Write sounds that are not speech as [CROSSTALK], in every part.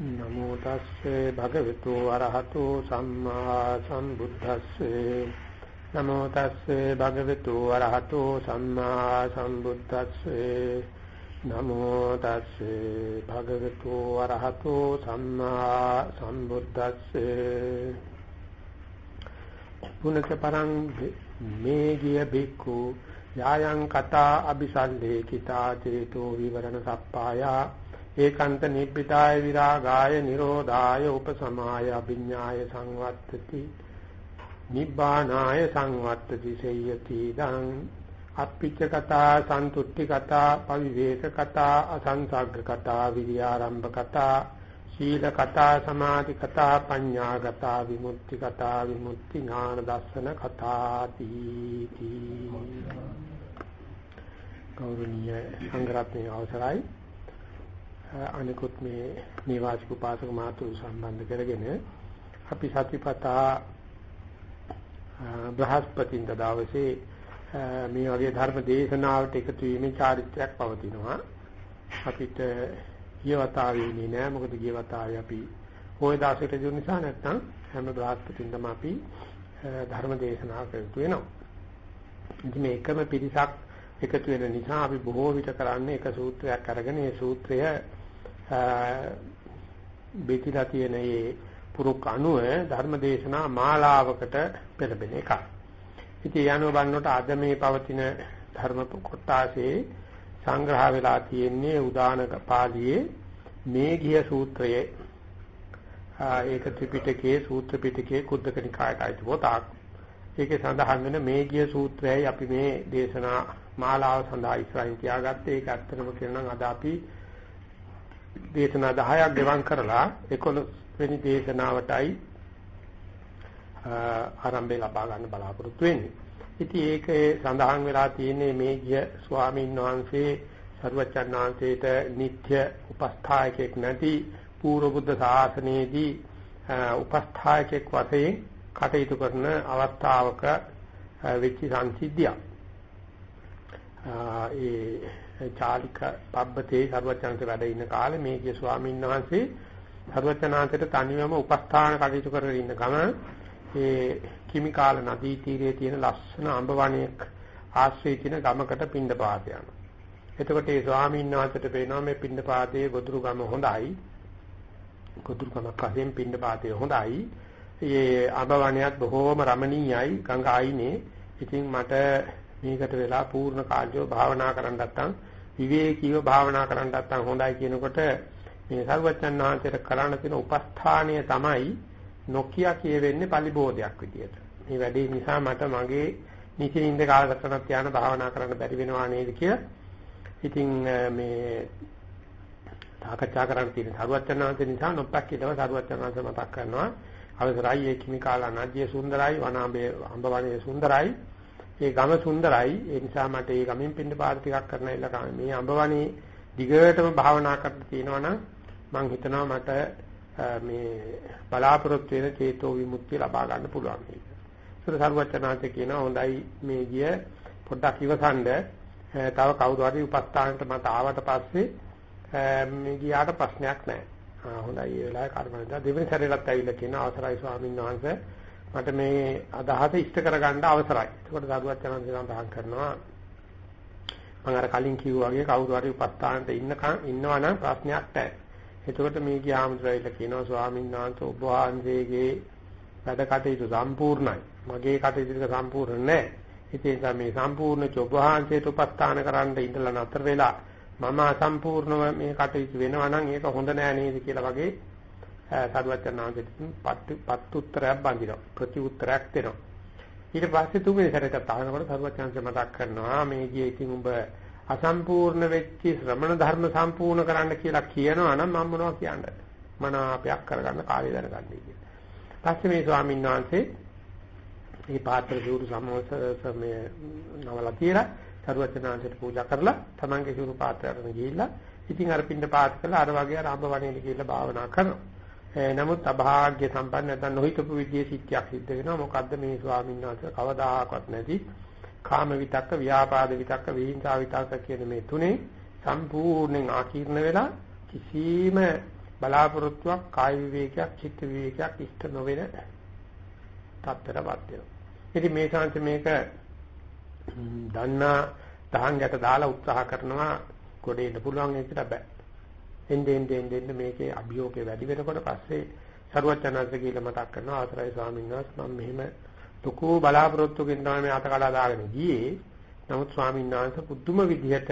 නමෝ තස්සේ භගවතු වරහතු සම්මා සම්බුද්දස්සේ. නමෝ තස්සේ භගවතු වරහතු සම්මා සම්බුද්දස්සේ. නමෝ තස්සේ භගවතු වරහතු සම්මා සම්බුද්දස්සේ. පුනච පරං මේ ගිය බික්ඛු යායන් කතා අபிසල්ලේ කිතා චේතෝ විවරණ සප්පායා ඒකාන්ත නිබ්බිතාය විරාගාය නිරෝධාය උපසමාය අභිඥාය සංවත්තති නිබ්බානාය සංවත්තති සේයති දං අප්පිච්ච කතා සන්තුට්ටි කතා පවිවේක කතා අසංසග්ග කතා විරියාරම්භ කතා සීල කතා සමාධි කතා පඤ්ඤා කතා විමුක්ති කතා විමුක්ති ඥාන දර්ශන කතා තීති ගෞරවනීය සංග්‍රහණයේ අවසරයි. අනිකුත් මේ නිවාසික උපාසක මාතුරු සම්බන්ධ කරගෙන අපි සතිපතා බ්‍රහස්පතින්ද දවසේ මේ වගේ ධර්ම දේශනාවට එකතු වීමේ චාරිත්‍රාක් පවතිනවා. අපිට ගියවතාවේ ඉන්නේ නෑ මොකද ගියවතාවේ අපි හොය දාසයට ජු නිසා නැත්නම් හැම බ්‍රහස්පතින්දම අපි ධර්ම දේශනා කරතු වෙනවා ඉතින් මේ එකම පිරිසක් එකතු වෙන නිසා අපි බොහෝ විට කරන්නේ එක සූත්‍රයක් අරගෙන ඒ සූත්‍රය බෙතිලා තියෙන මේ පුරුක් අනුව ධර්ම දේශනා මාලාවකට පෙළඹෙන එකක්. ඉතින් යනුව බannොට අද මේ පවතින ධර්ම කොටාසේ සංග්‍රහ වෙලා තියෙන්නේ උදානක පාළියේ මේ ගිය සූත්‍රයේ ඒක ත්‍රිපිටකයේ සූත්‍ර පිටකයේ කුද්දක නිකායට අයිති පොතක්. ඒකේ සඳහන් වෙන මේ ගිය සූත්‍රයයි අපි මේ දේශනා මාලාව සඳහා ඉස්සරහින් තියාගත්තේ. ඒක ඇත්තටම කියනනම් අද අපි දේශනා 10ක් ගෙවම් කරලා 11 වෙනි දේශනාවටයි ආරම්භය ලබා ගන්න බලාපොරොත්තු වෙන්නේ. ඉතින් ඒකේ සඳහන් වෙලා තියෙන්නේ මේ ගිය ස්වාමීන් වහන්සේ සර්වචන් වහන්සේට නිත්‍ය උපස්ථායකෙක් නැති පූර්ව බුද්ධ ශාසනයේදී උපස්ථායකෙක් වශයෙන් කටයුතු කරන අවස්ථාවක වෙච්ච සංසිද්ධියක්. ඒ චාලික පබ්බතේ සර්වචනන්ත වැඩ ඉන්න කාලේ මේකේ ස්වාමීන් වහන්සේ සර්වචනාන්තයට තනියම උපස්ථාන කටයුතු කරගෙන ඉන්න ගම ඒ කිමිකාල නදී තීරයේ තියෙන ලස්සන අඹ වණයක් ආශ්‍රයේ තියෙන ගමකට පින්ඩපාත යනවා. එතකොට ඒ ස්වාමීන් වහන්සේට පේනවා මේ පින්ඩපාතයේ ගොදුරු ගම හොඳයි. ගොදුරු ගමක් වශයෙන් පින්ඩපාතයේ හොඳයි. ඒ අඹ වණයත් බොහෝම රමණීයයි ගඟ ආයිනේ. ඉතින් මට මේකට වෙලා පූර්ණ කාර්යව භාවනා කරන්න නැත්තම් විවේකීව භාවනා කරන්න නැත්තම් හොඳයි කියනකොට මේ සර්වඥන් වහන්සේට කරන්න තියෙන උපස්ථානය තමයි නොකිය කියවෙන්නේ පරිබෝධයක් විදියට. මේ වැඩේ නිසා මට මගේ නිසින්ද කාලසටහනක් තියාන භාවනා කරන්න බැරි වෙනවා නේද කියලා. ඉතින් මේ සාකච්ඡා කරන්න තියෙන සරුවචන වහන්සේ නිසා නොපැක්කිටව සරුවචන වහන්සේ මතක් කරනවා අවසරයි ඒ කිමිකාලා නදිය සුන්දරයි වනාඹේ අඹ වනේ සුන්දරයි ඒ ගම සුන්දරයි ඒ නිසා මට ඒ ගමෙන් පින්න පාර ටිකක් කරන්න ඉල්ල මේ අඹවණේ දිගටම භාවනා කරලා තියෙනවනම් මම හිතනවා මට මේ බලාපොරොත්තු වෙන චේතෝ විමුක්තිය ලබා ගන්න පුළුවන් කියලා. ඒතර සර්වචනාන්ත කියනවා හොඳයි මේ ගිය පොඩ්ඩක් ඉවසන්ඩ තව කවුරු හරි උපස්ථානට මට ආවට පස්සේ මේ ගියාට ප්‍රශ්නයක් නැහැ. හොඳයි ඒ වෙලාවේ කර්මන්ත දෙවෙනි සැරේලත් ඇවිල්ලා කියන අවසරයි ස්වාමීන් වහන්සේ මට මේ අදහස ඉෂ්ට කරගන්න අවසරයි. ඒකට සාදුවත් යනන් සඳහන් කරනවා මම අර කලින් කිව්වා වගේ කවුරු හරි උපස්ථානට ඉන්නකම් ඉන්නවනම් ප්‍රශ්නයක් නැහැ. එතකොට මේ ගියාමතුරයිලා කියනවා ස්වාමීන් වහන්සේ ඔබ වහන්සේගේ වැඩ කටයුතු සම්පූර්ණයි. මගේ කටයුතු සම්පූර්ණ නැහැ. ඉතින් මේ සම්පූර්ණ ඔබ වහන්සේට උපස්ථාන කරන්න ඉඳලා නතර වෙලා මම අසම්පූර්ණව මේ කටයුතු වෙනවා නම් ඒක හොඳ නෑ නේද කියලා වගේ සරුවචනාංශෙට පත් උත්තරයක් බඳිනවා ප්‍රති උත්තරයක් දෙනවා ඊට පස්සේ තුන්වෙනි සැරේට අහනකොට සරුවචනාංශ මතක් කරනවා මේ ගියේ ඉතින් උඹ අසම්පූර්ණ වෙච්ච ශ්‍රමණ ධර්ම සම්පූර්ණ කරන්න කියලා කියනවා නම් මම මොනවද කියන්නේ මනාපයක් කරගන්න කාර්ය දැනගන්නයි කියලා. පස්සේ මේ ස්වාමීන් වහන්සේ මේ පාත්‍ර සූරු සමෝසමේ නවලා තියලා සරුවචනාංශයට පූජා කරලා තමන්ගේ සූරු පාත්‍රයට ගිහිල්ලා ඉතින් අර පින්න පාත් කරලා අර වගේ අර අඹ වණේට ගිහිල්ලා භාවනා කරනවා. නමුත් අභාග්‍ය සම්පන්න නැත්නම් නොහිතපු විදිහේ සිද්ධියක් සිද්ධ වෙනවා. මොකද්ද මේ ස්වාමීන් වහන්සේ කවදාහක්වත් නැති කාම විතක්ක, ව්‍යාපාද විතක්ක, විහිංසා විතක්ක කියන මේ තුනේ සම්පූර්ණයෙන් ආකීර්ණ වෙලා කිසිම බලාපොරොත්තුවක් කාය විවේකයක් චිත්ත විවේකයක් ඉෂ්ට නොවන තත්ත්වයටපත් වෙනවා. ඉතින් මේ ශාන්ති මේක දන්නා තහංගට දාලා උත්සාහ කරනවා ගොඩේන්න පුළුවන් එකට බෑ. එන්නේ එන්නේ එන්නේ මේකේ අභියෝගේ වැඩි වෙනකොට පස්සේ සරුවචනන්ස කියලා මතක් කරනවා ආතරයි ස්වාමීන් වහන්සේ මම මෙහෙම ලොකු බලාපොරොත්තුකින් තමයි මේ අත කඩා දාගෙන ගියේ. නමුත් ස්වාමීන් වහන්සේ පුදුම විදිහට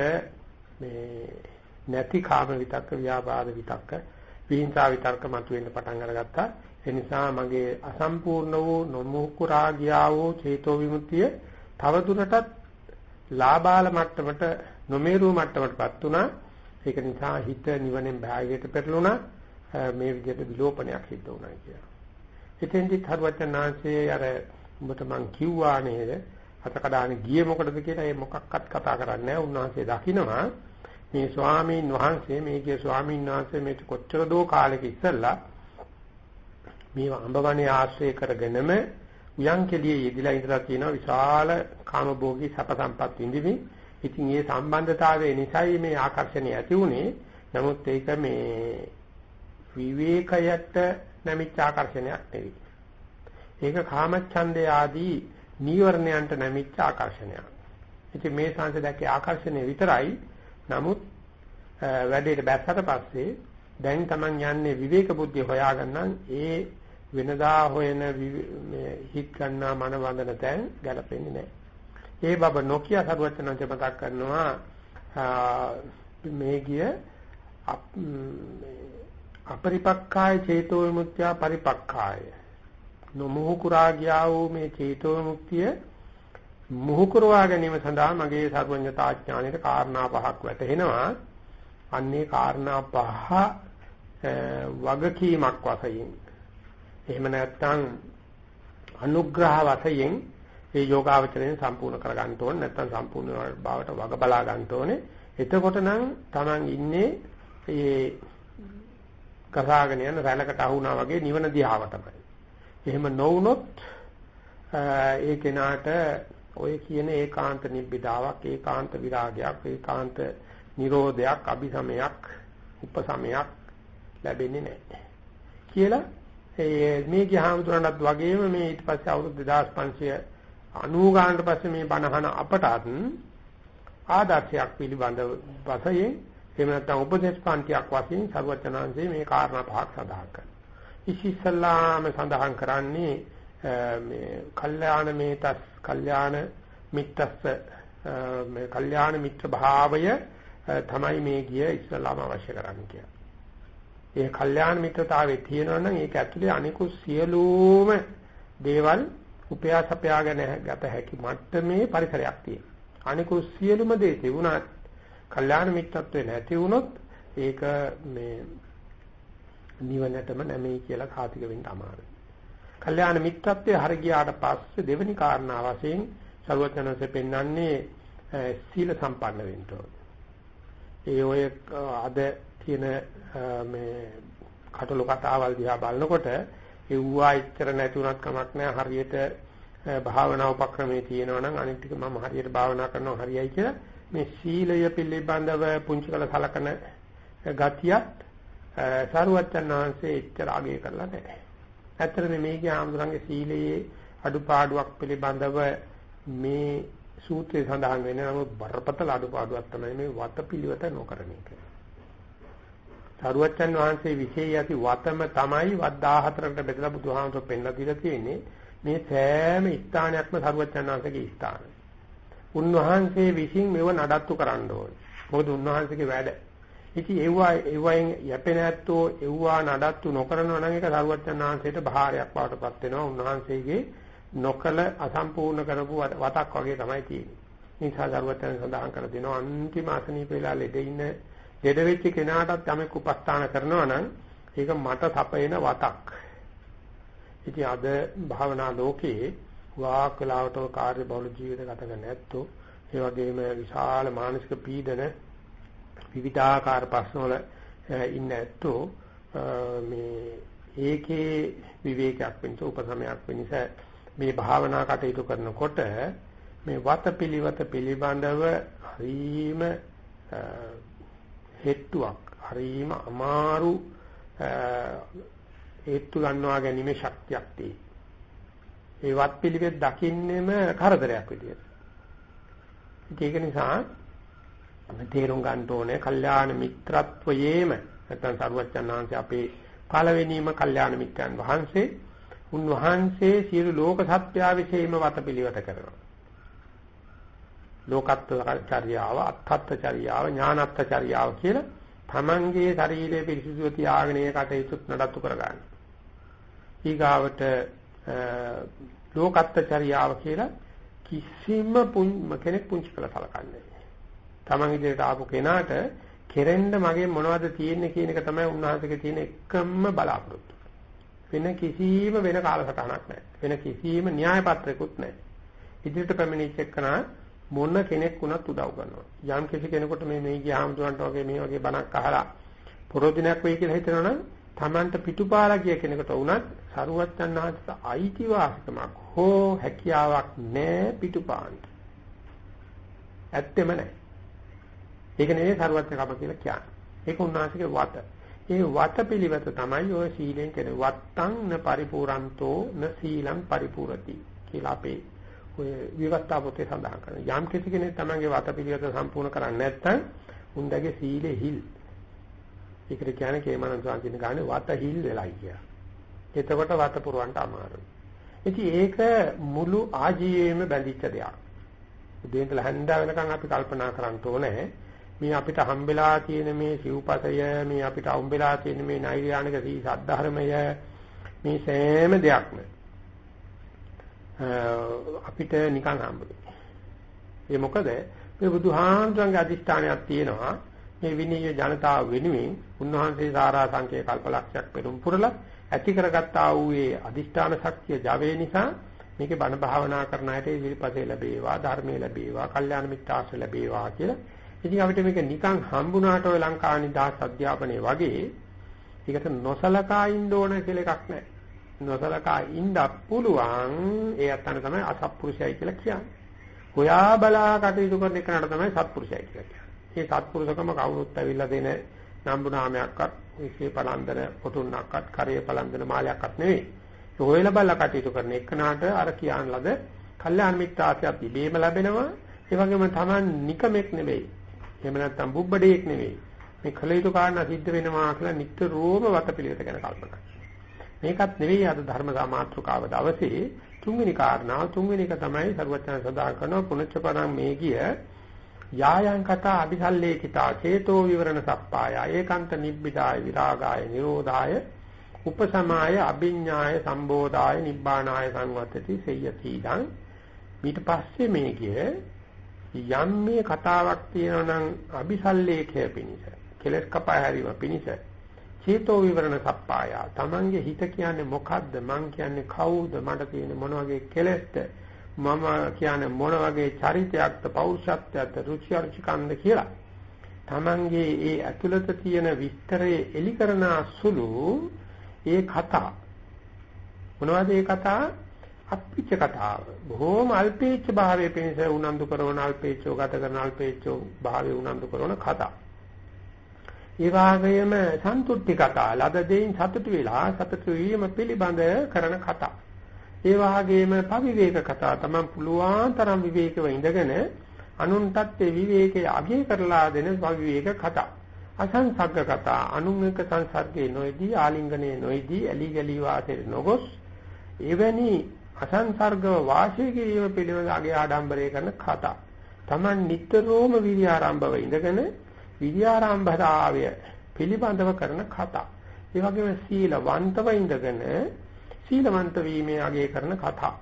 මේ නැති කාම විතක්ක ව්‍යාපාද විතක්ක විහිංසා විතර්ක මතුවෙන්න පටන් අරගත්තා. ඒ නිසා මගේ අසම්පූර්ණ වූ නොමුකුරා ගියා වූ චේතෝ විමුක්තිය තව දුරටත් ලාබාල මට්ටමට නොමේරු මට්ටමටපත් වුණා. ඒක නිසා හිත නිවනෙන් බාහිරට පෙරළුණා. මේ විදිහට විලෝපනයක් සිද්ධ වුණා කියලා. එතෙන්දි හර්වචනාංශයේ අර උඹට මං කිව්වා නේද? අතකඩාන ගියේ මොකටද කියලා ඒ මොකක්වත් කතා කරන්නේ නැහැ. උන්වහන්සේ දකිනවා මේ ස්වාමීන් වහන්සේ මේකේ ස්වාමීන් වහන්සේ මේක කොච්චර දෝ කාලෙක ඉස්සෙල්ලා මේ අඹවනේ ආශ්‍රය කරගෙනම උයන්කෙලියේ යෙදিলা ඉඳලා තියෙන විශාල කාමභෝගී සැප සම්පත් විඳිමි. ඉතින් මේ සම්බන්ධතාවය නිසායි මේ ආකර්ෂණය ඇති වුනේ. නමුත් ඒක මේ විවේකයට නැමිච්ච ආකර්ෂණයක් නෙවෙයි. ඒක කාමච්ඡන්දේ ආදී නීවරණයන්ට නැමිච්ච ආකර්ෂණයක්. ඉතින් මේ සංස දැක්කේ ආකර්ෂණය විතරයි නමුත් වැඩේට බැස්සට පස්සේ දැන් Taman යන්නේ විවේක බුද්ධිය හොයාගන්න ඒ වෙනදා හොයන හිත් ගන්නා මන වන්දන තැන් ගැලපෙන්නේ නැහැ. ඒ බබ නොකිය සරුවචනන්ත මතක් කරනවා මේ ගිය අපරිපක්ඛාය චේතෝ විමුක්තිය පරිපක්ඛාය නොමෝහ කුරා ගියා වූ මේ චේතෝ විමුක්තිය මුහු කරවා ගැනීම සඳහා මගේ සර්වඥතා ඥාණයට කාරණා පහක් වැටහෙනවා. අන්නේ කාරණා පහ වගකීමක් වශයෙන්. එහෙම නැත්නම් අනුග්‍රහ වශයෙන් ඒ යෝගාවචරයෙන් සම්පූර්ණ කර ගන්න ඕනේ නැත්නම් සම්පූර්ණ බවට වග බලා ගන්න ඕනේ. එතකොට නම් Taman ඉන්නේ ඒ කසාගෙන යන රැළකට අහුණා වගේ නිවන දිහාව තමයි. එහෙම නොවුනොත් ඒ කෙනාට ඔය කියන ඒකාන්ත නිබ්බිදාවක් ඒකාන්ත විරාගයක් ඒකාන්ත නිරෝධයක් අபிසමයක් උපසමයක් ලැබෙන්නේ නැහැ කියලා මේ ගියාමතුරණත් වගේම මේ ඊට පස්සේ අවුරුදු 2590 ගානට පස්සේ මේ බණහන අපටත් ආදර්ශයක් පිළිබඳව වශයෙන් එහෙම නැත්නම් උපදේශ පන්තියක් වශයෙන් සර්වචනාංශයේ මේ කාරණා පහක් සඳහන් කරනවා. ඉසිසල්ලාම සඳහන් කරන්නේ මේ කල්යාණ මේතස් කල්යාණ මිත්තස්ස මේ කල්යාණ මිත්‍ර භාවය තමයි මේ ගිය ඉස්ලාම අවශ්‍ය කරන්නේ කියලා. ඒ කල්යාණ මිත්‍රතාවයේ තියෙනවා නම් ඒක ඇතුලේ අනිකුත් සියලුම දේවල් උපයාසපයාගෙන ගත හැකි මට්ටමේ පරිසරයක් තියෙනවා. අනිකුත් සියලුම දේ තිබුණත් කල්යාණ මිත්‍රත්වේ නැති වුණොත් ඒක මේ නිවනටම නැමෙයි කියලා කාතික වෙන්න අමාරුයි. කල්යාණ මිත්‍රත්වයේ හර ගියාට පස්සේ දෙවෙනි කාරණා වශයෙන් ਸਰවඥන්සේ පෙන්වන්නේ සීල සම්පන්න වෙන්න ඒ ඔය අද තියෙන මේ කටළු කතාවල් දිහා බලනකොට ඒවා ඉච්චර නැතුණත් කමක් නැහැ හරියට භාවනා උපක්‍රමයේ තියෙනවා නම් අනිත් ටික මම හරියට භාවනා කරනවා හරියයි කියලා මේ සීලය පිළිබඳව පුංචි කළ සලකන ගතියත් සරුවච්චන් වහන්සේ එච්චර අගය කරලා නැහැ. ඇත්තටම මේකේ ආම්දුරන්ගේ සීලයේ අඩුපාඩුවක් පිළිබඳව මේ සූත්‍රයේ සඳහන් වෙන නමුත් බරපතල අඩුපාඩුවක් තමයි මේ වතපිලිවෙත නොකරන එක. සරුවච්චන් වහන්සේ විශේෂ යති වතම තමයි වත් 14කට බෙදලා බුදුහාමතුරු පෙන්ලා දීලා තියෙන්නේ. මේ සෑම ස්ථානයක්ම සරුවච්චන් වහන්සේගේ ස්ථානයි. උන්වහන්සේ විසින් මේව නඩත්තු කරන්න ඕනේ. මොකද උන්වහන්සේගේ වැඩ ඉතින් එව්වා එව්වයින් යැපෙන ඇත්තෝ එව්වා නඩත්තු නොකරනවා නම් ඒක සරුවච්චන්හන්සේට භාරයක් බවටපත් වෙනවා උන්වහන්සේගේ නොකල අසම්පූර්ණ කරපු වතක් වගේ තමයි තියෙන්නේ. නිසා සරුවච්චන් සඳහන් කර දෙනවා අන්තිම අසනීප වෙලා ලෙඩ ඉන්න ලෙඩ වෙච්ච කෙනාටත් යමෙක් උපස්ථාන කරනවා නම් ඒක මට සපයන වතක්. ඉතින් අද භාවනා ලෝකයේ වාක් වෙලාවට කාර්ය බහුල ජීවිත ගත කරන ඇත්තෝ ඒ වගේම විශාල මානසික පීඩන විවිධාකාර ප්‍රශ්නවල ඉන්න ඇත්තෝ මේ ඒකේ විවේකයක් වෙනස උපසමයක් වෙනස මේ භාවනා කටයුතු කරනකොට මේ වතපිලිවත පිළිබඳව හරීම හෙට්ටුවක් හරීම අමාරු හේතු ගන්නවා ගැනීමේ ශක්තියක් තියෙයි. ඒ වත් පිළිවෙත් දකින්නෙම කරදරයක් විදියට. ඒක නිසා අපි තේරුම් ගන්න ඕනේ කල්යාණ මිත්‍රත්වයේම නැත්නම් සරුවච්චන් වහන්සේ අපේ පළවෙනිම කල්යාණ මිත්‍රයන් වහන්සේ උන්වහන්සේ සියලු ලෝක සත්‍යය විශේෂම වතපිලිවෙත කරනවා. ලෝකත්වචර්යාව, අත්ත්ත්වචර්යාව, ඥානත්වචර්යාව කියලා තමන්ගේ ශරීරය පිරිසිදුව තියාගෙන ඒ කටයුතු නඩත්තු කරගන්න. ඊගාවට ලෝකත්වචර්යාව කියලා කිසිම කෙනෙක් පුංචි කළ සලකන්නේ තමන් ඉදිරියට ආපු කෙනාට කෙරෙන්න මගේ මොනවද තියෙන්නේ කියන එක තමයි උන්වහන්සේගේ තියෙන එකම බලාපොරොත්තු. වෙන කිසිම වෙන කාලසටහනක් නැහැ. වෙන කිසිම න්‍යාය පත්‍රයක්වත් නැහැ. ඉදිරියට පැමිණිච්ච එකනා මොන කෙනෙක් වුණත් උදව් කරනවා. යම් කිසි කෙනෙකුට මේ මේ ගියාම්තුන්ට වගේ මේ වගේ බණක් අහලා පොරොදිනක් වෙයි කියලා හිතනවනම් Tamanට පිටුපාලා කිය කෙනෙකුට වුණත් සරුවච්චන් වහන්සේට අයිතිවාසිකමක් හෝ හැකියාවක් නැහැ පිටුපාන්න. ඇත්තෙම නැහැ. ඒක නෙවෙයි සරුවච්චකම කියලා කියන්නේ. ඒක උන්වහන්සේගේ වත. ඒ වත පිළිවෙත තමයි ඔය සීලෙන් කියන වත්තං න පරිපූර්ණතෝ න සීලං පරිපූර්ණති කියලා අපේ ඔය විවස්ථා පොතේ සඳහන් කරනවා. යම් කිසි කෙනෙක් තමන්ගේ වත පිළිවෙත සම්පූර්ණ කරන්නේ නැත්නම් උන්දගේ සීලේ හිල්. ඒකට කියන්නේ කේමනන් සාන්තින ගානේ වත හිල් වෙලයි කියලා. එතකොට වත පුරවන්න අමාරුයි. ඉතින් ඒක මුළු ආජීවයේම බැඳිච්ච දෙයක්. උදේට ලහන්දා වෙනකන් අපි කල්පනා කරන්න ඕනේ මේ අපිට හම්බෙලා තියෙන මේ සිව්පසය මේ අපිට හම්බෙලා තියෙන මේ නෛර්යානික සී සද්ධර්මය මේ සෑම දෙයක්ම අපිට නිකන් හම්බුනේ. ඒ මොකද මේ බුදුහාමුදුරන්ගේ අදිෂ්ඨානයක් තියෙනවා මේ විනීය ජනතාව වෙනුවෙන් උන්වහන්සේ සාරා සංකේ කල්පලක්ෂයක් පෙරම් පුරලා ඇති කරගත්තා වූ ඒ අදිෂ්ඨාන ශක්තිය ජවයේ නිසා මේකේ බණ භාවනා කරන අයට ඉදිරිපතේ ලැබේවා ධර්මයේ ලැබේවා කල්යාණ මිත්‍යාශ්‍රය ලැබේවා කියලා. ඉතින් අපිට මේක නිකන් හම්බුණාට ඔය ලංකා නිදහස් අධ්‍යාපනයේ වගේ ඒකට නොසලකා ඉන්න ඕන කියලා එකක් නැහැ. නොසලකා ඉන්න පුළුවන් ඒ අතන තමයි අසත්පුරුෂයයි කියලා කියන්නේ. හොයා බලා කටයුතු කරන එකනට තමයි සත්පුරුෂයයි කියලා කියන්නේ. මේ සත්පුරුෂකම කවුරුත් ඇවිල්ලා දෙන නම්බු නාමයක්වත් විශේෂ පලන්දර පොතුන්නක්වත් කරේ පලන්දර මාලයක්වත් නෙවෙයි. හොයලා බලා කටයුතු කරන එකනට අර කියන ලද කල්යාණ මිත්‍යාසයක් ඉබේම ලැබෙනවා. ඒ වගේම Taman නිකමෙක් නෙවෙයි. එහෙම නැත්නම් බුබ්බඩේක් නෙවෙයි. මේ කල යුතු කාරණා සිද්ධ වෙනවා කියලා නිතරම වතපිළිවෙත ගැන කල්පනා මේකත් නෙවෙයි අද ධර්ම සාමාත්‍රකාව දවසේ තුන්වෙනි කාරණාව. තුන්වෙනි එක තමයි සරුවචන සදා කරන පුණච්චපරං මේ ගිය යායන් කතා අபிසල්ලේකිතා චේතෝ විවරණ සප්පාය. ඒකාන්ත නිබ්බිදාය විරාගාය නිරෝධාය උපසමාය අභිඥාය සම්බෝධාය නිබ්බානාය සංවත්තති සෙය්‍යතිදං ඊට පස්සේ මේ ගිය යම් මේ කතාවක් තියෙනවා නම් අபிසල්ලේඛය පිණිස කෙලස් කපා හැරීම පිණිස චේතෝ විවරණ සප්පාය. Tamange හිත කියන්නේ මොකද්ද? මං කියන්නේ කවුද? මට තියෙන මොන වගේ කෙලෙස්ද? මම කියන්නේ මොන වගේ චරිතයක්ද? පෞරුෂත්වයක්ද? රුචි අරුචිකන්ද කියලා. Tamange ඒ ඇතුළත තියෙන විස්තරයේ එලි කරන අසුළු ඒ කතා. මොනවද ඒ කතා? අත්පිච්ච කතාව. බොහෝම අල්පේච්ඡ භාවයේ පිණිස උනන්දු කරන අල්පේච්ඡෝ ගත කරන අල්පේච්ඡෝ භාවයේ උනන්දු කරන කතා. ඒ වගේම සන්තුට්ටි කතා ලද දෙයින් සතුටු වෙලා සතුටු වීම පිළිබඳ කරන කතා. ඒ වගේම පවිවේක කතා තමයි පුළුවන් තරම් විවේකව ඉඳගෙන අනුන්ටත් ඒ විවේකයේ අගය කරලා දෙන පවිවේක කතා. අසංසග්ග කතා අනුන් එක සංසර්ගේ නොයදී ආලිංගනේ නොයදී ඇලි ගලි වාසයේ නොගොස් එවැනි අසංසර්ගව වාසය කිරීම පිළිබඳ අගය ආඩම්බරය කරන කතා. Taman නිතරම විරි ආරම්භව ඉඳගෙන විද්‍යාරම්භතාවය පිළිබඳව කරන කතා. ඒ වගේම සීලවන්තව ඉඳගෙන සීලවන්ත වීමේ අගය කරන කතා.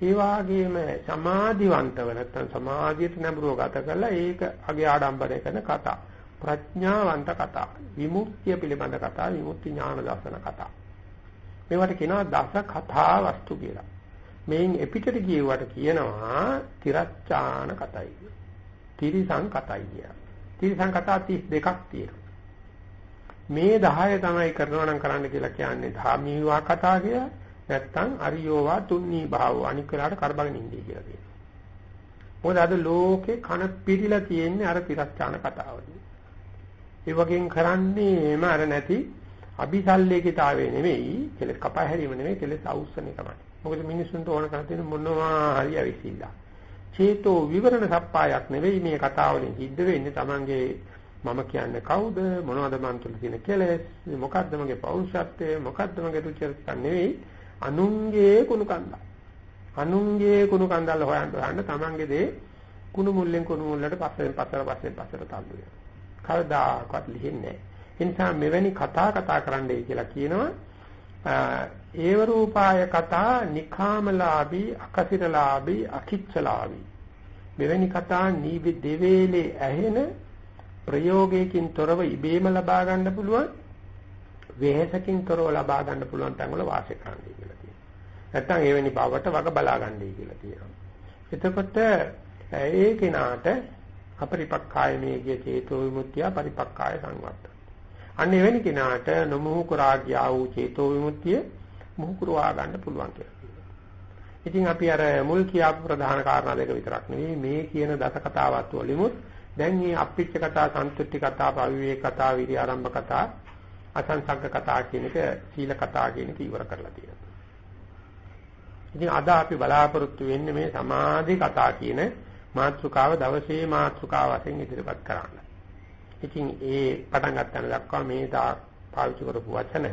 ඒ වගේම සමාධිවන්තව නැත්නම් සමාධියට නැඹුරුව ගත කරලා ඒක අගය ආඩම්බරය කරන කතා. ප්‍රඥාවන්ත කතා. විමුක්තිය පිළිබඳ කතා, විමුක්ති ඥාන දර්ශන කතා. මේවට කියනවා දස කතා වස්තු කියලා. මේන් එපිටට කියුවට කියනවා තිරච්ඡාන කතයි. තිරිසං කතයි කියලා. තිරිසන් කතා 32ක් තියෙනවා. මේ 10 තමයි කරනවා නම් කරන්න කියලා කියන්නේ ධාමීවා කතා කියලා. නැත්තම් අරියෝවා තුන්නී භාවෝ අනික් වෙලාවට කරබගෙන ඉන්නේ කියලා කියනවා. මොකද අද ලෝකේ කන පිළිලා තියෙන්නේ අර තිරස්චාන කතාවදී. ඒ වගේම කරන්නේම අර නැති අபிසල්ලේකිතාවේ නෙවෙයි කෙලස් කපා හැරීම නෙවෙයි කෙලස් අවුස්සන එකමයි. මොකද මිනිස්සුන්ට ඕන කරලා තියෙන මොනවා හරි අවිසිල්ලා. චේතෝ විවරණ සප්පායක් නෙවෙයි මේ කතාවලින් සිද්ධ වෙන්නේ. Tamange මම කියන්නේ කවුද? මොනවද මන් තුළ තියෙන කෙලෙස්? මොකද්ද මගේ පෞරුෂත්වය? මොකද්ද මගේ රුචිකම් නෙවෙයි. අනුන්ගේ කුණු කන්දල් අනුන්ගේ කුණු කන්දල් හොයන්න හොයන්න Tamange දේ කුණු මුල්ලෙන් කුණු මුල්ලට පස්සෙන් පස්සට පස්සෙන් පස්සට තල්ලු වෙනවා. කවදාකවත් ලිහින්නේ නැහැ. ඒ නිසා මෙවැනි කතා කතා කරන්නයි කියලා කියනවා. ඒව රූපාය කතා නිකාමලාභී අකසිරලාභී අකිච්චලාභී මෙවැනි කතා නීවි දෙවේලේ ඇහෙන ප්‍රයෝගයකින් තොරව ඉබේම ලබා ගන්න පුළුවන් වෙහෙසකින් තොරව ලබා ගන්න පුළුවන් තැන්වල වාසය කරන්නයි කියලා තියෙනවා. නැත්තම් එවැනි බවට වග බලා ගන්නයි කියලා තියෙනවා. එතකොට ඒ කෙනාට අපරිපක්ඛාය මේගේ චේතෝ විමුක්තිය පරිපක්ඛාය සංවත්ත. අන්න එවැනි කෙනාට නොමුහු කරාගියා වූ චේතෝ විමුක්තිය මුහු කරවා ගන්න පුළුවන් කියලා. ඉතින් අපි අර මුල් කියාපු ප්‍රධාන කාරණා දෙක විතරක් නෙවෙයි මේ කියන දස කතාවත් වලිමුත් දැන් මේ අප්පිච්ච කතා, සන්තුට්ටි කතා, පවිවේක කතා, විරි ආරම්භ කතා, අසංසග්ග කතා කියන එක සීල කතා කියන එක ඉවර කරලා තියෙනවා. ඉතින් අද අපි බලාපොරොත්තු වෙන්නේ මේ සමාධි කතා කියන මාතෘකාව දවසේ මාතෘකාව වශයෙන් ඉදිරිපත් කරන්න. ඉතින් ඒ පටන් ගන්න දක්වා මේ දා පාවිච්චි කරපු වචන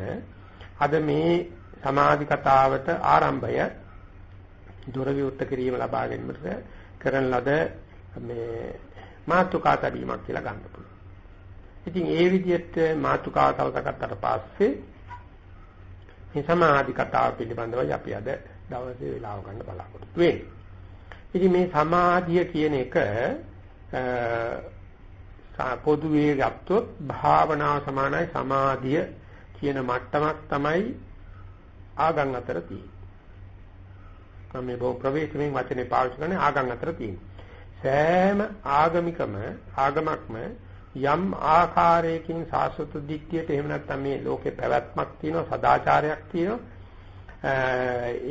අද මේ සමාධි කතාවට ආරම්භය දොර විවෘත කිරීම ලබා ගැනීමට කරන ලද මේ මාතුකා තැබීමක් කියලා ගන්න පුළුවන්. ඉතින් ඒ විදිහට මාතුකාව තවසකට පස්සේ මේ සමාධි කතාව පිළිබඳව අපි අද දවසේ වෙලාව ගන්න බලාපොරොත්තු වෙන්නේ. ඉතින් මේ සමාධිය කියන එක පොදුවේ ගත්තොත් භාවනාව සමානයි සමාධිය කියන මට්ටමක් තමයි ආගම් අතර තියෙන්නේ. මේ බොහෝ ප්‍රවේශමෙන් වචනේ පාවිච්චි කරන්නේ ආගම් අතර තියෙන්නේ. සෑම ආගමිකම ආගමක්ම යම් ආකාරයකින් සාස්වත දිට්ඨියට එහෙම නැත්නම් මේ ලෝකේ පැවැත්මක් තියෙනවා සදාචාරයක් තියෙනවා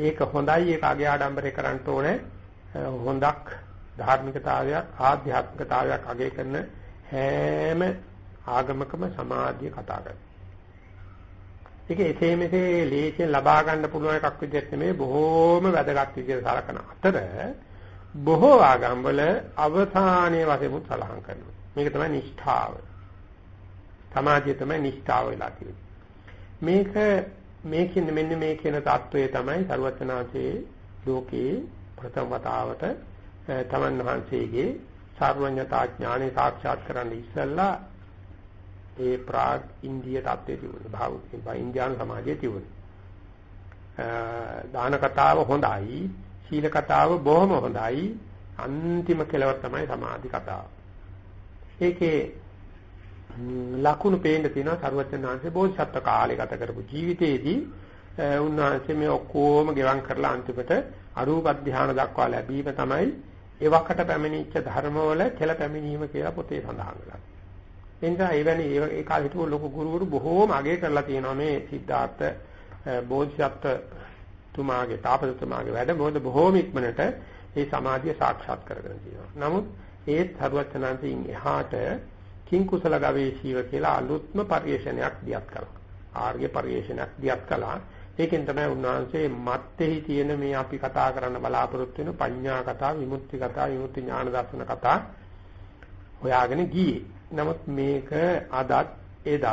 ඒක හොඳයි ඒක අගේ ආඩම්බරේ කරන්න ඕනේ හොඳක් ධාර්මිකතාවයක් ආධ්‍යාත්මිකතාවයක් අගේ කරන හැම ආගමකම සමාධිය කතා කරනවා. ඒක එසේ මෙසේ ලේසියෙන් ලබා ගන්න පුළුවන් එකක් විදිහට නෙමෙයි බොහෝම වැදගත් විදිහට සලකන අතර බොහෝ ආගම්වල අවසානයේ වශයෙන් සලහන් කරනවා. මේක තමයි නිෂ්ඨාව. සමාධිය තමයි නිෂ්ඨාව වෙලා මේක මේකෙන් මෙන්න මේ කියන தত্ত্বය තමයි සරුවචනාංශයේ ලෝකේ ප්‍රථම වතාවට තමන් වහන්සේගේ සර්වඥතා ඥානෙ සාක්ෂාත් කරන්න ඉස්සෙල්ලා ඒ ප්‍රාග් ඉන්දිය தත්ත්වයේ තිබුණේ භාවික ඉන්දියානු සමාජයේ තිබුණේ. දාන කතාව හොඳයි සීල කතාව බොහොම හොඳයි. අන්තිම කෙලවර තමයි සමාධි කතාව. ඒකේ ලකුණු පේන්න තියෙනවා සරුවචනාංශේ බෝධිසත්ව කාලේ ගත කරපු ජීවිතයේදී උන්වහන්සේ මේ ඔක්කොම ගෙවම් කරලා අන්තිමට අරූප ධානය දක්වා ලැබීම තමයි එවකට පැමිණිච්ච ධර්මවල කෙල පැමිණීම කියලා පොතේ සඳහන් වෙලා. ඒ නිසා එවැනි ඒ කාලේ හිටපු ලොකු ගුරුවරු බොහෝම අගය කරලා තියෙනවා මේ සිද්ධාර්ථ බෝධිසත්ව තුමාගේ තාපසතුමාගේ වැඩ මොකද බොහෝම ඉක්මනට මේ සමාධිය සාක්ෂාත් කරගෙන තියෙනවා. නමුත් ඒත් හරුවචනාන්තයෙන් එහාට කිං කුසල ගවේෂීව කියලා අලුත්ම පරිශ්‍රණයක් දියත් කළා. ආර්ය පරිශ්‍රණයක් දියත් කළා. ඒකෙන් තමයි උන්වහන්සේ මත්ෙහි තියෙන මේ අපි කතා කරන්න බලාපොරොත්තු වෙන පඤ්ඤා කතා, විමුක්ති කතා, විමුක්ති ඥාන දර්ශන කතා හොයාගෙන ගියේ. නමුත් මේක අදත් එදත්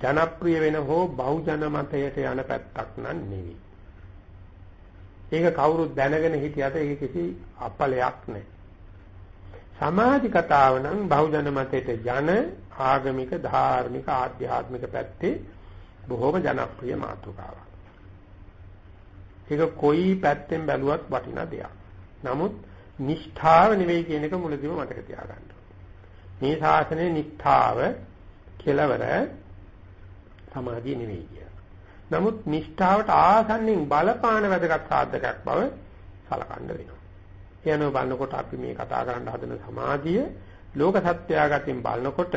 ජනප්‍රිය වෙන හෝ බහුජන මතයට යන පැත්තක් නන් නෙවෙයි. ඒක කවුරුත් දැනගෙන හිටියට ඒක කිසි අපලයක් නැහැ. සමාධි කතාව නම් බහුජන මතයට යන ආගමික ධාර්මික ආධ්‍යාත්මික පැත්තේ බොහෝම ජනප්‍රිය මාතෘකාවක්. ඒක කොයි පැත්තෙන් බැලුවත් වටිනා දෙයක්. නමුත් නිෂ්ඨාව නෙවෙයි කියන එක මුලදීම මතක තියාගන්න. මේ ශාසනයේ නිෂ්ඨාව කෙලවර සමාධිය නෙවෙයි කියලා. නමුත් නිෂ්ඨාවට ආසන්නින් බලපාන වැදගත් සාධකයක් බව සලකන්න වෙනවා. කියනෝ බලනකොට අපි මේ කතා කරන්න හදන සමාධිය ලෝක සත්‍යයගතින් බලනකොට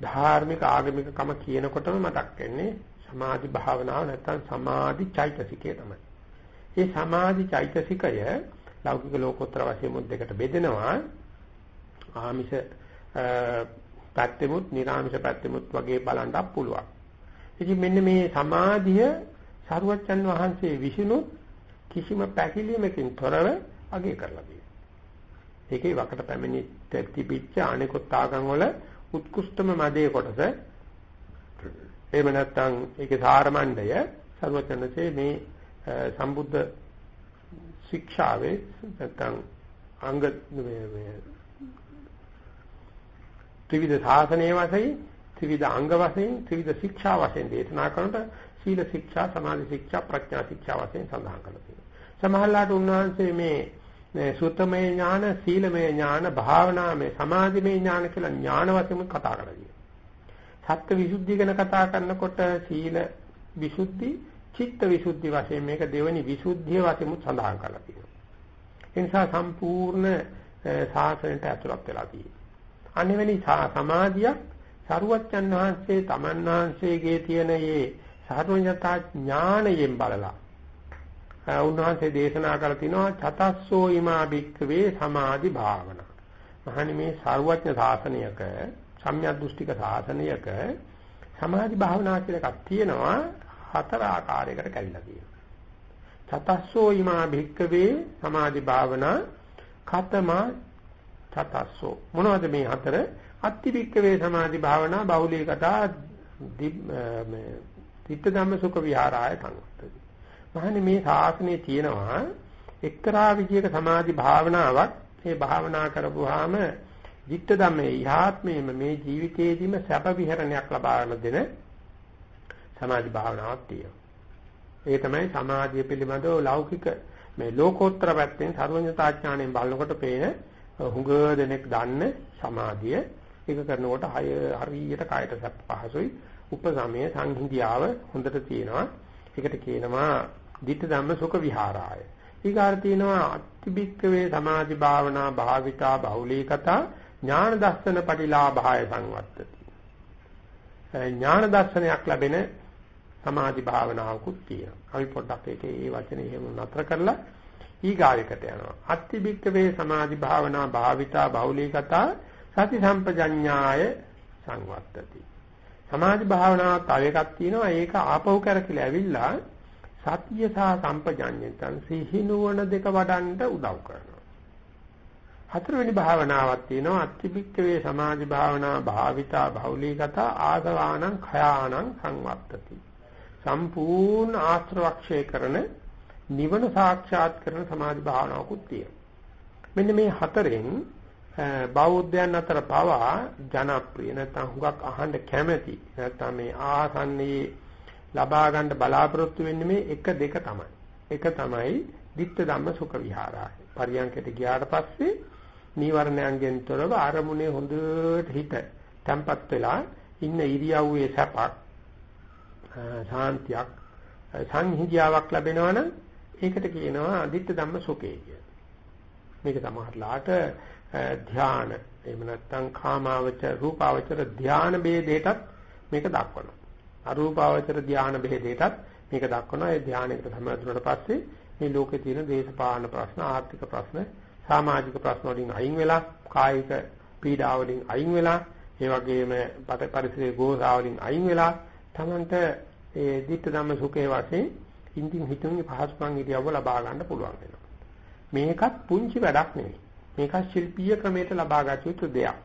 ධාර්මික ආගමික කම කියනකොටම මතක් වෙන්නේ සමාධි භාවනාව නැත්නම් සමාධි චෛතසිකය තමයි. මේ සමාධි චෛතසිකය ලෞකික ලෝකෝත්තර වශයෙන් දෙකට බෙදෙනවා. ආමිෂ පැත්තෙමුත් නිර්ආමිෂ පැත්තෙමුත් වගේ බලන්නත් පුළුවන්. ඉතින් මෙන්න මේ සමාධිය සරුවච්චන් වහන්සේ විසිනුත් කිසිම පැකිලීමකින් තොරව අගය කරලා තියෙනවා. ඒකේ වකට පැමිණි තිබිච්ච අනිකුත් ආගම් වල උත්කෘෂ්ඨම මදේ කොටස එහෙම නැත්නම් ඒකේ සාරමණ්ඩය සරුවච්චන්සේ මේ සම්බුද්ධ ශික්ෂාවේ නැත්නම් අංග මේ ත්‍රිවිධ ශාසනයේ වශයෙන් ත්‍රිවිධ අංග වශයෙන් ත්‍රිවිධ ශික්ෂා වශයෙන් දේශනා කරනට සීල ශික්ෂා සමාධි ශික්ෂා ප්‍රඥා ශික්ෂා වශයෙන් සඳහන් කරලා තියෙනවා. සමහරලාට උන්වහන්සේ මේ සුත්තමය ඥාන, සීලමය ඥාන, භාවනාමය, සමාධිමය ඥාන කියලා ඥාන වශයෙන් කතා කරලා තියෙනවා. සත්‍ය විසුද්ධිය ගැන කතා කරනකොට සීල විසුද්ධි, චිත්ත විසුද්ධි වශයෙන් මේක දෙවෙනි විසුද්ධිය වශයෙන් සඳහන් කරලා තියෙනවා. ඒ නිසා සම්පූර්ණ ශාසනයට ඇතුළත් වෙලා තියෙනවා. අනෙවෙනි සමාධියක් සරුවච්චන් වහන්සේ තමන් වහන්සේගේ තියෙන මේ සාරවඤ්ඤතා ඥාණයෙන් බලලා උන්වහන්සේ දේශනා කළ තිනවා චතස්සෝ ීමා භික්ඛවේ සමාධි භාවනා. මහණනි මේ සාරවඥ ශාසනයක සම්‍යක් දෘෂ්ටික ශාසනයක සමාධි භාවනා කියලා එකක් තියෙනවා හතර ආකාරයකට කැඩිලා තියෙනවා. චතස්සෝ ීමා භික්ඛවේ සමාධි භාවනා කතමා චතස්සෝ මොනවද මේ හතර අත්තිවික්කවේ සමාධි භාවනා බහුලී කතා මේ තිත්ත ධම්ම සුඛ විහාරාය සංවත්තති. මහන්නේ මේ ශාසනයේ තියෙනවා එක්තරා විදියක සමාධි භාවනාවක්. මේ භාවනා කරපුවාම ධිට්ඨ ධම්මේ ඉහාත්මේම මේ ජීවිතේදීම සැප විහරණයක් ලබා දෙන සමාධි භාවනාවක් තියෙනවා. ඒ තමයි සමාධිය පිළිබඳව ලෞකික මේ ලෝකෝත්තර පැත්තෙන් සර්වඥතා ඥාණයෙන් බලනකොට පේන හුඟ දෙනෙක් දන්න සමාධිය. ඒක කරනකොට හරියට කායට සැප පහසුයි. උපසමය සංහිඳියාව හොඳට තියෙනවා. ඒකට කියනවා ditta ධම්ම සුඛ විහාරාය ඊගාර තියෙනවා අතිබික්කවේ සමාධි භාවනා භාවිතා බහුලීකතා ඥාන දර්ශන පටිලාභාය සංවත්තති ඥාන දර්ශනයක් ලැබෙන සමාධි භාවනාවකුත් තියෙනවා අපි පොඩ්ඩක් ඒකේ ඒ වචනේ එහෙම නතර කරලා ඊගාවෙකට යනවා. අත්ති බික්කවේ සමාධි භාවනා භාවිතා බහුලීකතා සති සම්පජඤ්ඤාය සංවත්තති. සමාධි භාවනාව තව එකක් තියෙනවා. ඒක ආපහු කරකිලා ඇවිල්ලා සතිය සහ සම්පජඤ්ඤයන් සිහිනුවන දෙක වඩන්න උදව් කරනවා. හතරවෙනි භාවනාවක් තියෙනවා අත්තිබික්කවේ සමාධි භාවනා භාවිතා බහුලීගත ආසවානං khයානං සංවත්තති සම්පූර්ණ ආශ්‍රවක්ෂය කරන නිවන සාක්ෂාත් කරන සමාධි භාවනාවකුත් තියෙනවා. මෙන්න මේ හතරෙන් බෞද්ධයන් අතර පවා ජනප්‍රිය නැත්නම් හුඟක් අහන්න කැමැති නැත්නම් මේ ආසන්නයේ ලබා ගන්න බලාපොරොත්තු වෙන්නේ මේ එක දෙක තමයි. එක තමයි ditta ධම්ම සුඛ විහාරය. පරියන්කයට ගියාට පස්සේ නීවරණයන්ගෙන් තොරව ආරමුණේ හොඳට හිත තැම්පත් වෙලා ඉන්න ඉරියව්වේ සැපක් ශාන්තියක් සංහිඳියාවක් ලැබෙනවනම් ඒකට කියනවා අදිත්‍ය ධම්ම සුඛය කියලා. මේක සමහරලාට ධාන එහෙම නැත්නම් කාමාවචර රූපාවචර ධාන ભેදයටත් මේක දක්වනවා. අරූපාවචර ධාන ભેදයටත් මේක දක්වනවා. ඒ ධානයකට සම්බන්ධ පස්සේ මේ ලෝකේ තියෙන දේශපාලන ප්‍රශ්න, ආර්ථික ප්‍රශ්න, සමාජික ප්‍රශ්න වලින් අයින් වෙලා, කායික පීඩා වලින් අයින් වෙලා, ඒ වගේම පරිසරයේ ගෝසාව වලින් අයින් වෙලා තමන්ට ඒ ditta ධම්ම සුඛේ වශයෙන් ඉන්දින් හිතුනේ පහසුකම් ඉරියව්ව ලබා ගන්න පුළුවන් වෙනවා. මේකත් පුංචි වැඩක් නෙවෙයි. මේකත් ශිල්පීය ක්‍රමයට ලබා ගත යුතු දෙයක්.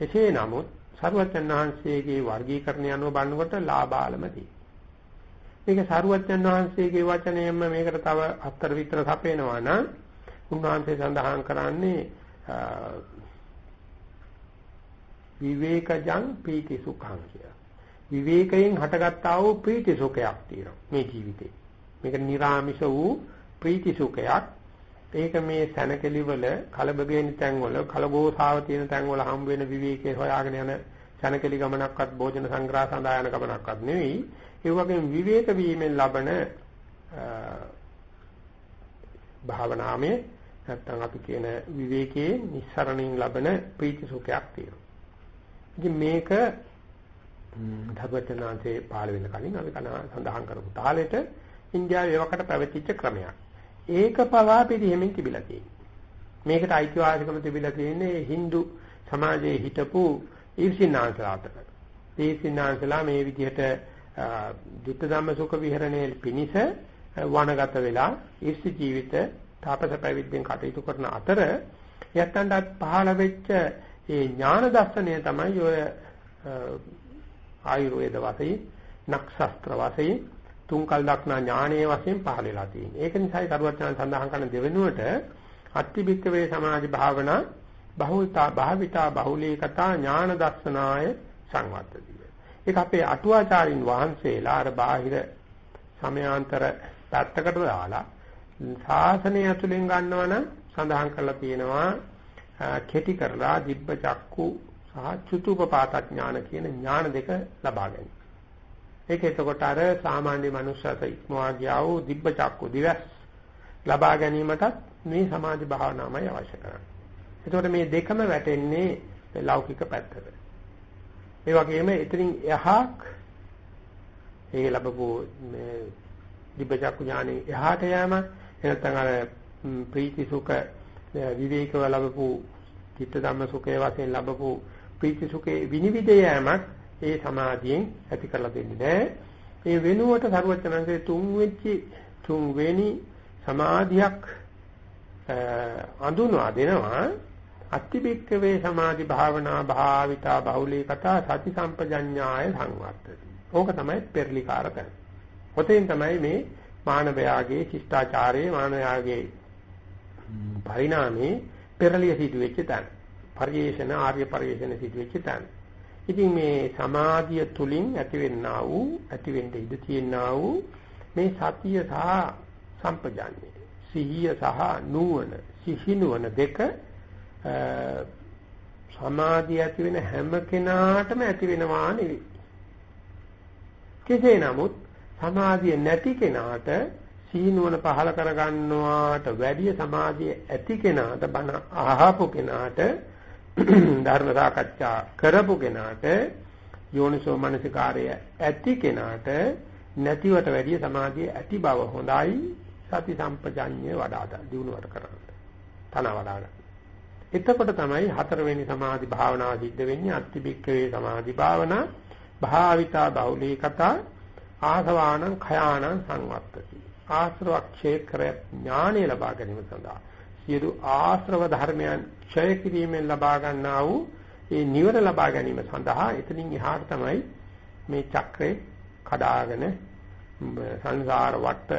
එසේ නමුත් සරුවචන් වහන්සේගේ වර්ගීකරණය අනුව බලනකොට ලාභාලම තියෙනවා. මේක සරුවචන් වහන්සේගේ වචනයෙන්ම මේකට තව අත්තර විතර සපේනවා නම් උන්වහන්සේ සඳහන් කරන්නේ විවේකජං පීති සුඛං කියලා. විවේකයෙන් හටගත්තා වූ ප්‍රීති සුඛයක් තියෙනවා මේ ජීවිතේ. මේක නිර්ආමිෂ වූ ප්‍රීති සුඛයක්. ඒක මේ සැනකෙලිවල කලබගෙන තැන්වල කලගෝසාව තියෙන තැන්වල හම් වෙන විවේකයේ හොයාගෙන යන සැනකෙලි ගමනක්වත් භෝජන සංග්‍රහ සඳහා යන ගමනක්වත් නෙවෙයි. ඒ වගේම විවේක වීමෙන් ලබන භාවනාමේ නැත්තම් අපි කියන විවේකයේ නිස්සරණින් ලබන ප්‍රීති සුඛයක් තියෙනවා. ඉතින් මේක ධර්මචනාංශේ පාළ වෙන කලින් අපි කන සඳහන් කරපු තාලෙට ඉන්දියාවේ ඒවකට පැවතිච්ච ක්‍රමයක්. ඒක පවා පිළිහෙමින් තිබිලා තියෙනවා. මේකට අයිතිවාසිකම තිබිලා තියෙන්නේ Hindu සමාජයේ හිටපු ඊර්ෂින්නාන්සලා අතර. ඊර්ෂින්නාන්සලා මේ විදිහට දුක්ඛ ධම්ම සුඛ විහරණයේ පිනිස වනගත වෙලා ඊර්ෂි ජීවිත තාපස පැවිද්දෙන් කටයුතු කරන අතර යත්තන්ට පහළ වෙච්ච ඒ ඥාන දර්ශනය තමයි ඔය ආයුර්වේද වශයෙන් නක්ෂත්‍ර වශයෙන් තුන්කල් දක්නා ඥානයේ වශයෙන් පහළ වෙලා තියෙන්නේ. ඒක නිසායි කරුවචන සඳහන් කරන දෙවෙනුවට අත්තිබික්ක වේ සමාධි භාවනා බහුල්තා භාවිතා බහුලීකතා ඥාන දර්ශනාය සංවත්තතිය. ඒක අපේ අටුවාචාරින් වහන්සේලා අර බාහිර සමයාන්තර පැත්තකට දාලා ශාසනය ඇතුලෙන් ගන්නවනම් සඳහන් කරලා තියෙනවා කෙටි කරලා දිබ්බ චක්කු සහ චුතුපපාත ඥාන කියන ඥාන දෙක ලබා ගැනීම. ඒක එතකොට අර සාමාන්‍ය මනුස්සයත ඉක්මවා ගියා වූ දිබ්බ චක්කු දිවස් ලබා ගැනීමටත් මේ සමාධි භාවනාවයි අවශ්‍ය කරන්නේ. එතකොට මේ දෙකම වැටෙන්නේ ලෞකික පැත්තට. ඒ වගේම එතනින් එහාක් ඒ ලැබපු මේ දිබ්බ චක්කු ඥානෙ එහාට යෑම එනතන අර ප්‍රීති සුඛ විවේකව ලැබපු චිත්ත ධම්ම සුඛයේ වශයෙන් ලැබපු ප්‍රීති සුඛේ විනිවිද යෑමක් ඒ සමාධියෙන් ඇති කරලා දෙන්නේ නැහැ. ඒ වෙනුවට සරුවචනන්සේ තුන් වෙච්චි තුන් වෙනි සමාධියක් අඳුනවා දෙනවා අත්තිබික්කවේ සමාධි භාවනා භාවිතා බහුලී කතා සති සම්පජඤ්ඤාය සංවර්ධති. ඕක තමයි පෙරලිකාර තැන. ඔතෙන් තමයි මේ මානවයාගේ ශිෂ්ටාචාරයේ මානවයාගේ පරිණාමේ පෙරලිය සිදු වෙච්ච තැන. පරිේශන ආර්ය පරිේශන සිදු වෙච්ච තැන. ඉතින් මේ සමාධිය තුලින් ඇතිවෙන්නා වූ ඇතිවෙන්න ඉඩ තියෙනා වූ මේ සතිය සහ සම්පජාන්නේ සිහිය සහ නුවණ සිහිනුවණ දෙක සමාධිය ඇති වෙන හැම කෙනාටම ඇති වෙනවා නෙවෙයි. කෙසේ නමුත් සමාධිය නැති කෙනාට සීනුවන පහල කරගන්නවාට වැඩිය සමාධිය ඇති කෙනාට බණ අහපු කෙනාට [COUGHS] ධර්ම සාකච්ඡා කරපු කෙනාට යෝනිසෝ මනසිකාරය ඇති කෙනාට නැතිවට වැඩිය සමාධිය ඇති බව හොඳයි. සති සම්පජඤ්ඤය වඩාද දිනුවට කරන්න. තන වඩා එතකොට තමයි හතරවෙනි සමාධි භාවනාව සිද්ධ වෙන්නේ. අත්තිබික්කවේ සමාධි භාවනා භාවිතා බෞලී කතා ආසවානං khයානං සංවත්තති. ආශ්‍රවක්ෂේ කර ඥානෙ ලබා ගැනීම සඳහා. සියලු ආශ්‍රව ධර්මයන් ක්ෂය කිරීමෙන් ලබා ගන්නා වූ ඒ නිවර ලබා ගැනීම සඳහා එතනින් එහාට තමයි මේ චක්‍රේ කඩාගෙන සංසාර වට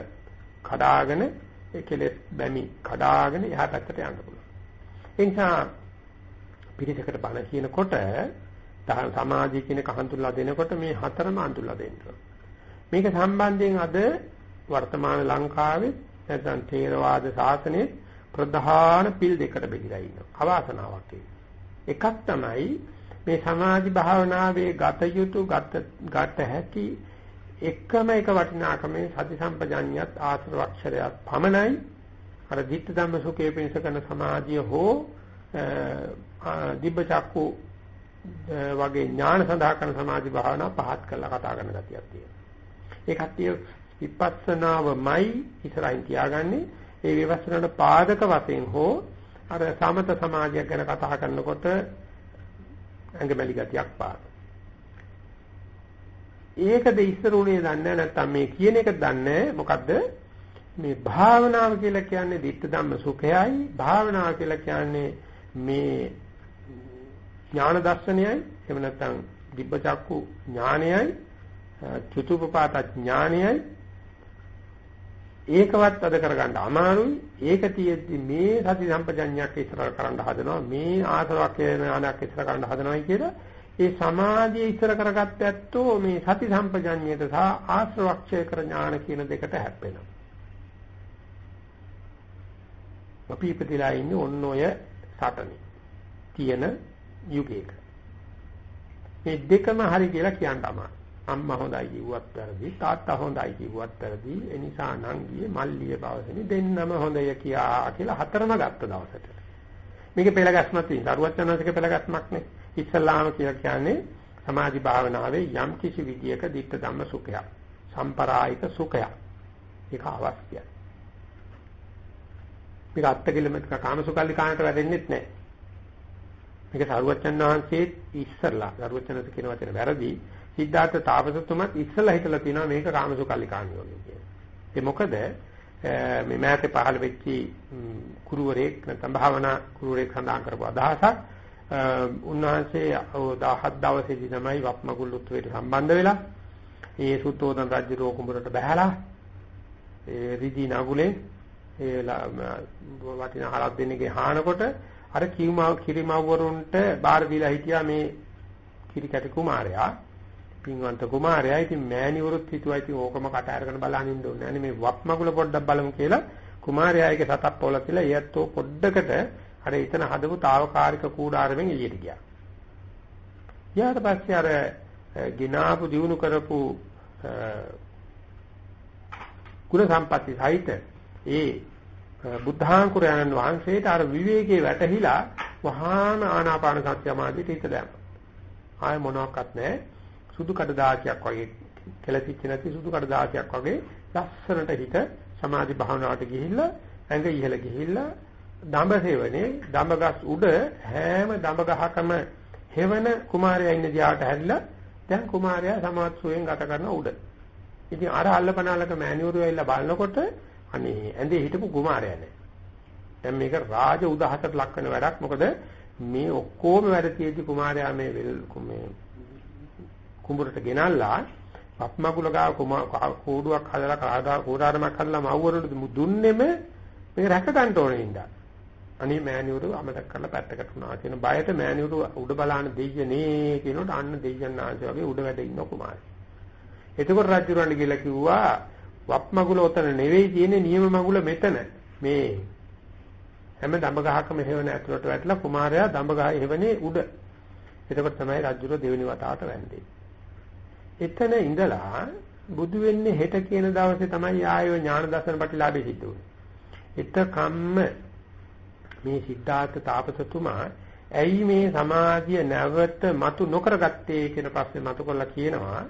කඩාගෙන ඒ කෙලෙස් බැමි කඩාගෙන එහා පැත්තට යන්න පුළුවන්. ඒ නිසා පිළිසකට බණ කියනකොට සමාධිය කියන කහන්තුල්ලා දෙනකොට මේ හතරම අඳුල්ලා දෙන්න. මේක සම්බන්ධයෙන් අද වර්තමාන ලංකාවේ නැත්නම් ථේරවාද ශාසනයේ ප්‍රධාන පිල් දෙකට බෙදලා ඉන්නවා. අවාසනාවක් එකක් තමයි මේ සමාධි භාවනාවේ ගත යුතු ගත ගත හැකි එකම එක වටිනාකමේ සති සම්පජඤ්ඤයත් ආශ්‍රවක්ෂරයත් පමණයි අර ධිට්ඨ ධම්ම සුඛේ පිණිස කරන සමාධිය හෝ දිබ්බ චක්කු වගේ ඥාන සඳහා කරන සමාධි භාවනාව පහත් කරලා කතා කරන ගතියක් තියෙනවා. ඒ කට්ටිය විපස්සනාවමයි ඉස්සරහින් තියාගන්නේ ඒ විපස්සනාට පාදක වශයෙන් හෝ අර සමත සමාධියක් ගැන කතා කරනකොට ඇඟමැලි ගතියක් පාන. ඒකද ඉස්සරුණේ දන්නේ නැත්නම් මේ කියන එක දන්නේ මොකද්ද? මේ භාවනාව කියලා කියන්නේ ditta ධම්ම සුඛයයි. භාවනාව කියලා කියන්නේ මේ ඥාන දර්ශනයයි. එහෙම නැත්නම් දිබ්බ චක්කු ඥානයයි. චතුපපාත ඥානයයි. ඒකවත් අද කරගන්න අමාරුයි. ඒක තියෙද්දි මේ සති සම්පජඤ්ඤයක් ඉස්සර කරන්න හදනවා. මේ ආසවක් කියන අනක් ඉස්සර කරන්න හදනවායි කියලා ඒ සමාධිය ඉස්සර කරගත්ත ඇත්තෝ මේ සති සම්පජඤ්ඤයට සහ ආශ්‍රවක්ෂය කර ඥාන කියන දෙකට හැප්පෙනවා. අපි ඉපදිලා ඉන්නේ ඔන්න ඔය සටනේ. තියෙන යුගයක. මේ දෙකම හරි කියලා කියන්න අමාරුයි. අම්මා හොඳයි කිව්වත් වැරදි තාත්තා හොඳයි කිව්වත් වැරදි. ඒ නිසා නංගියේ මල්ලියේ පවසනේ දෙන්නම හොඳය කියා කියලා හතරම ගත්ත දවසට. මේකේ පෙළගස්මක් තියෙනවා දරුවචනසික පෙළගස්මක් නේ. ඉස්ලාම කියලා කියන්නේ සමාධි භාවනාවේ යම් කිසි විදියක ditta ධම්ම සුඛයක් සම්පරායික සුඛයක්. ඒක අවශ්‍යයි. මේක අත්ති කිලෝමීටර කාමසුකල්ලි කාණට වැදෙන්නෙත් නැහැ මේක සරුවච්චන් වහන්සේ ඉස්සරලා සරුවච්චන්ස කියන වචන වැරදි. සිද්ධාර්ථ තාපසතුමත් ඉස්සලා හිතලා තිනවා මේක කාමසුකල්ලිකාණියෝගේ කියලා. ඒ මොකද මේ මෑතේ පහළ වෙච්ච කුරුවරයෙක් නැත්නම් භාවනා කුරුවරයෙක් සඳහන් කරපු අදහසක් උන්වහන්සේ 17 දවසේදී තමයි වප්මගුල් උත්සවයට සම්බන්ධ වෙලා ඒ සුත්තෝදන රජු රෝකුඹරට බහැලා ඒ රිදි නගුලේ ඒ වටින හරක් දෙන්නගේ හානකොට අර කිව්මව කිරිමව්වරුන්ට බාර දීලා හිටියා මේ කිරි කැටි කුමාරයා පින්වන්ත කුමාරයා ඉතින් මෑණිවරුත් හිතුවා ඉතින් ඕකම කට අරගෙන බලන් ඉන්න ඕනේ. අනේ මේ වප්මගුල පොඩ්ඩක් බලමු කියලා කුමාරයාගේ සතක් පොල තියලා ඊයත්ෝ පොඩ්ඩකට අර එතන හදපු తాවකාලික කූඩාරෙන් එළියට ගියා. ඊට පස්සේ අර ගිනාපු දිනු කරපු ගුණ සම්පatti සහිත ඒ බුද්ධාංකුරයන්න් වහන්සේට අර විවේකයේ වැටහිලා වහාම ආනාපාන සති සමාධියට හිත දැම්මා. ආය මොනවත් නැහැ. සුදු කඩදාසියක් වගේ කෙලසිච්ච නැති සුදු කඩදාසියක් වගේ ලස්සනට හිත සමාධි භාවනාවට ගිහිල්ලා ඇඟ ඉහළ ගිහිල්ලා දඹ සේවනේ දඹගස් උඩ හැම දඹ ගහකම හෙවන කුමාරයා ඉන්න දිහාට හැරිලා දැන් කුමාරයා සමාධියෙන් ගත කරන උඩ. ඉතින් අර අල්ලපනාලක මෑණිවරු ඇවිල්ලා බලනකොට අනේ ඇඳේ හිටපු කුමාරයා නෑ. දැන් මේක රාජ උදාහසට ලක් වෙන වැඩක්. මොකද මේ ඔක්කොම වැඩ තියෙදි කුමාරයා මේ මේ කුඹුරට ගෙනල්ලා පත්මකුල ගාව කෝඩුවක් හදලා කාදා කෝඩාරමක් හදලා මව්වරුන්ට දුන්නෙම මේ රැක ගන්න ඕනේ ඉඳා. අනේ මෑණිවරු අමතක කරලා පැත්තකට වුණා කියන බයට මෑණිවරු උඩ බලාන දෙයියනේ කියනකොට අන්න දෙයියන් ආංශ වගේ උඩ වැඩ ඉන්න කුමාරය. එතකොට රජුරණ කියලා කිව්වා වප්මගුල උතන නෙවෙයි තියෙන්නේ නියම මගුල මෙතන. මේ හැම දඹ ගහකම හේවන ඇතුළට වැටලා කුමාරයා දඹ ගහ හේවනේ උඩ. එතකොට තමයි රජුර දෙවෙනි වතාවට වැන්දේ. එතන ඉඳලා බුදු වෙන්නේ හෙට කියන දවසේ තමයි ආයෝ ඥාන දර්ශන ප්‍රතිලාභෙ සිද්ධ වුනේ. එතකම්ම මේ සිද්ධාර්ථ තාපසතුමා ඇයි මේ සමාධිය නැවත මතු නොකරගත්තේ කියන ප්‍රශ්නේ මතු කරලා කියනවා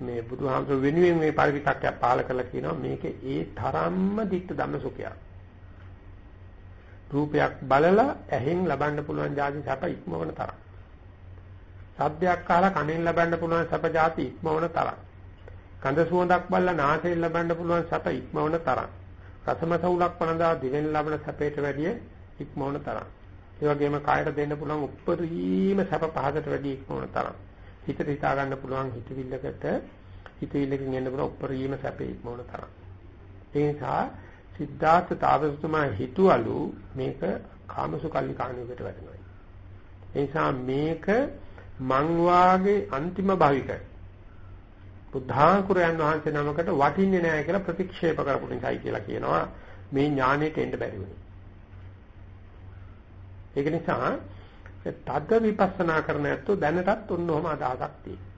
මේ බුදුහාමුදුර වෙනුවෙන් මේ පරිවිතක්යක් පහල කරලා කියනවා මේක ඒ තරම්ම දික්ත ධම්ම සුඛයක්. රූපයක් බලලා ඇහෙන් ලබන්න පුළුවන් જાති සැප ඉක්මවන තරම්. සද්දයක් අහලා කනෙන් ලබන්න පුළුවන් සැප જાති ඉක්මවන තරම්. කඳ සුවඳක් බලලා නාසයෙන් ලබන්න පුළුවන් සැප ඉක්මවන තරම්. රසම සවුලක් පනදා දිවෙන් ලබන සැපයට වැඩිය ඉක්මවන තරම්. ඒ වගේම කායට දෙන්න පුළුවන් උප්පරීම සැප පහකට වැඩිය ඉක්මවන තරම්. හිතට හිතා ගන්න පුළුවන් හිතවිල්ලකට හිතවිල්ලකින් එන්න පුළුවන් උප්පරීම සැපේ ඉක්මවන තරම්. ඒ නිසා සිද්ධාර්ථ තාපසතුමා හිතුවලු මේක කාමසුකල්ලි කාණියකට වැටෙනවා. ඒ නිසා මේක මං වාගේ අන්තිම භාවික බුද්ධාංකුරයන් වහන්සේ නමකට වටින්නේ නැහැ කියලා ප්‍රතික්ෂේප කරපු නිසායි කියලා කියනවා මේ ඥානෙට එන්න බැරි වුණේ. ඒක නිසා තද විපස්සනා කරන ඇත්තෝ දැනටත් ඔන්නෝම අදහසක් තියෙනවා.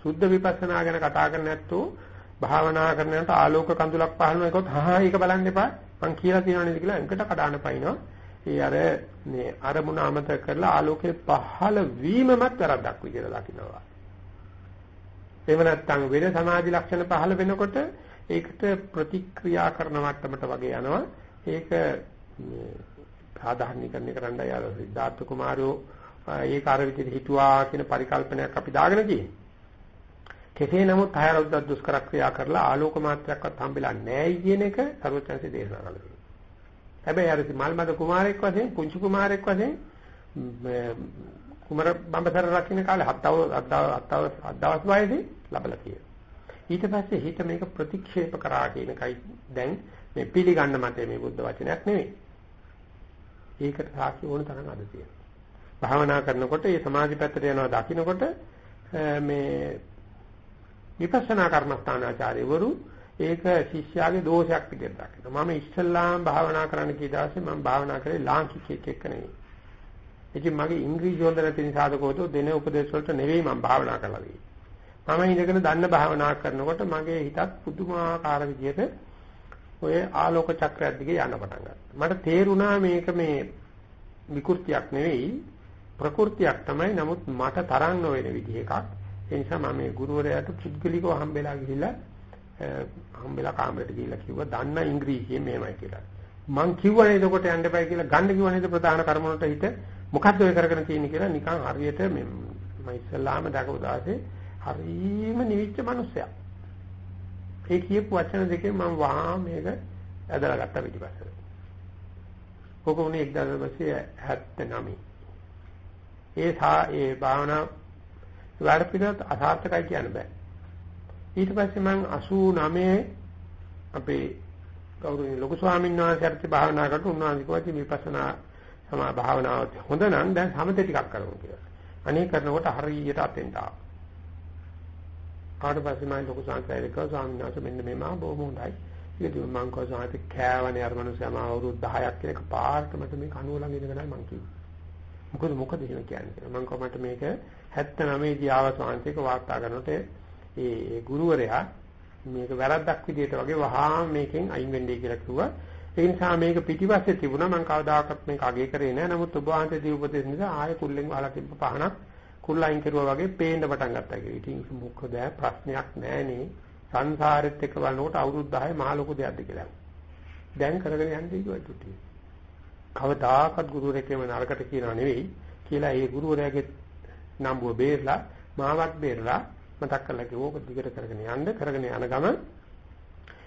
සුද්ධ විපස්සනා ගැන කතා කරන ඇත්තෝ භාවනා කරනකොට ආලෝක කඳුලක් පහළම එකොත් හා ඒක බලන්න එපා. මං කියලා තියෙනවා නේද කියලා එකට කඩාන පයින්නවා. ඒ අර මේ අරමුණ අමතක කරලා ආලෝකයේ පහළ වීමමත් වැරද්දක් විදිහට දකින්නවා. එහෙම නැත්නම් වෙන සමාධි ලක්ෂණ පහළ වෙනකොට ඒකට ප්‍රතික්‍රියා කරන මට්ටමට වගේ යනවා. ඒක සාධාරණීකරණය කරන්න යාල සිද්ධාර්ථ කුමාරයෝ ඒක අර විදිහට හිතුවා කියන පරිකල්පනයක් අපි දාගෙන තියෙනවා. කෙසේ නමුත් හයරොද්දක් දුෂ්කර ක්‍රියා කරලා ආලෝක මාත්‍රයක්වත් හම්බෙලා නැහැ කියන එක සර්වචන්සේ දේශනා කළා. හැබැයි අර මල්මද කුමාරයෙක් වශයෙන් පුංචි කුමාරයෙක් වශයෙන් කුමර බඹසර රකින්න කාලේ හත් දවස් වයසේ ලැබලා තියෙනවා. ඊට පස්සේ හිත මේක ප්‍රතික්ෂේප කරා කියන එකයි දැන් මේ පිළිගන්න මතේ මේ බුද්ධ වචනයක් නෙවෙයි. ඒකට සාක්ෂි ඕන තරම් අද තියෙනවා. භාවනා කරනකොට මේ සමාධි පැත්තට යනවා දකින්නකොට මේ විපස්සනා කර්මස්ථානාචාර්යවරු ඒක ශිෂ්‍යයාගේ දෝෂයක් විදිහට දකිනවා. මම ඉස්සල්ලාම භාවනා කරන්න කී දවසේ මම භාවනා කරේ ලාංකිකයෙක් එක්ක නෙවෙයි. ඉතින් මගේ ඉංග්‍රීසි හොඳ නැති නිසා දකෝතෝ දෙන උපදේශ වලට නෙවෙයි මම භාවනා කරලා තියෙන්නේ. මම ඉඳගෙන දන්න භාවනා කරනකොට මගේ හිතත් පුදුමාකාර විදිහට ඔය ආලෝක චක්‍රයක් දිගේ යන්න පටන් ගත්තා. මට තේරුණා මේක මේ විකෘතියක් නෙවෙයි ප්‍රകൃතියක් තමයි. නමුත් මට තරම් නොවන විදිහ එකක්. ඒ නිසා මම මේ ගුරුවරයාට පුද්ගලිකව හම්බෙලා ගිහිල්ලා හම්බෙලා කාමරේට ගිහිල්ලා කිව්වා දන්න ඉංග්‍රීසියෙන් මෙහෙමයි කියලා. මං කිව්වා නේද කොට යන්න එපා කියලා ගන්න කිව්වා නේද ප්‍රධාන කර්ම වලට හිත මොකද්ද ඔය කරගෙන තියෙන්නේ කියලා නිකන් හරියට මම ඉස්සල්ලාම දැකපු දාසේ හරීම නිවිච්ච මිනිස්සයා. ඒ කියපු වචන දෙකෙන් මම වහා මේක ඇදලා ගත්තා පිටිපස්සට. ඕක උනේ 1979. ඒ සා ඒ භාවනා වැඩ පිළිවෙත් අසාර්ථකයි කියන්න බෑ. ඊට පස්සේ මම 89 අපේ ගෞරවනීය ලොකු ස්වාමීන් වහන්සේට භාවනා කරලා උන්වහන්සේ කිව්වා විපස්සනා සමා භාවනාව හොඳ නම් දැන් සමතේ ටිකක් කරමු කියලා. අනේ කරනකොට හරියට අතෙන්ට ආවා. ආවට පස්සේ මම ලොකු සංසාරයක ස්වාමීන් වහන්සේ මෙන්න මේ මා බොහොම හොඳයි. ඉතින් මම කෝ සාහිත්‍ය කෑවනේ අර මනුස්සයා මා අවුරුදු 10ක් කෙනෙක් පාර්ට මට මේ කනුව ළඟ ඉඳගෙන මං කිව්වා. මොකද මොකද එහෙම කියන්නේ කියලා. මං කෝ මට මේක 79 දී ආව සංසාරික වාර්තා කරනකොට ඒ ගුරුවරයා මේක වැරද්දක් විදිහට වගේ වහාම මේකෙන් අයින් වෙන්නයි කියලා කිව්වා. ඒ නිසා මේක පිටිපස්සේ තිබුණා මම කවදාකවත් මේක අගය කරේ නෑ. නමුත් ඔබ වහන්සේ දී උපදේශ නිසා ආයෙ කුල්ලෙන් වහලා තිබ්බ පහනක් කුල්ල අයින් කරුවා වගේ පේන්න පටන් ගත්තා කියලා. ඉතින් මොකද ප්‍රශ්නයක් නෑනේ. සංසාරෙත් එක්ක බලනකොට අවුරුදු 10 මහ ලොකු දෙයක්ද කියලා. දැන් කරගෙන යන්නේ කිව්වා තුටි. කවදාකවත් ගුරුවරයෙක්ම නරකට කියනවා නෙවෙයි කියලා ඒ ගුරුවරයාගේ නම්බුව බේරලා මාවත් බේරලා මතක් කරලා කිව්වෝක දිගට කරගෙන යන්න කරගෙන යන ගම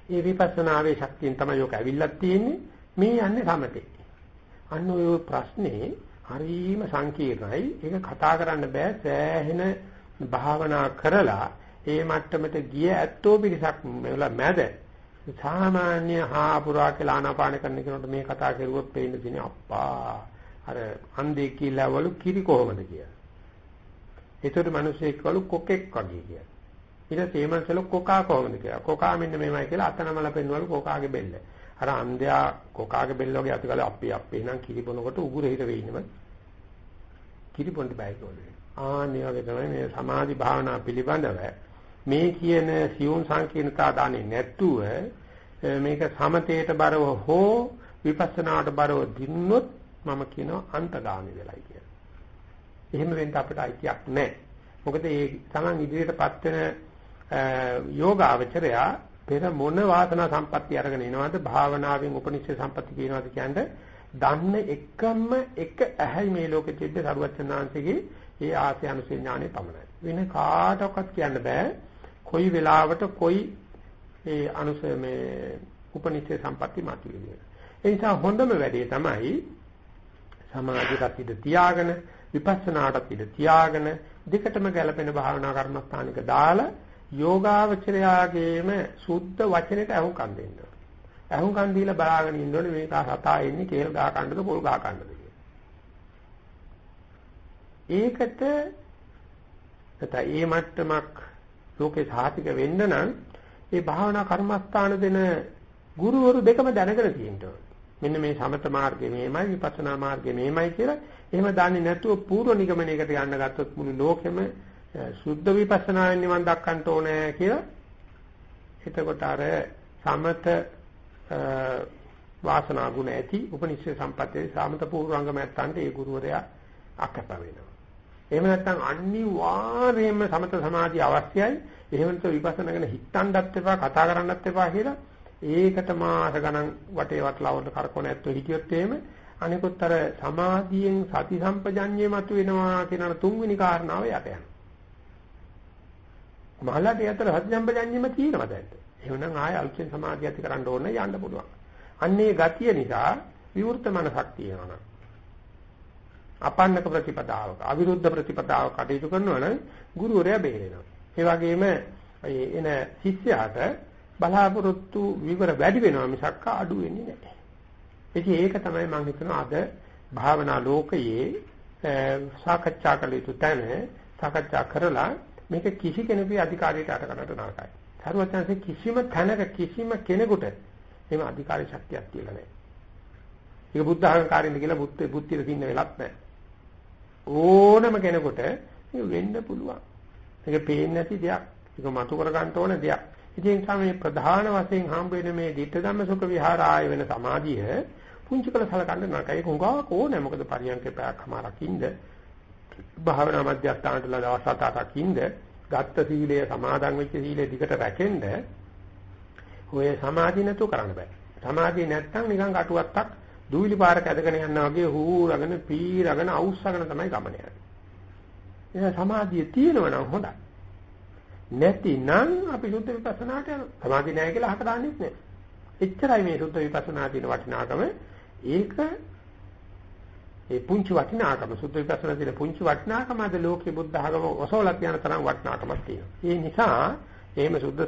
ඒ විපස්සනාවේ ශක්තියෙන් තමයි යෝක ඇවිල්ලා තියෙන්නේ මේ යන්නේ සමතේ. අන්න ඔය ප්‍රශ්නේ හරිම සංකීර්ණයි. ඒක කතා කරන්න බෑ සෑහෙන භාවනා කරලා ඒ මට්ටමට ගිය ඇත්තෝ පිරිසක් මෙවලා මැද සාමාන්‍ය හාපුරා කියලා ආනාපාන කරන කෙනෙකුට මේ කතා කරුවොත් පේන්න තියෙන අප්පා අර අන්දේ කියලාවලු කිරි කොහමද කියලා. ඒතකොට මිනිස්සෙක් වලු කොකෙක් වගේ කියලා. ඊට පස්සේ මනසල කොකා කොහමද කියලා. කොකා මෙන්න මේමයි කියලා අතනමල පෙන්වලු කොකාගේ බෙල්ල. අර අන්ධයා කොකාගේ බෙල්ල වගේ අතගල අප්පේ අප්පේ නම් කිරි බොනකොට උගුර හිට වෙයිනම කිරි බොන්න බෑ කියන්නේ. ආන්නේ වගේ තමයි මේ සමාධි භාවනා පිළිබඳව මේ කියන සියුම් සංකීර්ණතා දාන්නේ නැතුව මේක සමතේට බරව හෝ විපස්සනාට බරව දින්නොත් මම කියනවා අන්තගාමි වෙලයි කියලා. එහෙම වෙන්න අපිට අයිතියක් නැහැ. මොකද මේ Taman ඉදිරියටපත් වෙන යෝගාවචරයා පෙර මොන වාසනා සම්පatti අරගෙන එනවද භාවනාවෙන් උපනිෂේ සම්පatti කියනවාද කියන්නේ දන්න එකම එක ඇහැයි මේ ලෝකෙ තිබ්බ සරුවචනාංශගේ ඒ ආසය අනුසේ ඥානෙ පමණයි. වෙන කාටවත් කියන්න බෑ කොයි වෙලාවට කොයි ඒ අනුසය මේ උපනිෂේ සම්පatti මාතුවේ. ඒ නිසා හොඳම වැඩේ තමයි සමාධියට ඉඳ තියාගෙන විපස්සනාට ඉඳ තියාගෙන දෙකටම ගැලපෙන භාවනා කර්මස්ථානික දාලා යෝගාවචරයාගේම සුද්ධ වචනෙට අහුම්කම් දෙන්න. අහුම්කම් දීලා බලාගෙන ඉන්න ඕනේ මේක සතා එන්නේ කේල් ගහ කන්නද පොල් ගහ කන්නද කියලා. ඒකට නැත්නම් ඒ මට්ටමක් ලෝකේ සාහිතික වෙන්න නම් ඒ භාවනා කර්මස්ථාන දෙන ගුරුවරු දෙකම දැනගෙන තියෙන්න මෙන්න මේ සමත මාර්ගය මෙහෙමයි විපස්සනා මාර්ගය මෙහෙමයි කියලා එහෙම දන්නේ නැතුව පූර්ව නිගමනයකට යන්න ගත්තොත් මුළු ලෝකෙම සුද්ධ විපස්සනාවෙන් නිවන් දක්වන්න ඕනේ කියලා එතකොට අර සමත වාසනා ගුණ ඇති උපනිෂේ සම්පත්තේ සමත පූර්වංගම නැත්තන්ට ඒ ගුරුවරයා අකප වෙනවා එහෙම නැත්නම් අනිවාර්යයෙන්ම සමත සමාධිය අවශ්‍යයි. එහෙම නැත්නම් විපස්සනා ගැන හිතන්නත් එපා, කතා කරන්නත් එපා කියලා ඒකට මාස ගණන් වටේ වටලවන්න කරකවන ඇත්තෝ හිටියොත් එහෙම අනිකුත් අර සමාධියෙන් සති සම්පජඤ්ඤය මත වෙනවා කියන තුන්වෙනි කාරණාව යට යනවා. මහලට යතර සති සම්පජඤ්ඤයම තියෙනවා දැන්. එහෙනම් ආය අලුතෙන් සමාධිය ඇති කරන්න ඕන යන්න පුළුවන්. අන්නේ ගතිය නිසා විවෘත මනසක් තියෙනවා. අපන්නක ප්‍රතිපදාවක අවිරුද්ධ ප්‍රතිපදාවක කටයුතු කරනවා නම් ගුරුවරයා බේරෙනවා. ඒ වගේම එන ශිෂ්‍යයාට බලාපොරොත්තු විවර වැඩි වෙනවා මිසක් අඩු වෙන්නේ නැහැ. ඉතින් ඒක තමයි මම හිතනවා අද භාවනා ලෝකයේ සාකච්ඡා කළ යුතු තැන සාකච්ඡා කරලා මේක කිසි කෙනෙකුගේ අධිකාරියට අට කරන්නට නරකයි. සරුවත්යන්සේ කිසිම තැනක කිසිම කෙනෙකුට එහෙම අධිකාරී ශක්තියක් කියලා නැහැ. ඒක බුද්ධ අහංකාරින්ද කියලා බුද්ධ බුද්ධියට තින්න වෙලක් නැහැ. ඕනම කෙනෙකුට වෙන්න පුළුවන්. ඒක පේන්නේ නැති දෙයක්. ඒක මතු කර ගන්න ඕන දෙයක්. ඉතින් තමයි ප්‍රධාන වශයෙන් හම්බ වෙන මේ ditta ධම්ම සුඛ විහාරාය වෙන සමාධිය පුංචි කළ සලකන්න නරකයි. ඒක උගාවක් ඕනේ. මොකද පරියන්ක පැයක්මාරක් ඉඳ භාවනා මධ්‍යස්ථානටලා දවස් හත අටක් ඉඳ ගත්ත සීලය සමාදන් වෙච්ච සීලය දිගට රැකෙන්න ඔය සමාධිය නැතුව කරන්න බෑ. සමාධිය නැත්තම් නිකන් කටුවත්තක් දූවිලි පාරක ඇදගෙන යනවා වගේ හූරගෙන පීරගෙන අවුස්සගෙන තමයි ගමන යන්නේ. එහෙනම් සමාධිය තියෙනවා නම් හොඳයි. නැතිනම් අපි සුද්ධ විපස්සනාට යනවා. සමාධිය නැහැ කියලා අහක දාන්නෙත් නැහැ. එච්චරයි මේ සුද්ධ විපස්සනා තියෙන වටිනාකම. ඒක ඒ පුංචි වටිනාකම සුද්ධ විපස්සනා තියෙන පුංචි වටිනාකම අද ලෝකේ බුද්ධ ආගම ඔසවලා තියෙන තරම් වටිනාකමක් තියෙනවා. ඒ නිසා එහෙම සුද්ධ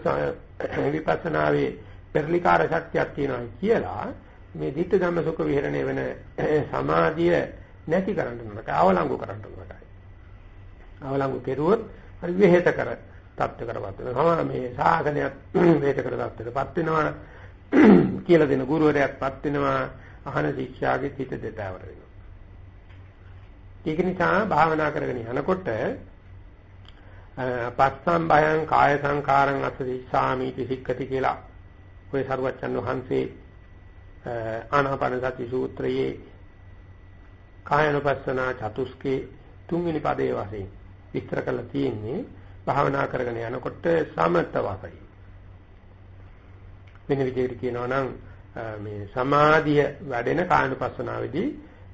[COUGHS] විපස්සනාවේ පෙරලිකාර ශක්තියක් තියෙනවා කියලා මේ ධිට්ඨ ධම්ම සුඛ විහරණය වෙන [COUGHS] සමාධිය නැති කරන්න නරක අවලංගු කරන්න නරකයි. අවලංගු කෙරුවොත් හරි වෙහෙත කර තත්ත්ව කරපත් වෙනවා. සමහර මේ සාසනයත් [COUGHS] වෙහෙත කර තත්ත්වයටපත් වෙනවා කියලා දෙන ගුරුවරයාත්පත් වෙනවා අහන ශික්ෂාගේ හිත දෙතවර වෙනවා. ඒක නිසා භාවනා කරගෙන යනකොට පස්සම් බයං කාය සංකාරං අසදිස්සාමි පිසික්කති කියලා ඔය සරුවච්චන් වහන්සේ ආනාපාන සති සූත්‍රයේ කායනුපස්සනා චතුස්කේ තුන්වෙනි පදයේ වශයෙන් විස්තර කරලා තියෙන්නේ භාවනා කරගෙන යනකොට සමත වාසයි. වෙන විදිහට කියනවා නම් මේ සමාධිය වැඩෙන කායනුපස්සනාවේදී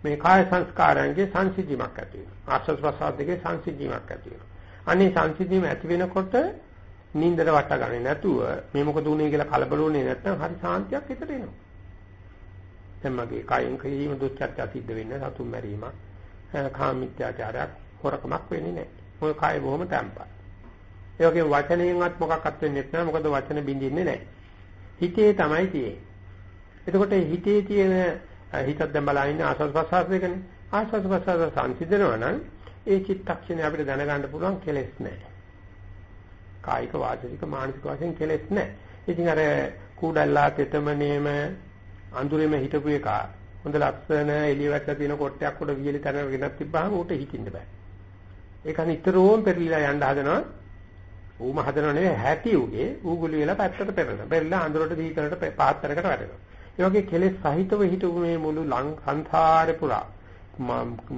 මේ කාය සංස්කාරයන්ගේ සංසිද්ධිමක් ඇති වෙනවා. ආස්වාද ප්‍රසාද දෙකේ සංසිද්ධිමක් ඇති වෙනවා. අනේ සංසිද්ධියම ඇති වෙනකොට නින්දට වට ගන්නේ නැතුව මේ මොකද උනේ කියලා කලබල වෙන්නේ නැත්නම් හරි සාන්තියක් හිතට එනවා. දැන් මගේ කයින් කීම දුක්ඛත්‍ය සිද්ධ වෙන්නේ සතුම් මැරීමක්, කාමීත්‍යාචාරයක්, හොරකමක් වෙන්නේ නැහැ. මොකද කය බොහොම තැම්පත්. ඒ වගේම වචනයෙන්වත් මොකක්වත් වෙන්නේ නැහැ. මොකද වචන බින්දින්නේ නැහැ. හිතේ තමයි තියෙන්නේ. එතකොට හිතේ තියෙන හිතක් දැන් බලන්නේ ආස්වාද ප්‍රසආස දෙකනේ. ආස්වාද ප්‍රසආස සංසිඳනවා නම් ඒ චිත්තක්ෂණය අපිට දැනගන්න පුළුවන් කෙලෙස් නැහැ. කායික වාචික මානසික වශයෙන් කෙලෙස් නැහැ. ඉතින් අර කුඩල්ලා තෙතමනේම අඳුරෙම හිටපු එක හොඳ ලස්සන එළියට තියෙන කොටයක් උඩ වියලි තැනක ගෙනත් තිබ්බහම ඌට හිතින්න බෑ. ඒක නිතරම පෙරලිලා යන්න හදනවා. ඌම හදනව නෙවෙයි හැටි උගේ ඌගුලි වෙලා පැත්තට පෙරලන. පෙරලා අඳුරට දීකරට පාත්තරකට වැටෙනවා. ඒ වගේ කෙලෙස් සහිතව හිටපු මේ මුළු සංසාරේ පුරා.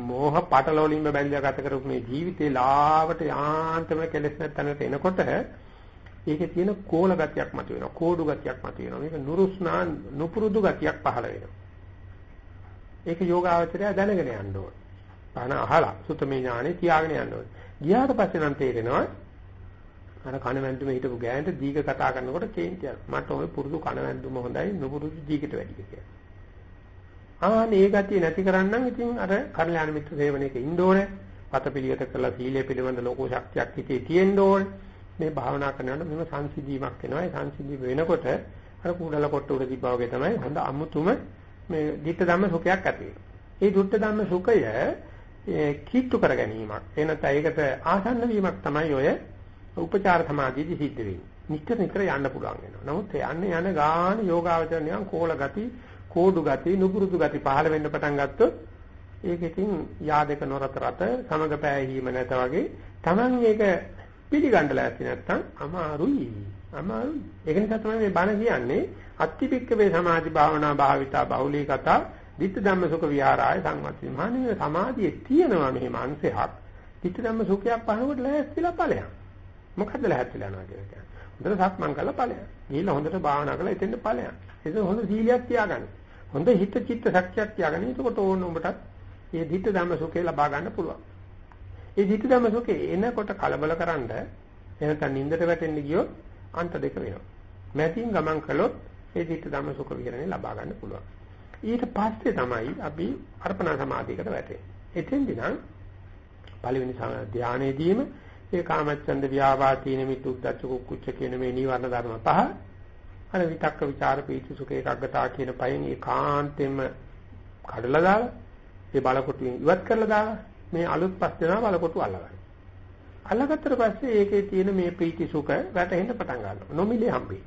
මෝහ පටල වලින්ම බැඳලා ගත කරපු මේ ජීවිතේ ලාවට යාන්තම කෙලෙස් නැත්තනට එනකොට ඒකේ තියෙන කෝල ගතියක් මත වෙනවා කෝඩු ගතියක් මත වෙනවා මේක නුරුස්නා නුපුරුදු ගතියක් පහළ වෙනවා. ඒක යෝගාවචරය දැනගෙන යන්න ඕන. බණ අහලා සුතමේ ඥානෙ තියාගෙන යන්න ඕන. ගියාට පස්සේ නම් තේරෙනවා අර කණවැන්දුම හිටපු ගෑනට දීග කතා කරනකොට කේන්තියක් මට ওই පුරුදු කණවැන්දුම හොඳයි නුපුරුදු දීගට වැඩි කියලා ආනේ ඒ ගතිය නැති කරන්නම් ඉතින් අර කල්යාණ මිත්‍ර සේවනයේක ඉන්න ඕනේ. පතපිලියට කරලා සීලය පිළිබඳ ලෝකෝ ශක්තියක් හිතේ තියෙන්න ඕනේ. මේ භාවනා කරනකොට මෙව සංසිද්ධීමක් වෙනවා. ඒ සංසිද්ධිය වෙනකොට අර කුඩල කොට උඩ තිබ්බා වගේ තමයි හොඳ අමුතුම මේ ධිට්ඨ ධම්ම සුඛයක් ඇති වෙනවා. ඒ ධිට්ඨ ධම්ම සුඛය කීට්ටු කර ගැනීමක්. එනත ඒකට ආසන්න වීමක් තමයි ඔය උපචාර සමාධියදී සිද්ධ වෙන්නේ. නිතර නිතර යන්න පුළුවන් වෙනවා. නමුත් යන්නේ යන ගාන යෝගාවචරණයන් කෝල ගති කෝඩු ගති, නුපුරුදු ගති පහළ වෙන්න පටන් ගත්තොත් ඒක ඉතින් යාදක නොරත රත සමග පෑහීම නැත වගේ Taman ඒක පිළිගන්න ලෑස්ති නැත්තම් අමාරුයි. අමාරුයි. ඒක නිසා තමයි මේ බණ කියන්නේ අත්තිපික්කවේ සමාධි භාවනා භාවිතා බහුලී කතා ditta ධම්ම සුඛ විහාරාය සංවත්ති. මහණෙනි සමාධියේ තියෙනවා මේ මාංශයක්. ditta ධම්ම සුඛයක් පහනකොට ලෑස්තිලා ඵලයක්. මොකද්ද ලෑස්තිලා යනවා කියන්නේ? හොඳට සක්මන් කරලා ඵලයක්. ගිහිල්ලා හොඳට භාවනා කරලා එතෙන්ද ඵලයක්. ඒක හොඳ සීලියක් තියාගන්න. හොඳ හිත චිත්ත ශක්තියක් තියාගන්න. එතකොට ඕන උඹටත් මේ ධිට්ඨ ධම්ම සුඛය ලබා ගන්න පුළුවන්. ඒ ධිට්ඨ ධම්ම සුඛේ එනකොට කලබල කරන්න එහෙනම් නින්දට වැටෙන්න ගියොත් අන්ත දෙක වෙනවා. මැදින් ගමන් කළොත් ඒ ධිට්ඨ ධම්ම සුඛ විහරණය ලබා ගන්න පුළුවන්. ඊට පස්සේ තමයි අපි අර්පණා සමාධියකට වැටෙන්නේ. එතෙන්දී නම් පළවෙනි ධානයේදීම ඒ කාමච්ඡන්ද ව්‍යාපාදීන මිත් උද්දච්ච කුක්කුච්ච කියන මේ නිවර්ණ ධර්ම පහ අර විතක්ක ਵਿਚාර පීති සුඛ ඒකග්ගතා කියන පයෙන් ඒකාන්තෙම කඩලා දාලා ඒ බලකොටුවෙන් ඉවත් කරලා දාලා මේ අලුත් පස් දෙනා බලකොටු අල්ලගන්න. අල්ලගත්තට පස්සේ ඒකේ තියෙන මේ පීති සුඛ වැටෙන්න පටන් ගන්නවා. නොමිලේ හම්බේ.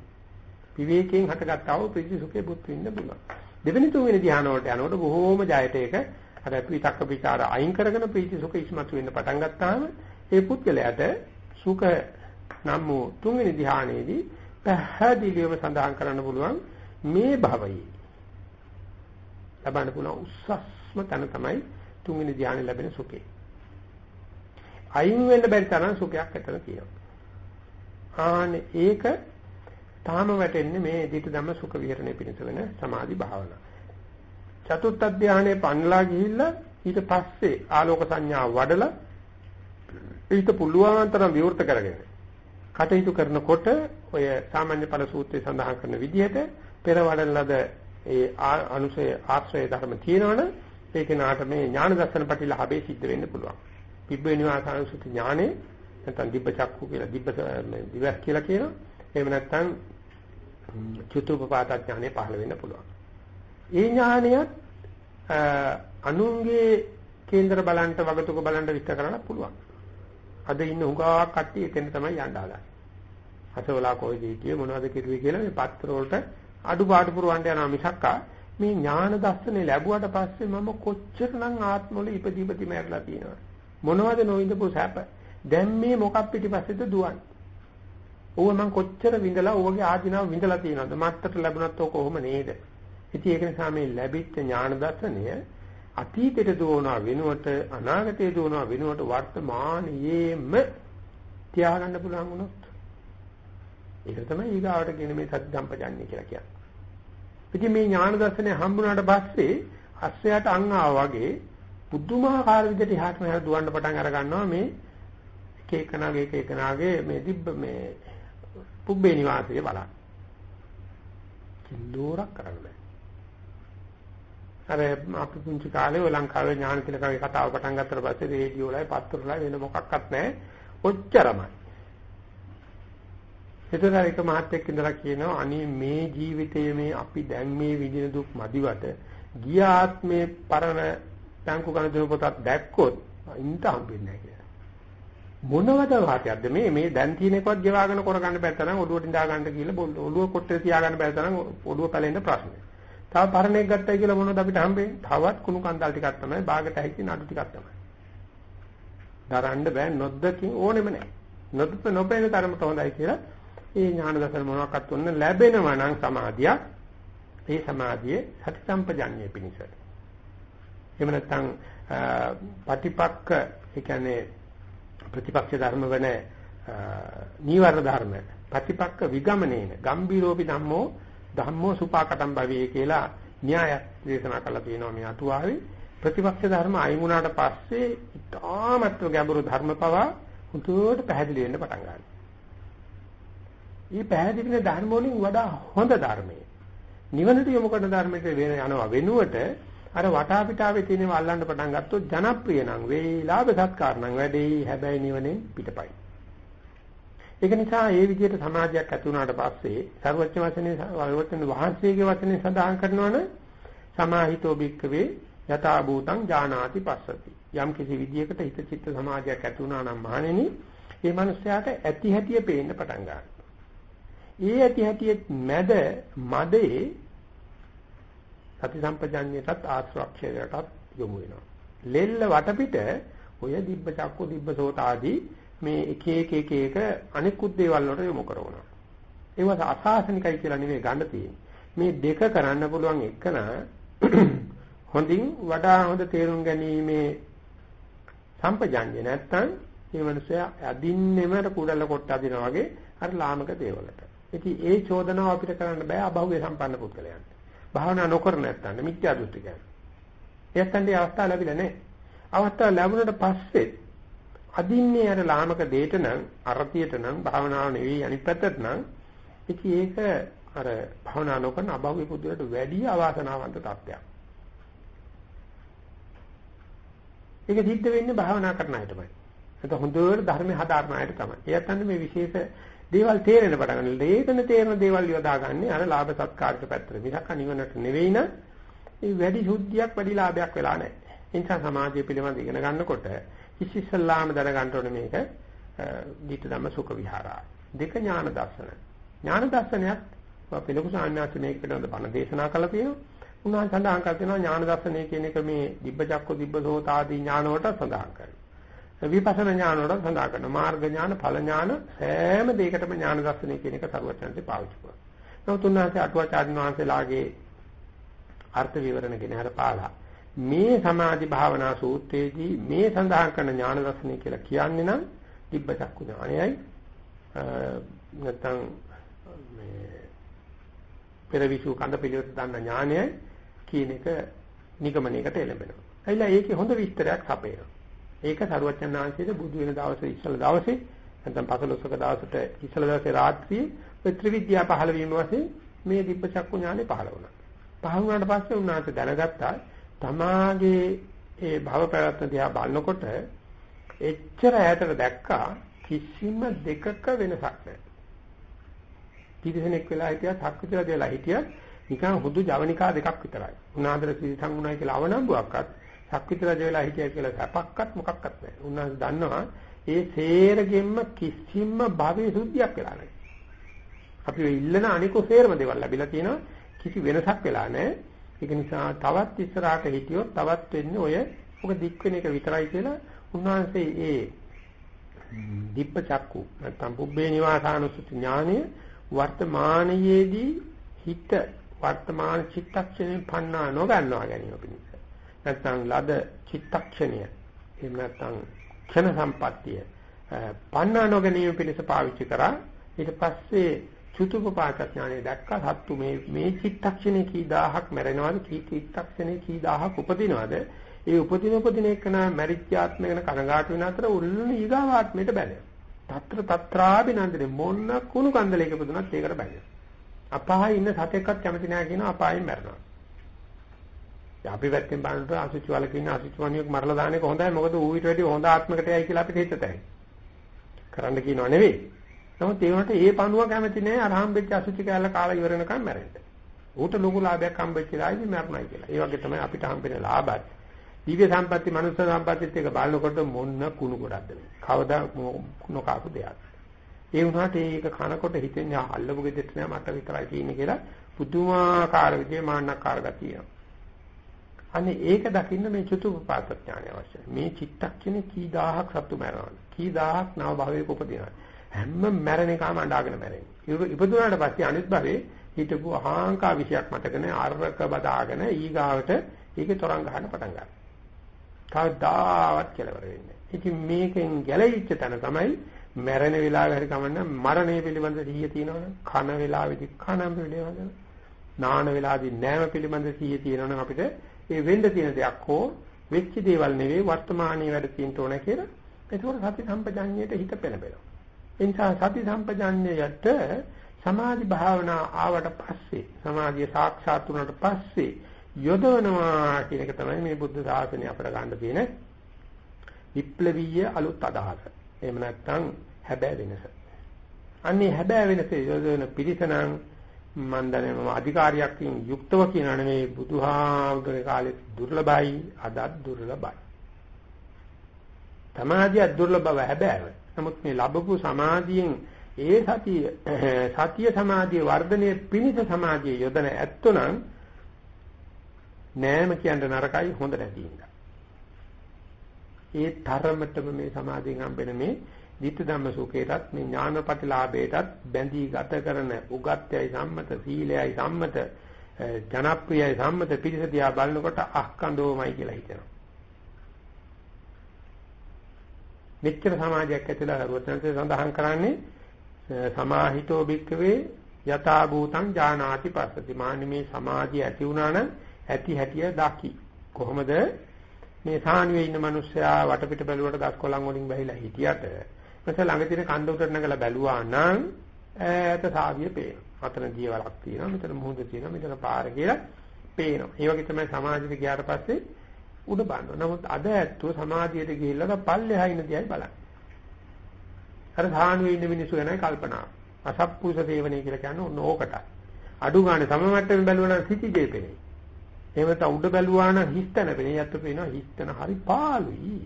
විවේකයෙන් හටගත්තා වූ ප්‍රීති සුඛේ බුත් විඳ බුණා. දෙවෙනි තුන්වෙනි ධානවලට යනකොට බොහෝම ජයට ඒක අර විතක්ක ਵਿਚාර අයින් කරගෙන ප්‍රීති සුඛ ඉස්මතු වෙන්න පටන් ගත්තාම ඒ පුද්ගලයාට සුඛ නම් වූ තුන්වෙනි ධ්‍යානයේදී පැහැදිලිවම සඳහන් කරන්න පුළුවන් මේ භවයේ ලබන්න පුළුවන් උස්සස්ම තැන තමයි තුන්වෙනි ධ්‍යානෙ ලැබෙන සුඛේ. අයින් වෙන්න බැරි තරම් සුඛයක් ඇතන තියෙනවා. ආනේ ඒක තාම වැටෙන්නේ මේ දිට ධම්ම සුඛ විහරණය පිණිස වෙන සමාධි භාවනාව. චතුත්ථ ධානයේ පන්ලා ගිහිල්ලා ඊට පස්සේ ආලෝක සංඥා වඩලා ඊට පුළුවන් තරම් විවෘත කරගෙන කටයුතු කරනකොට ඔය සාමාන්‍ය ඵල සූත්‍රයේ සඳහන් කරන විදිහට පෙර වඩන ලද ඒ අනුසය ආශ්‍රය ධර්ම තියෙනවනේ ඒක නාට මේ ඥාන දර්ශන පිටිල හැබේ සිද්ධ වෙන්න පුළුවන්. පිබ්බ නිවාසානුසුති ඥානේ නැත්නම් දිබ්බ චක්කු කියලා දිබ්බ දිවස් කියලා කියනවා. එහෙම නැත්නම් චතුප්පපාත ඥානේ පහළ වෙන්න පුළුවන්. ඒ ඥානයත් අනුන්ගේ කේන්දර බලන්ට වගතුක බලන්ට විස්තර කරන්න පුළුවන්. අද ඉන්න හුඟා කට්ටිය එතන තමයි යන්න හදන්නේ. අසවලා කොයිද හිටියේ මොනවද කිරුවේ කියලා මේ පත්‍ර වලට අඩුපාඩු පුරවන්න යනවා මිසක්කා මේ ඥාන දර්ශනේ ලැබුවට පස්සේ මම කොච්චරනම් ආත්මවල ඉපදී ඉපදී මැරලා තියෙනවද? මොනවද නොවිඳපු සැප? දැන් මේ මොකක් පිටිපස්සේද දුවන්නේ? ඕව මං කොච්චර විඳලා ඕවගේ ආධිනාව විඳලා තියෙනවද? මත්තට ලැබුණත් ඕක කොහොම නේද? ඉතින් ඒක නිසා මේ ලැබිච්ච ඥාන දර්ශනය අතීතයට දුවනවා වෙනුවට අනාගතයට දුවනවා වෙනුවට වර්තමානයේම තියාගන්න පුළුවන් වුණොත් ඒක තමයි ඊගාවට කියන මේ සත්‍ය සම්පජන්‍ය කියලා කියන්නේ ඉතින් මේ ඥාන දර්ශනය හම්බුනාට පස්සේ අස්සයට අං වගේ පුදුමාකාර විදිහට එහාට මෙහාට දුවන්න පටන් අර ගන්නවා මේ එක එකනාගේ එක එකනාගේ මේ දිබ්බ මේ පුබ්බේ නිවාසයේ බලන්න. කිලෝරක් කරන්න බෑ. අර අපි පුංචි කාලේ ඔය ලංකාවේ ඥාන තිලකගේ කතාව පටන් ගත්තට පස්සේ රේඩියෝ වලයි පත්තර වලයි වෙන මොකක්වත් නැහැ. ඔච්චරමයි. එතන එක මහත්යෙක් ඉඳලා කියනවා අනේ මේ ජීවිතයේ මේ අපි දැන් මේ විඳින දුක් මදිවට ගිය ආත්මේ පරණ බැංකු ගණන් පොතක් දැක්කොත් ඉන්ට හම්බෙන්නේ නැහැ කියලා. මොනවද වාටයක්ද මේ මේ දැන් තියෙන එකවත් ගෙවාගෙන කරගන්න බැත්ත නම් ඔළුවට ඉඳා ගන්න කියලා ඔළුව කොට්ටේ තියාගන්න බැත්ත නම් ඔළුව පැලෙන්න ප්‍රශ්නේ. තව පරණෙක් ගත්තයි කියලා මොනවද අපිට හම්බෙන්නේ? තවත් කුණු කන්දල් ටිකක් තමයි බාගට ඇහිච්ච නඩු ටිකක් තමයි. දරන්න බෑ නොදකින් ඕනෙම නැහැ. නොදප නොපෙන තරමට හොඳයි කියලා ඒ ඥාන දර්ශන මොනවාක්වත් ඔන්න ලැබෙනවා නම් සමාධියක් ඒ සමාධියේ සති සම්පජන්‍ය පිණිස. එහෙම නැත්නම් ප්‍රතිපක්ක ඒ කියන්නේ ප්‍රතිපක්ෂ ධර්ම වෙන නීවර ධර්ම ප්‍රතිපක්ක විගමනේන ගම්බීරෝපි ධම්මෝ ධම්මෝ සුපාකටම් භවයේ කියලා න්‍යාය දේශනා කළා තියෙනවා මේ අටුවාවේ. ප්‍රතිපක්ෂ ධර්ම අයින් වුණාට පස්සේ ඉතාමත්ව ගැඹුරු ධර්ම පවා හුදුවට පැහැදිලි වෙන්න පටන් ගන්නවා. මේ පැහැදිලි ධර්ම වලින් වඩා හොඳ ධර්මයේ. නිවනට යොමු කරන ධර්මයට වෙන යනවා වෙනුවට අර වටා පිටාවේ තියෙනව අල්ලන්න පටන් ගත්තොත් ජනප්‍රිය නම් වෙයි ලාභ සත්කාර නම් වැඩි හැබැයි නිවනෙන් පිටපයි. ඒක නිසා මේ විදිහට සමාජයක් ඇති වුණාට පස්සේ සර්වඥ වචනේ සර්වඥ වහන්සේගේ වචනේ සඳහන් කරනවනේ සමාහිතෝ භික්කවේ යථා භූතං ඥානාති පස්සති යම් කිසි විදියකට හිත චිත්ත සමාජයක් ඇති වුණා නම් මහණෙනි ඒ මනුස්සයාට ඇති හැටිය පේන්න පටන් ගන්නවා ඒ ඇති හැටියෙත් මැද මදේ සති සම්පජඤ්ඤයටත් ආශ්‍රක්ෂයටත් යොමු වෙනවා. ලෙල්ල වටපිට ඔය දිබ්බ චක්කු දිබ්බ සෝත ආදී මේ එක එක එක එක අනිකුත් දේවල් වලට යොමු කරනවා. ඒවත් අසාසනිකයි කියලා නෙවෙයි ගන්න තියෙන්නේ. මේ දෙක කරන්න පුළුවන් එකන [CLEARS THROAT] හොඳින් වඩා හොඳ තේරුම් ගැනීමේ සම්පජඤ්ඤය නැත්තම් මේ මිනිස්සයා අදින්නෙම කුඩල කොට අදිනා වගේ අර ලාමක දේවලට. ඉතින් ඒ චෝදනාව අපිට කරන්න බෑ අභෞවිය සම්පන්න පුද්ගලයන්ට. භාවනා නොකර නැත්නම් මිත්‍යා දෘෂ්ටිකයන්. එයත්න්ට අවස්ථාව ලැබිලා නැහැ. අවස්ථාව ලැබුණට පස්සේ අදින්නේ අර ලාමක දෙයට නම් අරතියට නම් භාවනාව නෙවෙයි අනිත් පැත්තට නම් ඉතින් ඒක අර භාවනා නොකරන අභෞවිය පුද්ගලට වැඩි අවාසනාවන්ත තත්ත්වයක්. ඒක සිද්ධ වෙන්නේ භාවනා කරන අයටමයි. ඒක හොඳට ධර්මයේ හදාarna අයට තමයි. එයත් මේ විශේෂ දේවල් තේරෙන්න පටන් ගන්නවා. ලේඛන තේරෙන දේවල් යොදාගන්නේ අර ලාභ සත්කාරක පැත්තට. මිසක් අනිවනට නෙවෙයි නම් මේ වැඩි සුද්ධියක් වැඩි ලාභයක් වෙලා නැහැ. ඒ නිසා සමාජය පිළිබඳ ඉගෙන ගන්නකොට ඉස්සෙල්ලාම දැනගන්න ඕනේ මේක දීත ධම්ම සුඛ විහාරා. දෙක ඥාන දර්ශන. ඥාන දර්ශනයත් අපි ලොකු සාන්නාස මේක පිළිබඳ බණ දේශනා කළා තියෙනවා. උන්වහන්සේ සඳහන් කර තියෙනවා ඥාන දර්ශනය කියන එක මේ දිබ්බ චක්ක දිබ්බ සෝත ආදී ඥාන වලට සඳහන් කරනවා. විපස්සනා ඥාන වල සඳහන් කරනවා. මාර්ග ඥාන, ඵල ඥාන සෑම දෙයකටම ඥාන දර්ශනය කියන එක සරුවචනන්සේ පාවිච්චි කරනවා. නමුත් උන්වහන්සේ අටුවාචාර්ය වහන්සේලාගේ අර්ථ විවරණ ගෙන හර පාලා මේ සමාධි භාවනා සූත්‍රයේදී මේ සඳහන් කරන ඥාන දර්ශනය කියලා කියන්නේ නම් දිබ්බ චක්කු ඥානයයි නැත්නම් මේ පෙරවිසු කඳ පිළිවෙත දන්න ඥානයයි කියන එක නිගමනයකට එළඹෙනවා. ඇයිලා ඒකේ හොඳ විස්තරයක් සපේනවා. ඒක සරුවචනාංශයේ බුදු වෙන දවසේ ඉස්සල දවසේ නැත්නම් පසළොස්වක දවසට ඉස්සල දවසේ රාත්‍රියේ ත්‍රිවිද්‍යා පහළ වීම වශයෙන් මේ දිබ්බ චක්කු ඥානෙ පහළ වුණා. පහළ වුණාට පස්සේ උන්වහන්සේ දැනගත්තා තමාගේ ඒ භව ප්‍රවත්න දිහා බලනකොට එච්චර ඈතට දැක්කා කිසිම දෙකක වෙනසක් නැහැ. තිරිසනෙක් වෙලා හිටියත් හක්විතර දෙලා හිටියත් නිකන් හුදු ජවනිකා දෙකක් විතරයි. උනාදර තිරිසංගුණයි කියලා අවනම්බුවක්වත් හක්විතර දෙලා හිටියයි කියලා සැපක්වත් මොකක්වත් නැහැ. උන්වහන්සේ දන්නවා ඒ සේරගෙම්ම කිසිම භවයේ සුද්ධියක් වෙලා නැහැ. අපි ඔය ඉල්ලන අනිකෝ සේරම දේවල් ලැබිලා තියෙනවා කිසි වෙනසක් වෙලා නැහැ. ඒක නිසා තවත් ඉස්සරහට හිටියොත් තවත් වෙන්නේ ඔය ඔක දික් වෙන එක විතරයි කියලා උන්වහන්සේ ඒ දිබ්බ චක්කු නැත්නම් පුබ්බේ නිවාසානුසුති ඥානය වර්තමානයේදී හිත වර්තමාන චිත්තක්ෂණයෙන් පන්නා නොගන්නවා ගැනීම පිණිස. නැත්නම් ලද චිත්තක්ෂණය එහෙම නැත්නම් ක්ෂණ සම්පත්තිය පන්නා නොගැනීම පිණිස පාවිච්චි කරා. ඊට පස්සේ චුතුපපාත ඥානය දැක්කා සත්තු මේ මේ චිත්තක්ෂණේ කී දහහක් මැරෙනවද කී චිත්තක්ෂණේ කී දහහක් උපදිනවද ඒ උපදින උපදින එකන මරිත්‍යාත්ම වෙන කනගාටු වෙන අතර උල්ලන ඊගාවාත්මයට බැලේ. తත්‍ර తත්‍රාබිනන්දනේ මොන්න කුණු කන්දලයක පුදුනත් ඒකට බැලේ. අපායේ ඉන්න සතෙක්වත් කැමති නැහැ කියනවා අපායෙන් මැරෙනවා. අපි පැත්තෙන් බලනකොට අසුචි වලක ඉන්න අසුචි වණියෙක් මරලා දාන එක හොඳයි මොකද ඌ ඊට වැඩිය හොඳ ආත්මකටයයි කියලා අපිට හිතතයි. කරන්න කියනව නෙවෙයි. නමුත් ඒ වුණාට ඒ පණුව කැමති නෑ අරහම් වෙච්ච අසුචි කැලල කාලා ඉවර වෙනකම් මැරෙන්න. ඌට ලොකු ලාභයක් හම්බෙච්ච දායිදී මැරුණයි කියලා. ඒ වගේ තමයි අපිට හම්බෙන ලාභත්. දිව්‍ය සම්පatti, මනුෂ්‍ය සම්පත්තිත් එක බලනකොට මොන්න කුණු ගොඩක්ද මේ. කවදා නොකාපු දෙයක්. ඒ වුණාට ඒක කනකොට හිතෙන්නේ අල්ලපු ගෙදරට නෑ මට විතරයි තියෙන්නේ කියලා පුදුමාකාර විදිහේ මාන්නකාර ගතිය. අනේ ඒක දකින්න මේ චතුප්පාත ඥානය අවශ්‍යයි. මේ චිත්තක්ෂණේ කී දහහක් සතු මරනවා. කී දහහක් නව භවයක උපදිනවා. හැම මැරෙන එකම අඬාගෙන මැරෙන්නේ. ඉපදුනාට පස්සේ අනිත් භවයේ හිටපු අහංකා විශයක් මතකනේ අරක බදාගෙන ඊගාවට ඒකේ තරංග ගන්න පටන් ගන්නවා. කවදාවත් කෙලවර වෙන්නේ. ඉතින් මේකෙන් ගැලවිච්ච තැන තමයි මැරෙන වෙලාවෙ හරි කමන්න මරණය පිළිබඳ සිහිය තියෙනවනේ. කන වෙලාවේදී කන පිළිබඳ නාන වෙලාවේදී නෑම පිළිබඳ සිහිය තියෙනවනම් අපිට ඒ වෙන්න තියෙන දෙයක් හෝ වෙච්ච දේවල් නෙවෙයි වර්තමානයේ වැඩ තියෙන්න ඕන කියලා ඒකෝර සති සම්පජාඤ්ඤයට හිත පෙළඹෙනවා. ඒ නිසා සති සම්පජාඤ්ඤයට සමාධි භාවනා ආවට පස්සේ සමාධිය සාක්ෂාත් වුණාට පස්සේ යොදවනවා කියන එක තමයි මේ බුද්ධ ශාසනය අපට ගන්න තියෙන විප්ලවීය අලුත් අදහස. එහෙම නැත්නම් හැබෑ වෙනස. අන්නේ හැබෑ වෙනස යොදවන පිරිසනම් මම දන්නේ මම අධිකාරියක්කින් යුක්තව කියන නෙමෙයි බුදුහාමුදුරේ කාලේ දුර්ලභයි අදත් දුර්ලභයි. සමාධිය දුර්ලභව හැබෑව. නමුත් මේ ලැබපු සමාධියෙන් ඒ සතිය [CLEARS THROAT] සතිය සමාධිය වර්ධනයේ පිණිස සමාධිය යොදන ඇත්තොනම් නෑම කියන්න නරකයි හොඳ නැති ඉඳලා. ඒ තරමටම මේ සමාධියෙන් හම්බෙන මේ ධිට්ඨ ධම්ම සුඛේටත් මේ ඥානපටිලාභයටත් බැඳී ගත කරන උගත්යයි සම්මත සීලයයි සම්මත ජනප්‍රියයි සම්මත පිරිස දිහා බලනකොට අහකඳෝමයි කියලා හිතෙනවා. මෙච්චර සමාජයක් ඇතුළත හරුවතන්සේ සඳහන් කරන්නේ සමාහිතෝ භික්කවේ යථා භූතං ඥානාති පස්සති මානිමේ සමාධිය ඇති වුණා නම් ඇති හැටිය දකි කොහොමද මේ සාහනියේ ඉන්න මිනිස්සයා වටපිට බැලුවට ගස් කොළන් වලින් බැහැලා හිටියට ඊපස්සේ ළඟ තියෙන කන්ද උඩට නැගලා බැලුවා නම් ඈත සාවිය පේනවා. අතන දියවලක් තියෙනවා, මෙතන මුහුද තියෙනවා, මෙතන පාර කියලා පේනවා. ඒ වගේ තමයි සමාධියට ගියාට පස්සේ උඩ බලනවා. නමුත් අද ඇත්තෝ සමාධියට ගිහිල්ලා පල්ලෙහා ඉන්න දිහායි බලන්නේ. අර සාහනුවේ ඉන්න මිනිස්සු ගැනයි කල්පනා. අසප්පුස සේවනය කියලා කියන්නේ ඕන ඕකට. අඩු ගානේ සම මට්ටමේ බැලුවා නම් සිටිජේ පෙනේ. එහෙම නැත්නම් උඩ බැලුවා නම් හිස්තන පෙනේ. යත් පේනවා හිස්තන හරි පාළුයි.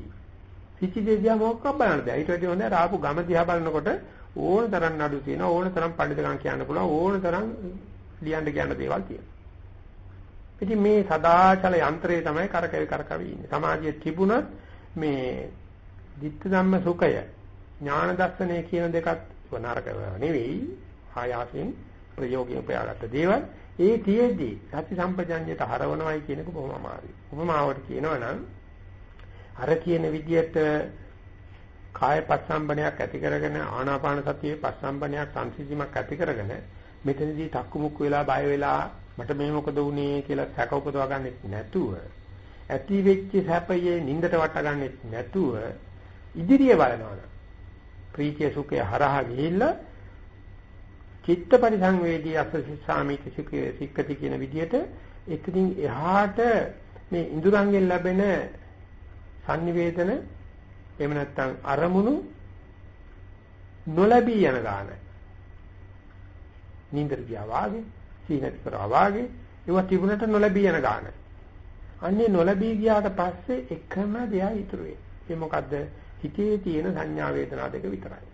සිචිදේ දිහා මොකක්ද බලන්නද? ඊට වැඩි හොඳ ආපු ගම දිහා බලනකොට ඕන තරම් නඩු තියෙනවා ඕන තරම් පඬිතුකම් කියන්න පුළුවන් ඕන තරම් ලියන්න කියන්න දේවල් තියෙනවා. ඉතින් මේ සදාචල යන්ත්‍රය තමයි කරකැවි කරකැවි ඉන්නේ. සමාජයේ තිබුණත් මේ ditta ධම්ම සුඛය ඥාන දර්ශනය කියන දෙකත් වනාරක නෙවෙයි ආයාසයෙන් ප්‍රයෝගයෙන් උපයාගත්ත දේවල් ඒ තියේදී සති සම්පජඤ්ඤයට හරවනවයි කියන එක බොහොම අමාරුයි. උපමාවට කියනවා නම් අර කියන විදිහට කාය පස්සම්බනයක් ඇති කරගෙන ආනාපාන සතියේ පස්සම්බනයක් සංසිඳීමක් ඇති කරගෙන මෙතනදී තක්කු මුක්කු වෙලා බය වෙලා මට මේ මොකද වුනේ කියලා සැක උපදවා ගන්නෙ නැතුව ඇති වෙච්ච සැපයේ නින්දට වටගන්නෙත් නැතුව ඉදිරිය බලනවා. ප්‍රීතිය සුඛය හරහා ගිහිල්ලා චිත්ත පරිසංවේදී අසසිසාමිත සික්කති කියන විදිහට එතනින් එහාට මේ ඉඳුරංගෙන් ලැබෙන sannivedana එහෙම නැත්නම් අරමුණු නොලැබී යන ගාන. නින්දර ගියා වාගේ, සීනත් කරා වාගේ, ඒවා තිබුණට නොලැබී යන ගාන. අන්නේ නොලැබී ගියාට පස්සේ එකම දෙයක් ඉතුරු වෙන්නේ. ඒ මොකද්ද? හිතේ තියෙන සංඥා වේදනා දෙක විතරයි.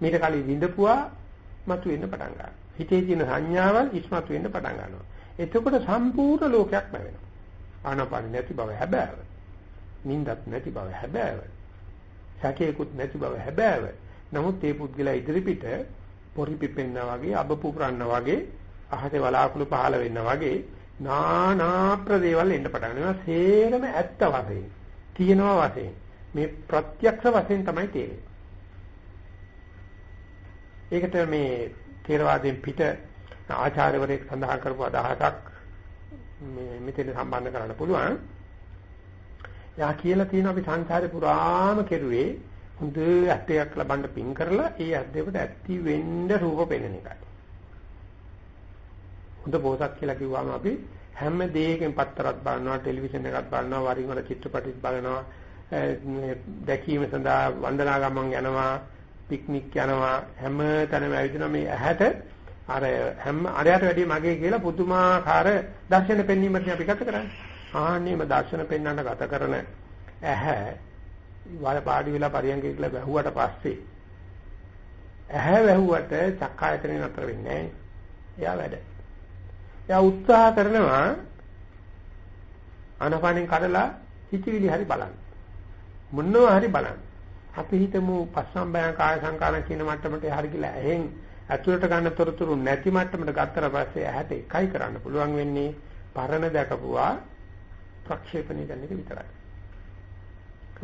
මීට කලින් විඳපුවා මතු වෙන්න පටන් ගන්නවා. හිතේ තියෙන සංඥාවල් ඉස්මතු වෙන්න පටන් ගන්නවා. එතකොට සම්පූර්ණ ලෝකයක් ලැබෙනවා. ආනපාන නැති බව හැබෑව. නිින්දත් නැති බව හැබෑව. සැකේකුත් නැති බව හැබෑව. නමුත් මේ පුද්ගලයා ඉදිරිපිට පොරි පිපෙන්නා වගේ අබ පුපුරන්න වගේ අහසේ වලාකුළු පහළ වෙන්න වගේ නානා ප්‍රදේවල් එන්න පටන් ගන්නවා. සේරම ඇත්ත වශයෙන්. තියෙනවා වශයෙන්. මේ ප්‍රත්‍යක්ෂ වශයෙන් තමයි තේරෙන්නේ. ඒකට මේ ථේරවාදයෙන් පිට ආචාර්යවරයෙක් සඳහන් කරපු අදහසක් මේ මෙතන සම්බන්ධ කරන්න පුළුවන්. යා කියලා තියෙන අපි සංසාරේ පුරාම කෙරුවේ හොඳ ඇත්තයක් ලබන්න පින් කරලා ඒ ඇද්දේකට ඇති වෙන්න රූප පෙනෙන එකයි. හොඳ පොසක් කියලා කිව්වම අපි හැම දෙයකින් පත්තරත් බලනවා ටෙලිවිෂන් එකක් බලනවා වරින් වර චිත්‍රපටිත් බලනවා දැකීම සඳහා වන්දනා ගමන් යනවා පික්නික් යනවා හැම තැනම ඇවිදිනවා මේ ඇහැට අර හැම අරයට වැඩිය මගේ කියලා පුදුමාකාර දර්ශන පෙන්වීමක් අපි ගත කරන්නේ. ආන්නේම දර්ශන පෙන්වන්න ගත කරන ඇහැ වල පාඩි වෙලා පරියන්ක කියලා වැහුවට පස්සේ ඇහැ වැහුවට චක්කායතනෙ නතර වෙන්නේ නැහැ. එයා වැඩ. එයා උත්සාහ කරනවා අනපානෙන් කඩලා හිතවිලි හරි බලන්න. මොනවා හරි බලන්න. අපි හිතමු පස්සම්බයං කාය සංකාරණ කියන මට්ටමට හරි කියලා ඇහෙන් ඇතුළට ගන්න තොරතුරු නැති මට්ටමට ගත්තට පස්සේ ඇහැට එකයි කරන්න පුළුවන් වෙන්නේ පරණ දැකපුවා ප්‍රක්ෂේපණය කරන එක විතරයි.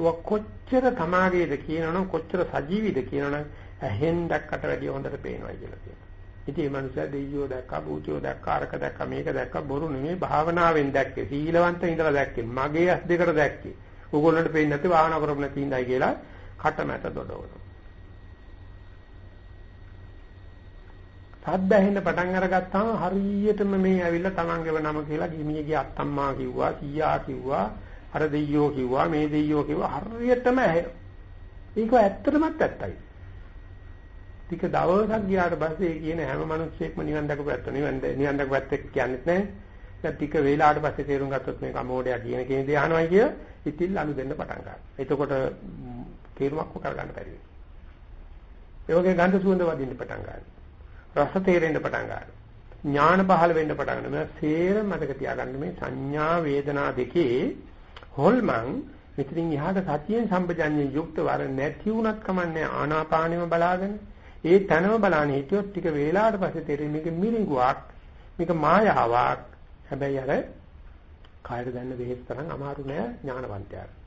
ඒක කොච්චර තමාගේද කියනවනම් කොච්චර සජීවීද කියනවනම් ඇහෙන් දැක්කට වැඩිය හොඳට පේනවා කියලා කියනවා. ඉතින් මේ මනුස්සයා දෙයියෝ දැක්කා, භූතයෝ දැක්කා, අරක දැක්කා, මේක දැක්කා බොරු නෙමෙයි භාවනාවෙන් දැක්කේ. සීලවන්ත ඉඳලා දැක්කේ. මගේ ඇස් දෙකට දැක්කේ. ඕගොල්ලන්ට පේන්නේ නැති භාවනා කරපු නැති ඉඳයි කියලා කටමැට දොඩවනවා. සද්ද ඇහෙන්න පටන් අරගත්තාම හරියටම මේ ඇවිල්ලා තමන්ගේව නම කියලා ගිමියගේ අත්තම්මා කිව්වා, සීයා කිව්වා, අර දෙයියෝ කිව්වා, මේ දෙයියෝ කිව්වා හරියටම ඇහෙනවා. ඒක ඇත්තටමත් ඇත්තයි. ටික දවසක් ගියාට පස්සේ කියන හැම මිනිස්සෙක්ම නිවන් දැකපු ඇත්ත නිවන් නිවන් දැකපු ඇත්තෙක් කියන්නේත් නැහැ. දැන් ටික වේලාවට පස්සේ තේරුම් ගත්තොත් මේ කමෝඩයා කියන කෙනේ දේ අහනවයි කිය ඉතින් අලු දෙන්න පටන් ගන්නවා. එතකොට තේරුමක්ම කරගන්න බැරි වෙනවා. ඒ වගේ ගන්ධ සුවඳ වදින්න පටන් ගන්නවා. රස තේරෙන්න පටන් ගන්නවා. ඥාන පහළ වෙන්න පටන් ගන්නවා. මේ සේර මතක තියාගන්න මේ සංඥා වේදනා දෙකේ හොල්මන් මෙතනින් එහාට සතියෙන් සම්පජඤ්ඤයෙන් යුක්ත වර නැති වුණත් කමන්නේ ආනාපානෙම බලාගෙන ඒ තනම බලන්නේ හිටියොත් ටික වේලාවට පස්සේ තේරෙන්නේ මේක මිරිඟුවක් මේක මායාවක් හැබැයි අර කායර දැන්න වෙහෙස් තරම් අමාරු නෑ ඥානවන්තයාට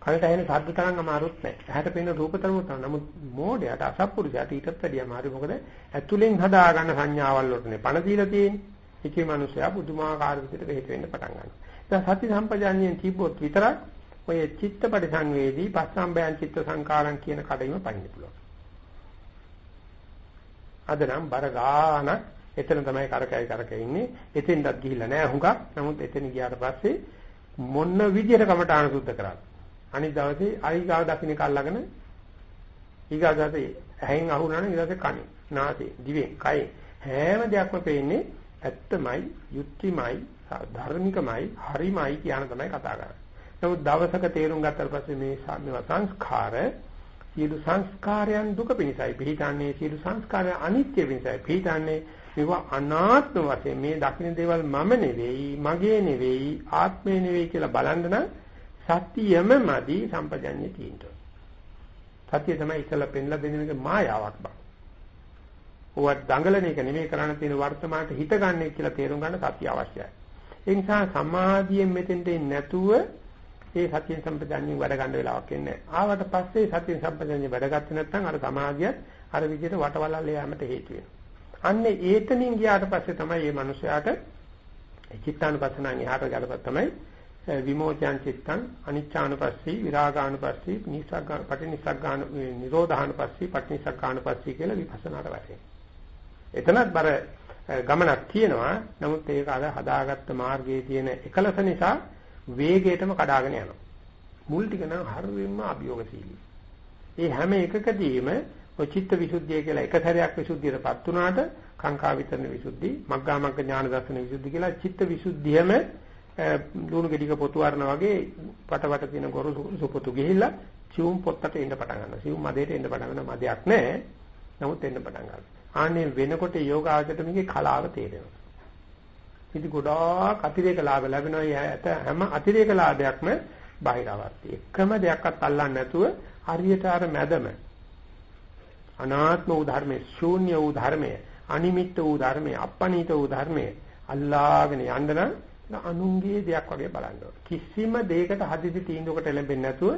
කනට ඇහෙන ශබ්ද තරම් අමාරුත් නැහැ. ඇහැට පෙනෙන රූප තරම් තමයි. නමුත් මෝඩයට අසත්පුරුෂයාට ඊටත් වැඩිය අමාරුයි. මොකද ඇතුලෙන් හදා ගන්න සංඥාවල් වලටනේ පණ දීලා තියෙන්නේ. ඒකේ මිනිස්සයා පුදුමාකාර විදිහට වෙහෙත වෙන්න පටන් ගන්නවා. දැන් සති සම්පජාඤ්ඤයෙන් තිබ්බොත් විතරක් ඔය චිත්තපටි සංවේදී පස්සම්බයන් චිත්ත සංකාරම් කියන කඩේම පයින්න පුළුවන්. අද නම් බර ගාන එතන තමයි කරකැයි කරකැයි ඉන්නේ. එතෙන්ටත් ගිහිල්ලා නැහැ හුඟක්. නමුත් එතන ගියාට පස්සේ මොන විදියට කමටහන සුද්ධ කරාද? අනිත් දවසේ අයිගාව දකින්න කල්ලාගෙන ඊගා දවසේ ඇහෙන් අහුනන ඊට පස්සේ කනේ නාසයේ දිවෙන් කයෙන් හැම දෙයක්ම පේන්නේ ඇත්තමයි යුක්තිමයි ධර්මිකමයි හරිමයි කියන තමයි කතා කරන්නේ. නමුත් දවසක තේරුම් ගත්තට පස්සේ මේ මේවා සංස්කාර සියලු සංස්කාරයන් දුක පිණිසයි පිළිතන්නේ සියලු සංස්කාරයන් අනිත්‍ය පිණිසයි පිළිතන්නේ මේවා අනාත්ම වශයෙන් මේ දකින්න දේවල් මම නෙවෙයි මගේ නෙවෙයි ආත්මේ නෙවෙයි කියලා බලන්න නම් සතියම මදි සම්පජඤ්ඤේ තියෙනවා. සතිය තමයි ඉතලා පෙන්ලා දෙන එක මායාවක් බං. ඕවා දඟලන එක නෙමෙයි කරන්න තියෙන වර්තමානට හිත ගන්න කියලා තේරුම් ගන්න සතිය අවශ්‍යයි. ඒ නිසා සමාධියෙන් මෙතෙන්ට නැතුව ඒ සතිය සම්පජඤ්ඤේ වැඩ ගන්න වෙලාවක් එන්නේ ආවට පස්සේ සතිය සම්පජඤ්ඤේ වැඩ ගත්තේ නැත්නම් අර සමාධියත් අර විදිහට වටවලල්ල යෑමට හේතු වෙනවා. අන්නේ ඒතනින් ගියාට පස්සේ තමයි මේ මිනිස්යාට චිත්තානුපස්සනාන් එහාට ගලපත් තමයි විමෝචයන් චිත්තං අනිච්චානුපස්සී විරාගානුපස්සී නිසග්ගා පටිනිසග්ගාන නිරෝධානුපස්සී පටිනිසග්ගානුපස්සී කියලා විපස්සනාට වැටෙනවා. එතනත් බර ගමනක් තියෙනවා. නමුත් ඒක අර හදාගත්ත මාර්ගයේ තියෙන එකලස නිසා වේගයටම කඩාගෙන යනවා. මුල් ටික නම් හරියම අභියෝගශීලී. ඒ හැම එකකදීම ඔය චිත්ත විසුද්ධිය කියලා එක සැරයක් විසුද්ධියටපත් වුණාට කාංකා විතරන විසුද්ධි, මග්ගා මග්ග ඥාන දර්ශන විසුද්ධි කියලා චිත්ත විසුද්ධියම ලුණු ගෙඩික පොතු වර්ණ වගේ පටවට තියෙන ගොරු සුපොතු ගිහිල්ලා සිවුම් පොත්තට එන්න පටන් ගන්නවා. සිවුම් මදේට එන්න පටන් ගන්නවා. මදයක් නැහැ. නමුත් එන්න පටන් ගන්නවා. ආන්නේ වෙනකොට යෝගාචරයට මේකේ කලාව තේරෙනවා. ඉතින් ගොඩාක් අතිරේක ලාභ ලැබෙනවා. ඇත හැම අතිරේක ලාභයක්ම බාහිරවර්ති. එකම දෙයක්වත් අල්ලන්නේ නැතුව හරියට අර මැදම අනාත්ම වූ ධර්මයේ ශූන්‍ය වූ ධර්මයේ අනිමිත්ත වූ ධර්මයේ අපනිත වූ ධර්මයේ අල්ලාගෙන යන්න නම් අනුන්ගේ දෙයක් වගේ බලන්න කිසිම දෙයකට හදිසි තීන්දුවකට එළඹෙන්නේ නැතුව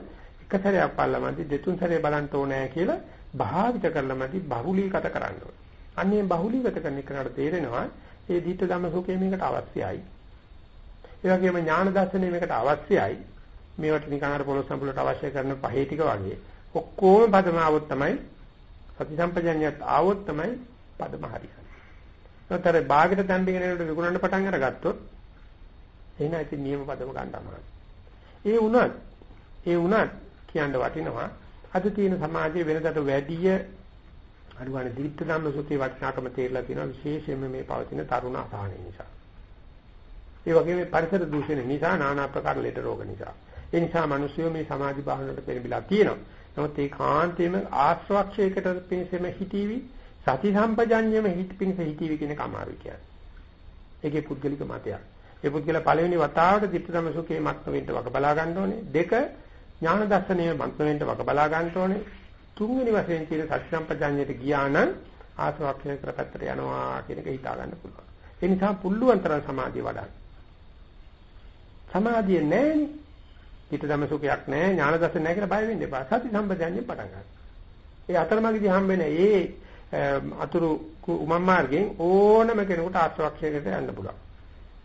එක සැරයක් බලලාමදි දෙතුන් සැරේ බලන්න ඕනේ කියලා භාවිත කරලාමදි බහුලීගත කරන්න ඕනේ. අන්නේ බහුලීගත කරන එකට තේරෙනවා ඒ ධිට්ඨ ධම්ම සුඛය මේකට අවශ්‍යයි. ඒ වගේම ඥාන දර්ශනය මේකට අවශ්‍යයි. මේවට නිකන් අර පොළොස් සම්පුලට අවශ්‍ය කරන පහේ ටික වගේ. ඔක්කොම පදම આવොත් තමයි සති සම්පජඤ්ඤයත් આવොත් තමයි පදම හරියන්නේ. ඒතර බාගෙට තැම්බගෙන යනකොට විකුණන්න පටන් අරගත්තොත් එහෙනම් ඉතින් නියම පදම ගන්න අමාරුයි. ඒ වුණත් ඒ වුණත් කියන්න වටිනවා අද තියෙන සමාජයේ වෙනදට වැඩිය අනුගාන දිවිත්ත ධම්ම සුඛේ වටිනාකම තේරලා තියෙනවා විශේෂයෙන්ම මේ පවතින තරුණ අසහනය නිසා. ඒ වගේම පරිසර දූෂණ නිසා নানা ආකාර ලෙඩ රෝග නිසා. ඒ නිසා මිනිස්සු මේ සමාධි භාවනාවට පෙරබිලා තියෙනවා. නමුත් ඒ කාන්තේම ආශ්‍රවක්ෂයකට පිණිසෙම හිතීවි සති සම්පජඤ්ඤයම හිත පිණිස හිතීවි කියන කමාරු කියන්නේ. ඒකේ පුද්ගලික මතයක්. ඒ පුද්ගල පළවෙනි වතාවට ධිට්ඨ සුඛේ මත්ම වෙන්න වක බලා ගන්න ඕනේ. දෙක ඥාන දර්ශනයේ මත්ම වෙන්න වක බලා ගන්න ඕනේ. තුන්වෙනි වශයෙන් කියන සති සම්පජඤ්ඤයට ගියා නම් ආශ්‍රවක්ෂයකට පැත්තට යනවා කියන එක හිතා ගන්න පුළුවන්. ඒ නිසා පුල්ලුවන් තරම් සමාධිය වඩන්න. සමාධිය නැහැනේ හිත ධම සුඛයක් නැහැ ඥාන දර්ශන නැහැ කියලා බය වෙන්න එපා. සති සම්පජාඤ්ඤය පටන් ගන්න. ඒ අතරමඟදී හම්බෙන ඒ අතුරු උමම් මාර්ගයෙන් ඕනම කෙනෙකුට ආශ්‍රවක්ෂයකට යන්න පුළුවන්.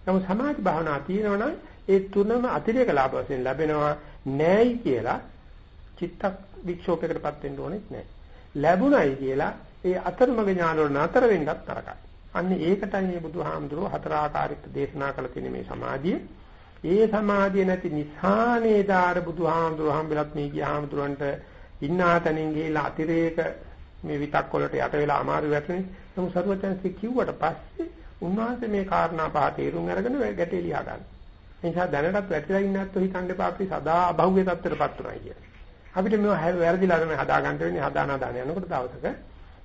නමුත් සමාධි භාවනා තියෙනවනම් ඒ තුනම අතිරේක ලාභ වශයෙන් ලැබෙනවා නැයි කියලා චිත්ත වික්ෂෝපයකටපත් වෙන්න ඕනෙත් නැහැ. ලැබුණයි කියලා ඒ අතරමඟ ඥාන වල නතර වෙන්නත් තරකයි. අන්න ඒකටයි මේ බුදුහාමුදුරුවෝ හතර ආකාරයක දේශනා කළ තියෙන මේ සමාධිය. ඒ සමාධිය නැති නිසානේ දාර බුදුහාමුදුරුවෝ හම්බෙලත් මේ ගියාමුදුරන්ට ඉන්නා තැනින් ගිහිලා අතිරේක මේ විතක් වලට යට වෙලා අමාරු වැටුනේ. නමුත් සරුවචන්සේ කිව්වට පස්සේ උන්වහන්සේ මේ කාරණා පහ තේරුම් අරගෙන ගැටේ ලියා ගන්න. ඒ නිසා දැනටත් වැටිලා ඉන්නත් හිතන්න එපා අපි සදා අභෞවිය තත්ත්වයටපත් උනායි කියලා. අපිට මේව වැරදිලා තමයි හදා ගන්න වෙන්නේ හදාන හදාන යනකොට දවසක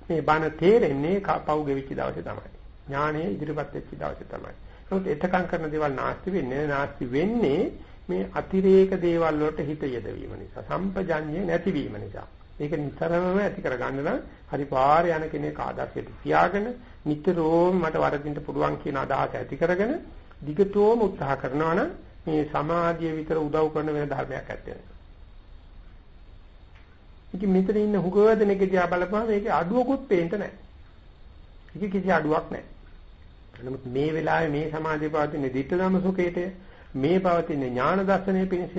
මේ බණ තේරෙන්නේ පව් ගෙවිච්ච දවසේ තමයි. ඥානෙ ඉදිරිපත් වෙච්ච දවසේ තමයි. නමුත් එතකන් කරන දේවල් නාස්ති වෙන්නේ නාස්ති වෙන්නේ මේ අතිරේක දේවල් වලට හිත යදවීම නිසා සම්පජඤ්ඤය නැතිවීම නිසා ඒක නිතරම ඇති කරගන්න නම් හරි පාර යන කෙනෙක් ආදර්ශයට තියාගෙන නිතරම මට වරදින්න පුළුවන් කියන අදහස ඇති කරගෙන දිගටම උත්සාහ කරනවා නම් මේ සමාධිය විතර උදව් කරන වෙන ධර්මයක් ඇත්තේ ඉතින් මෙතන ඉන්න හුඟව දෙනෙක් දිහා බලපුවම මේකේ අඩුවකුත් පේන්න නැහැ. ඒක කිසි අඩුවක් නැහැ. නමුත් මේ වෙලාවේ මේ සමාධිය පවතින ditta ධම්ම සුඛේට මේ පවතින ඥාන දර්ශනයේ පිණිස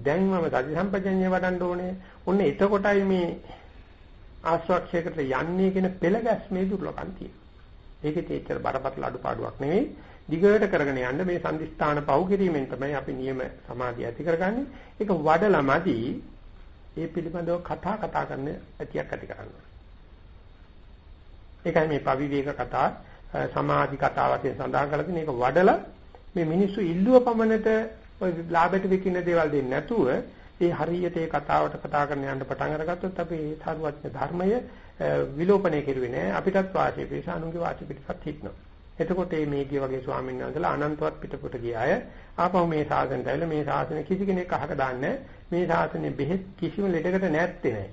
දැන් මම සති සම්පජඤ්ඤය වඩන්න ඕනේ. ඔන්න එතකොටයි මේ ආස්වාක්ෂයකට යන්නේ කියන පෙළ ගැස්මේ දුර්ලභම් තියෙන්නේ. ඒකේ තේච්චර බරපතල අඩුපාඩුවක් නෙවෙයි. දිගට කරගෙන යන්න මේ සම්දිස්ථාන පවු කිරීමෙන් තමයි අපි නියම සමාධිය ඇති කරගන්නේ. ඒක වඩලමදී ඒ පිළිබඳව කතා කතා කරන්න ඇතියක් ඇති කරනවා. ඒකයි මේ පවිවේක කතා සමාධි කතා වශයෙන් සඳහන් කරලා තියෙන එක වඩලා මේ මිනිස්සු ඉල්ලුව පමණට ඔය ලාභයට විකින්න දේවල් දෙන්නේ නැතුව ඒ හරියට ඒ කතාවට කතා කරන්න යන්න පටන් අරගත්තොත් අපි ඒ සාරවත්න ධර්මය විලෝපණය කෙරුවේ නෑ. අපිටත් වාසිය පිටස අනුන්ගේ වාසිය පිටසත් හිටනවා. එතකොට මේ මේගිය වගේ ස්වාමීන් වහන්සේලා අනන්තවත් පිටපොට ගිය අය ආපහු මේ ශාසනයට ඇවිල්ලා මේ ශාසනය කිසි කෙනෙක් අහක දාන්නේ මේ ශාසනය බෙහෙත් කිසිම ලෙඩකට නැත්තේ නෑ.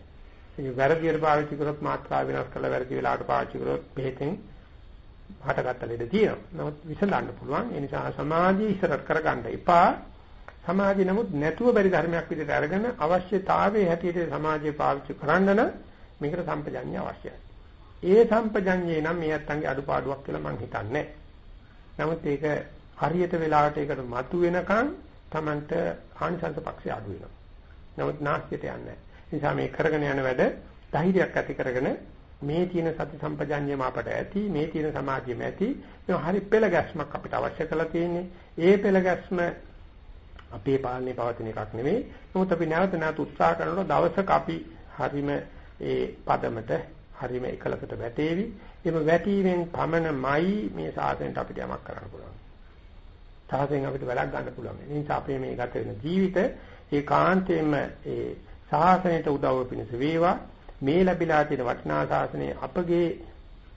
ඒ වැරදියට පාවිච්චි කරොත් මාත්‍රා වෙනස් කරලා වැරදි වෙලාවට පාවිච්චි කරොත් බෙහෙතෙන් හටගත්ත ලෙඩ තියෙනවා. නමුත් විසඳන්න පුළුවන්. ඒ නිසා සමාධිය ඉස්සරට කරගන්න එපා. සමාධිය නමුත් නැතුව බැරි ධර්මයක් විදිහට අරගෙන අවශ්‍යතාවයේ හැටියට සමාධිය පාවිච්චි කරන්න නම් මේකට සම්පජඤ්ඤය අවශ්‍යයි. ඒ සම්පජඤ්ඤේ නම් මේ අත්තන්ගේ අඩුපාඩුවක් කියලා මම හිතන්නේ. නමුත් ඒක හරියට වෙලාවට ඒකට මතු වෙනකන් Tamanට ආනිසංස පක්ෂය අඩු වෙනවා. නමුත් නාස්තියට යන්නේ නැහැ. නිසා මේ කරගෙන යන වැඩ ධෛර්යයක් ඇති කරගෙන මේ තියෙන සති සම්පජාඤ්ඤයම අපට ඇති මේ තියෙන සමාධියම ඇති මේ හරි පෙළ ගැස්මක් අපිට අවශ්‍ය කරලා තියෙන්නේ ඒ පෙළ ගැස්ම අපේ පාලනේ පවතින එකක් නෙවෙයි නමුත් අපි නැවත නැවත උත්සාහ කරනකොට දවසක අපි හරිම ඒ පදමට හරිම එකලකට වැටේවි. එම වැටීමෙන් පමණමයි මේ සාසනයට අපිට යමක් කරන්න පුළුවන්. සාසනයෙන් අපිට වැඩක් ගන්න පුළුවන්. ඒ නිසා අපේ මේ ගත වෙන ජීවිත ඒකාන්තයෙන්ම ඒ සාසනයට උදව් වෙනස වේවා. මේ ලැබිලා තියෙන වටිනා ශාසනය අපගේ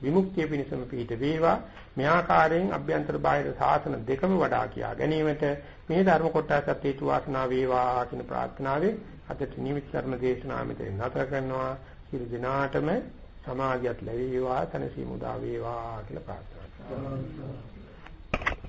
විමුක්තිය පිණිසම පිහිට වේවා. මේ ආකාරයෙන් අභ්‍යන්තර බාහිර ශාසන දෙකම වඩා කියා ගැනීමට මේ ධර්ම කොටසත් හේතු වාසනා වේවා කියන ප්‍රාර්ථනාවෙන් අදට නිමිත් ධර්ම දේශනාව මෙතන නතර කරනවා. සියලු දිනාටම සමාධියත් ලැබේවා තනසි මුදා වේවා කියලා ප්‍රාර්ථනා කරනවා.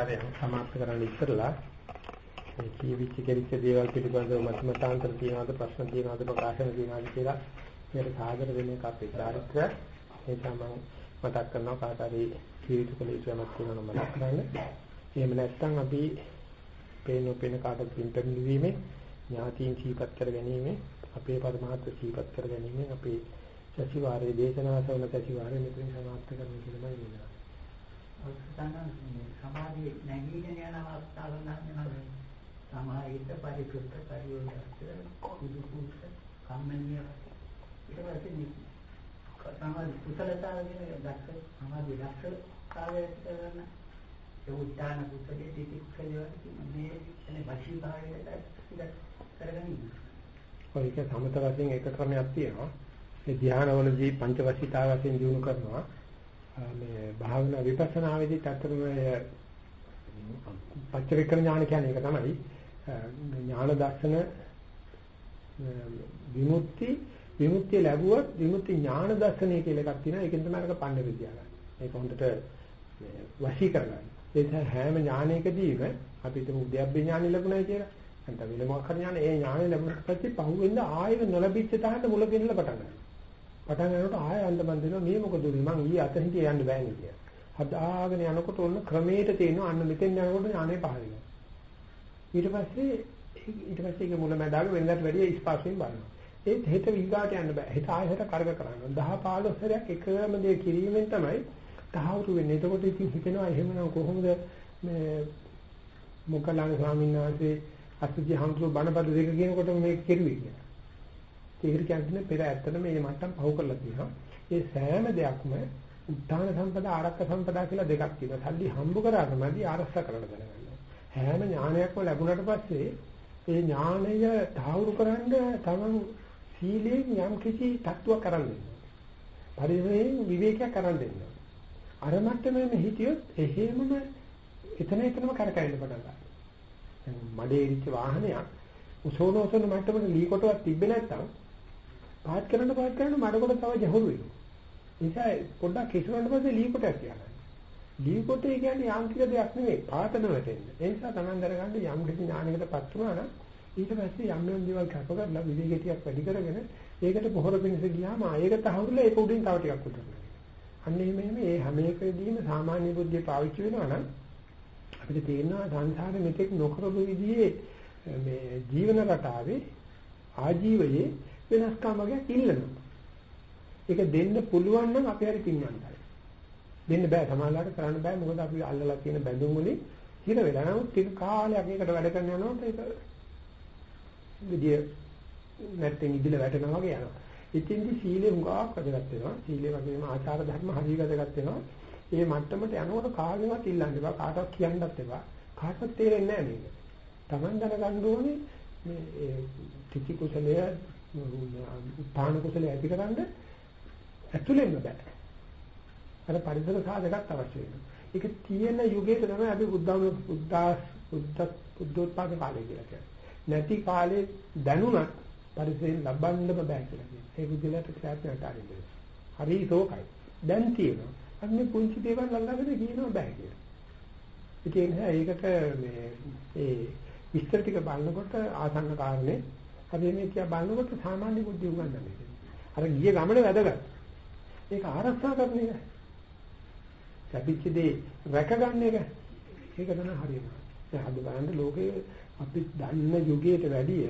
කාර්යයන් සමාප්ත කරන්න ඉස්සෙල්ලා මේ කීවිච්ච කෙලිච්ච දේවල් පිළිබඳව මතමතාන්තර තියනවාද ප්‍රශ්න තියනවාද ප්‍රකාශන තියනවාද කියලා මේකට සාදර වෙන එක අපේ චාරිත්‍ර ඒ තමයි මතක් කරනවා කාට හරි කීවිච්ච කෙලිච්ච යමක් කියනවා නම් මතක් කරන්න. එහෙම නැත්නම් අපි පේන පේන කාටද පින්තන් දීමේ ඥාතීන් සීපත් කර ගැනීම අපේ පරමාර්ථ සීපත් කර ගැනීම අපේ සතිವಾರයේ දේශනා සවන සතිವಾರයේ මෙතන සමාප්ත කරන්න කියලාමයි වෙනවා. සමාධිය නැගීගෙන යන අවස්ථාව නම් සමාහිත පරිසුද්ධ පරියෝගස්ත කුදු කුත් කම්මනිය ඊට පස්සේ සමාධි කුසලතාව කියන දක්ෂ සමාධි දක්ෂතාවය කරන ඒ උත්තාන කුසලයේ තිතික්කලිය මේ එනේ වශී භාවයට කරගෙන ඉන්න. ඔය එක සමත වශයෙන් එක ක්‍රමයක් තියෙනවා. ඒ ධ්‍යානවලදී පංච වශීතාව වශයෙන් දිනු කරනවා. මේ භාවනා විපස්සනාවේදී අතරම පච්චවික්‍රම ඥාන කියන්නේ ඒක තමයි ඥාන දර්ශන විමුක්ති විමුක්තිය ලැබුවොත් විමුක්ති ඥාන දර්ශනය කියලා එකක් තියෙනවා ඒකෙන් තමයි අරක පණ්ඩ විද්‍යාව ගන්න. ඒක හොඳට වශී කරගන්න. ඒ හැම ඥානයකදීම අපිට උද්‍යප්ප ඥාන ලැබුණා කියලා. නැත්නම් විලමක් හරි ඥාන ඒ ඥාන ලැබුණාට පස්සේ පහුවෙන්ද ආයෙ නොලැබිච්ච තැනට මුල ගෙනලා පටන් ගන්නවා. පටන් ගන්නකොට ආය අන්දමන් දෙනවා මේ මොකද උනේ මං ඊයේ අත හිටිය යන්න බෑනේ කියලා. හදාගෙන යනකොට ඔන්න ක්‍රමයට තේනවා අන්න මෙතෙන් යනකොට ඥානෙ පහළ වෙනවා. ඊට පස්සේ ඊට පස්සේ ඒක මුලැමැදාග වෙනදාට වැඩිය ස්පාර්ශයෙන් බලනවා. ඒත් හෙට විගාට යන්න බෑ. හෙට ආයෙත් කරග කරනවා. 10 15 සැරයක් එකම දේ කිරීමෙන් තමයි තහවුරු වෙන්නේ. එතකොට ඉතින් හිතෙනවා එහෙමනම් කොහොමද මේ මොකලං ස්වාමීන් වහන්සේ අසුචි හම්තුරු බණපද දෙක කියනකොට මේක කෙරුවේ කියලා. ඒකට කියන්නේ පෙර ඇත්තට මේ මට්ටම් පහු කරලා තියෙනවා. ඒ සෑම දෙයක්ම උත්තාන සම්පදා ආරක්ක සම්පදා කියලා දෙකක් තියෙනවා. සල්ලි හම්බ කරාමදී ආරක්ෂ කරන්න දැනගන්න. හැම ඥානයක්ම ලැබුණාට පස්සේ ඒ ඥානය තාවුරු කරන්න තමන් සීලයෙන් යම් කිසි තත්ත්වයක් කරන් දෙන්න. පරිවේයෙන් විවේකයක් කරන් දෙන්න. අර මට්ටමේම හිටියොත් එහෙමම එතන එතනම කරකැවෙන්න පටන් ගන්නවා. මඩේ ඉච්ච වාහනයක් උසෝන උසෝන මට්ටමට ලී කොටවක් තිබ්බේ නැත්නම් පාත් කරන්න පාත් කරන්න මඩකොට තව ජහුරු වෙනවා. නිසා පොඩ්ඩක් කිසුනට පස්සේ ලී කොටයක් කියනවා. ලී කොටේ කියන්නේ යාන්ත්‍රික දෙයක් නෙවෙයි පාතන වැටෙන්න. ඒ නිසා Taman දරගන්න යම් කිසි ඥානයකටපත් වුණා නම් ඊට පස්සේ යම් යම් දේවල් කැප කරලා විවේක ටිකක් වැඩි කරගෙන ඒකට පොහොර පිණිස ගියාම ඒක තහවුරුලා ඒක උඩින් තව ටිකක් උඩට. අන්න එහෙම එහෙම මේ හැම එකදීම සාමාන්‍ය බුද්ධිය පාවිච්චි වෙනවා නම් අපිට තේරෙනවා සංසාරෙ මෙතෙක් නොකරපු විදිහේ මේ ජීවන රටාවේ ආජීවයේ වෙනස්කම් වගේ ඉල්ලනවා. ඒක දෙන්න පුළුවන් නම් අපි හරි පින්වන්තයි. දෙන්න බෑ සමාජලාට කරන්න බෑ මොකද අපි අල්ලලා තියෙන බැඳුම් වලින් හිර වෙලා නමුත් ටික කාලයක් ඒකට වැඩ කරන යනකොට ඒක විදිය නැත්නම් ඉදිල වැටෙනවා වගේ යනවා. ඉතින්දි සීලෙ හුඟක් වැදගත් වෙනවා. සීලෙ වගේම ආචාර ධර්ම හරි වැදගත් වෙනවා. මේ මට්ටමට යනකොට කාගෙවත් ඉල්ලන්න එපා. කාටවත් කියන්නත් එපා. කාටවත් තේරෙන්නේ නැහැ මේක. Taman දැනගන්න ඕනේ මේ ත්‍ිති කුසලය උත්පාන කුසල ඇතිකරන්න ඇතුළෙන්න බෑ. අර පරිසර සාධකත් අවශ්‍ය වෙනවා. ඒක තියෙන යුගයක තමයි අපි බුද්ධම බුද්ධාස් බුද්ධ බුද්ධෝත්පාද කාලය කියලා කියන්නේ. නැති කාලේ දැනුණත් පරිසරයෙන් ලබන්නම බෑ කියලා කියනවා. ඒ බුද්ධලට ක්‍රියාත්මක ආරින්නේ. හරි සෝකයි. දැන් තියෙනවා. අන්න මේ පුංචි දේවල් ළඟගෙන කියනවා බෑ කියලා. ඒ නිසා ඒකට මේ ඒ විස්තර ටික බලනකොට ආසන්න කාරණේ අපි මේ කිය බලනකොට සාමාන්‍ය බුද්ධිය උගන්වන්නේ. අර ගිය ගමන වැදගත්. ඒක ආරක්ෂා කරන එක. ලැබිච්ච දේ රැකගන්න එක. ඒක තමයි හරියම. දැන් අද බලන්න ලෝකේ අපි දන්න යුගයට වැඩිය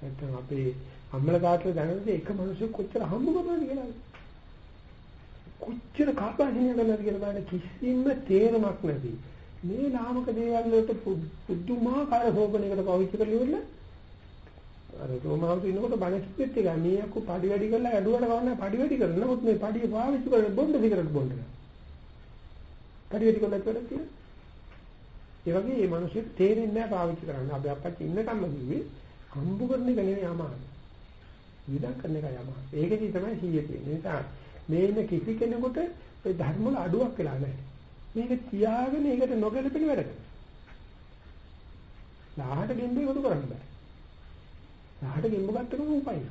නැත්නම් අපේ අම්මලා තාත්තලා දැනනද එක මිනිස්සු කොච්චර හම්බ කරනවද කියලා. කොච්චර කාපාසිනිය කරනවද කියලා බලන්න කිසිම තේරමක් නැති. මේ නාමක දේවල් වලට පුදුමාකාර සෝපනයකට පාවිච්චි කරලා ඉවරලා අර රෝමාවුතු ඉන්නකොට බණ කිව්වෙත් එක මේ අකු පඩි වැඩි කරලා ඇඩුවට කවන්න පඩි වැඩි කරන නමුත් මේ පඩිය පාවිච්චි කරලා බොන්න සිගරට් බොන්න. පඩි වැඩි කරලා ඉවරද කියලා. ඒ වගේ මේ මිනිස්සු තේරෙන්නේ නැහැ පාවිච්චි කරන්න. අපි අපච්චි ඉන්නකම්ම කිව්වේ හම්බු කරන එක නෙවෙයි අමාරු. විදක් කරන එකයි අමාරු. ඒකදී තමයි සීය තියෙන්නේ. නිසා මේ ඉන්න කිසි කෙනෙකුට ඒ ධර්ම වල අඩුවක් වෙලා නැහැ. මේක තියාගෙන ඒකට නොගැලපෙන වැඩ කරනවා. 10ට ගෙම්බේ වඩු කරන්න බෑ. රහට ගෙම්බ ගත්තකම උපයින.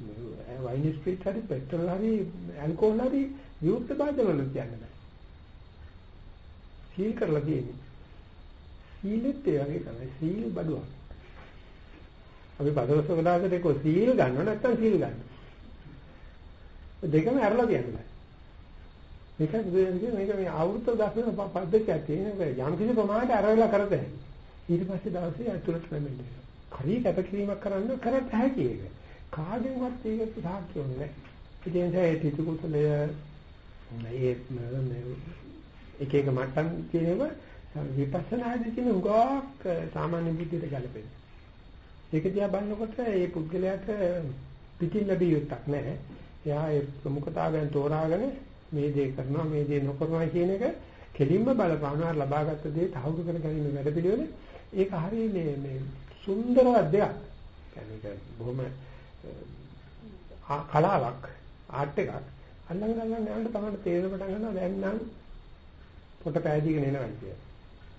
මේ වයින් ස්ප්‍රීට් හරි පෙට්‍රල් හරි ඇල්කොහොල් හරි විවුර්ත බාධනවල තියන්න බෑ. සීල් කරලා තියෙන්නේ. සීලෙත් ඒ වගේ තමයි සීල් බඩුවක්. අපි බදවස වලාකට ඒක සීල් ගන්නව නැත්නම් සීල් ගන්න. දෙකම ඇරලා තියන්න බෑ. මේක මේක මේ අවුරුද්ද දක්වන පද්ධතියක් තියෙන යම් කිසි ප්‍රමාණයට අරවලා කරතේ. ඊට පස්සේ දවසේ අතුලට වෙන්නේ. හරි කැපකිරීමක් කරන්න කරත් හැකි ඒක. කාගෙන්වත් ඒක සාක්ෂි වෙන්නේ නැහැ. ඒ නිසා ඒ තිතු කුසලය මේ එක එක මට්ටම් කියනව විපස්සනාදී කියන උගාක් සාමාන්‍ය බුද්ධියට ගැලපෙන්නේ. ඒක දිහා බලනකොට ඒ පුද්ගලයාට පිටින් ලැබිය යුත්තක් නැහැ. එයා ඒ ප්‍රමුඛතාවයන් තෝරාගෙන මේ දේ කරනවා මේ දේ නොකරනවා කියන එක කෙලින්ම බලපානවා ලබාගත් දේ තහවුරු කර ගැනීම වැඩ පිළිවෙල. ඒක හරිය මේ මේ සුන්දරවත් දෙයක්. කියන්නේ බොහොම කලාවක් ආර්ට් එකක්. අල්ලන් ගන්න යනකොට තමයි තේරෙන පටන් ගන්නවා දැන් නම් පොට පෑදීගෙන එනවා කියන්නේ.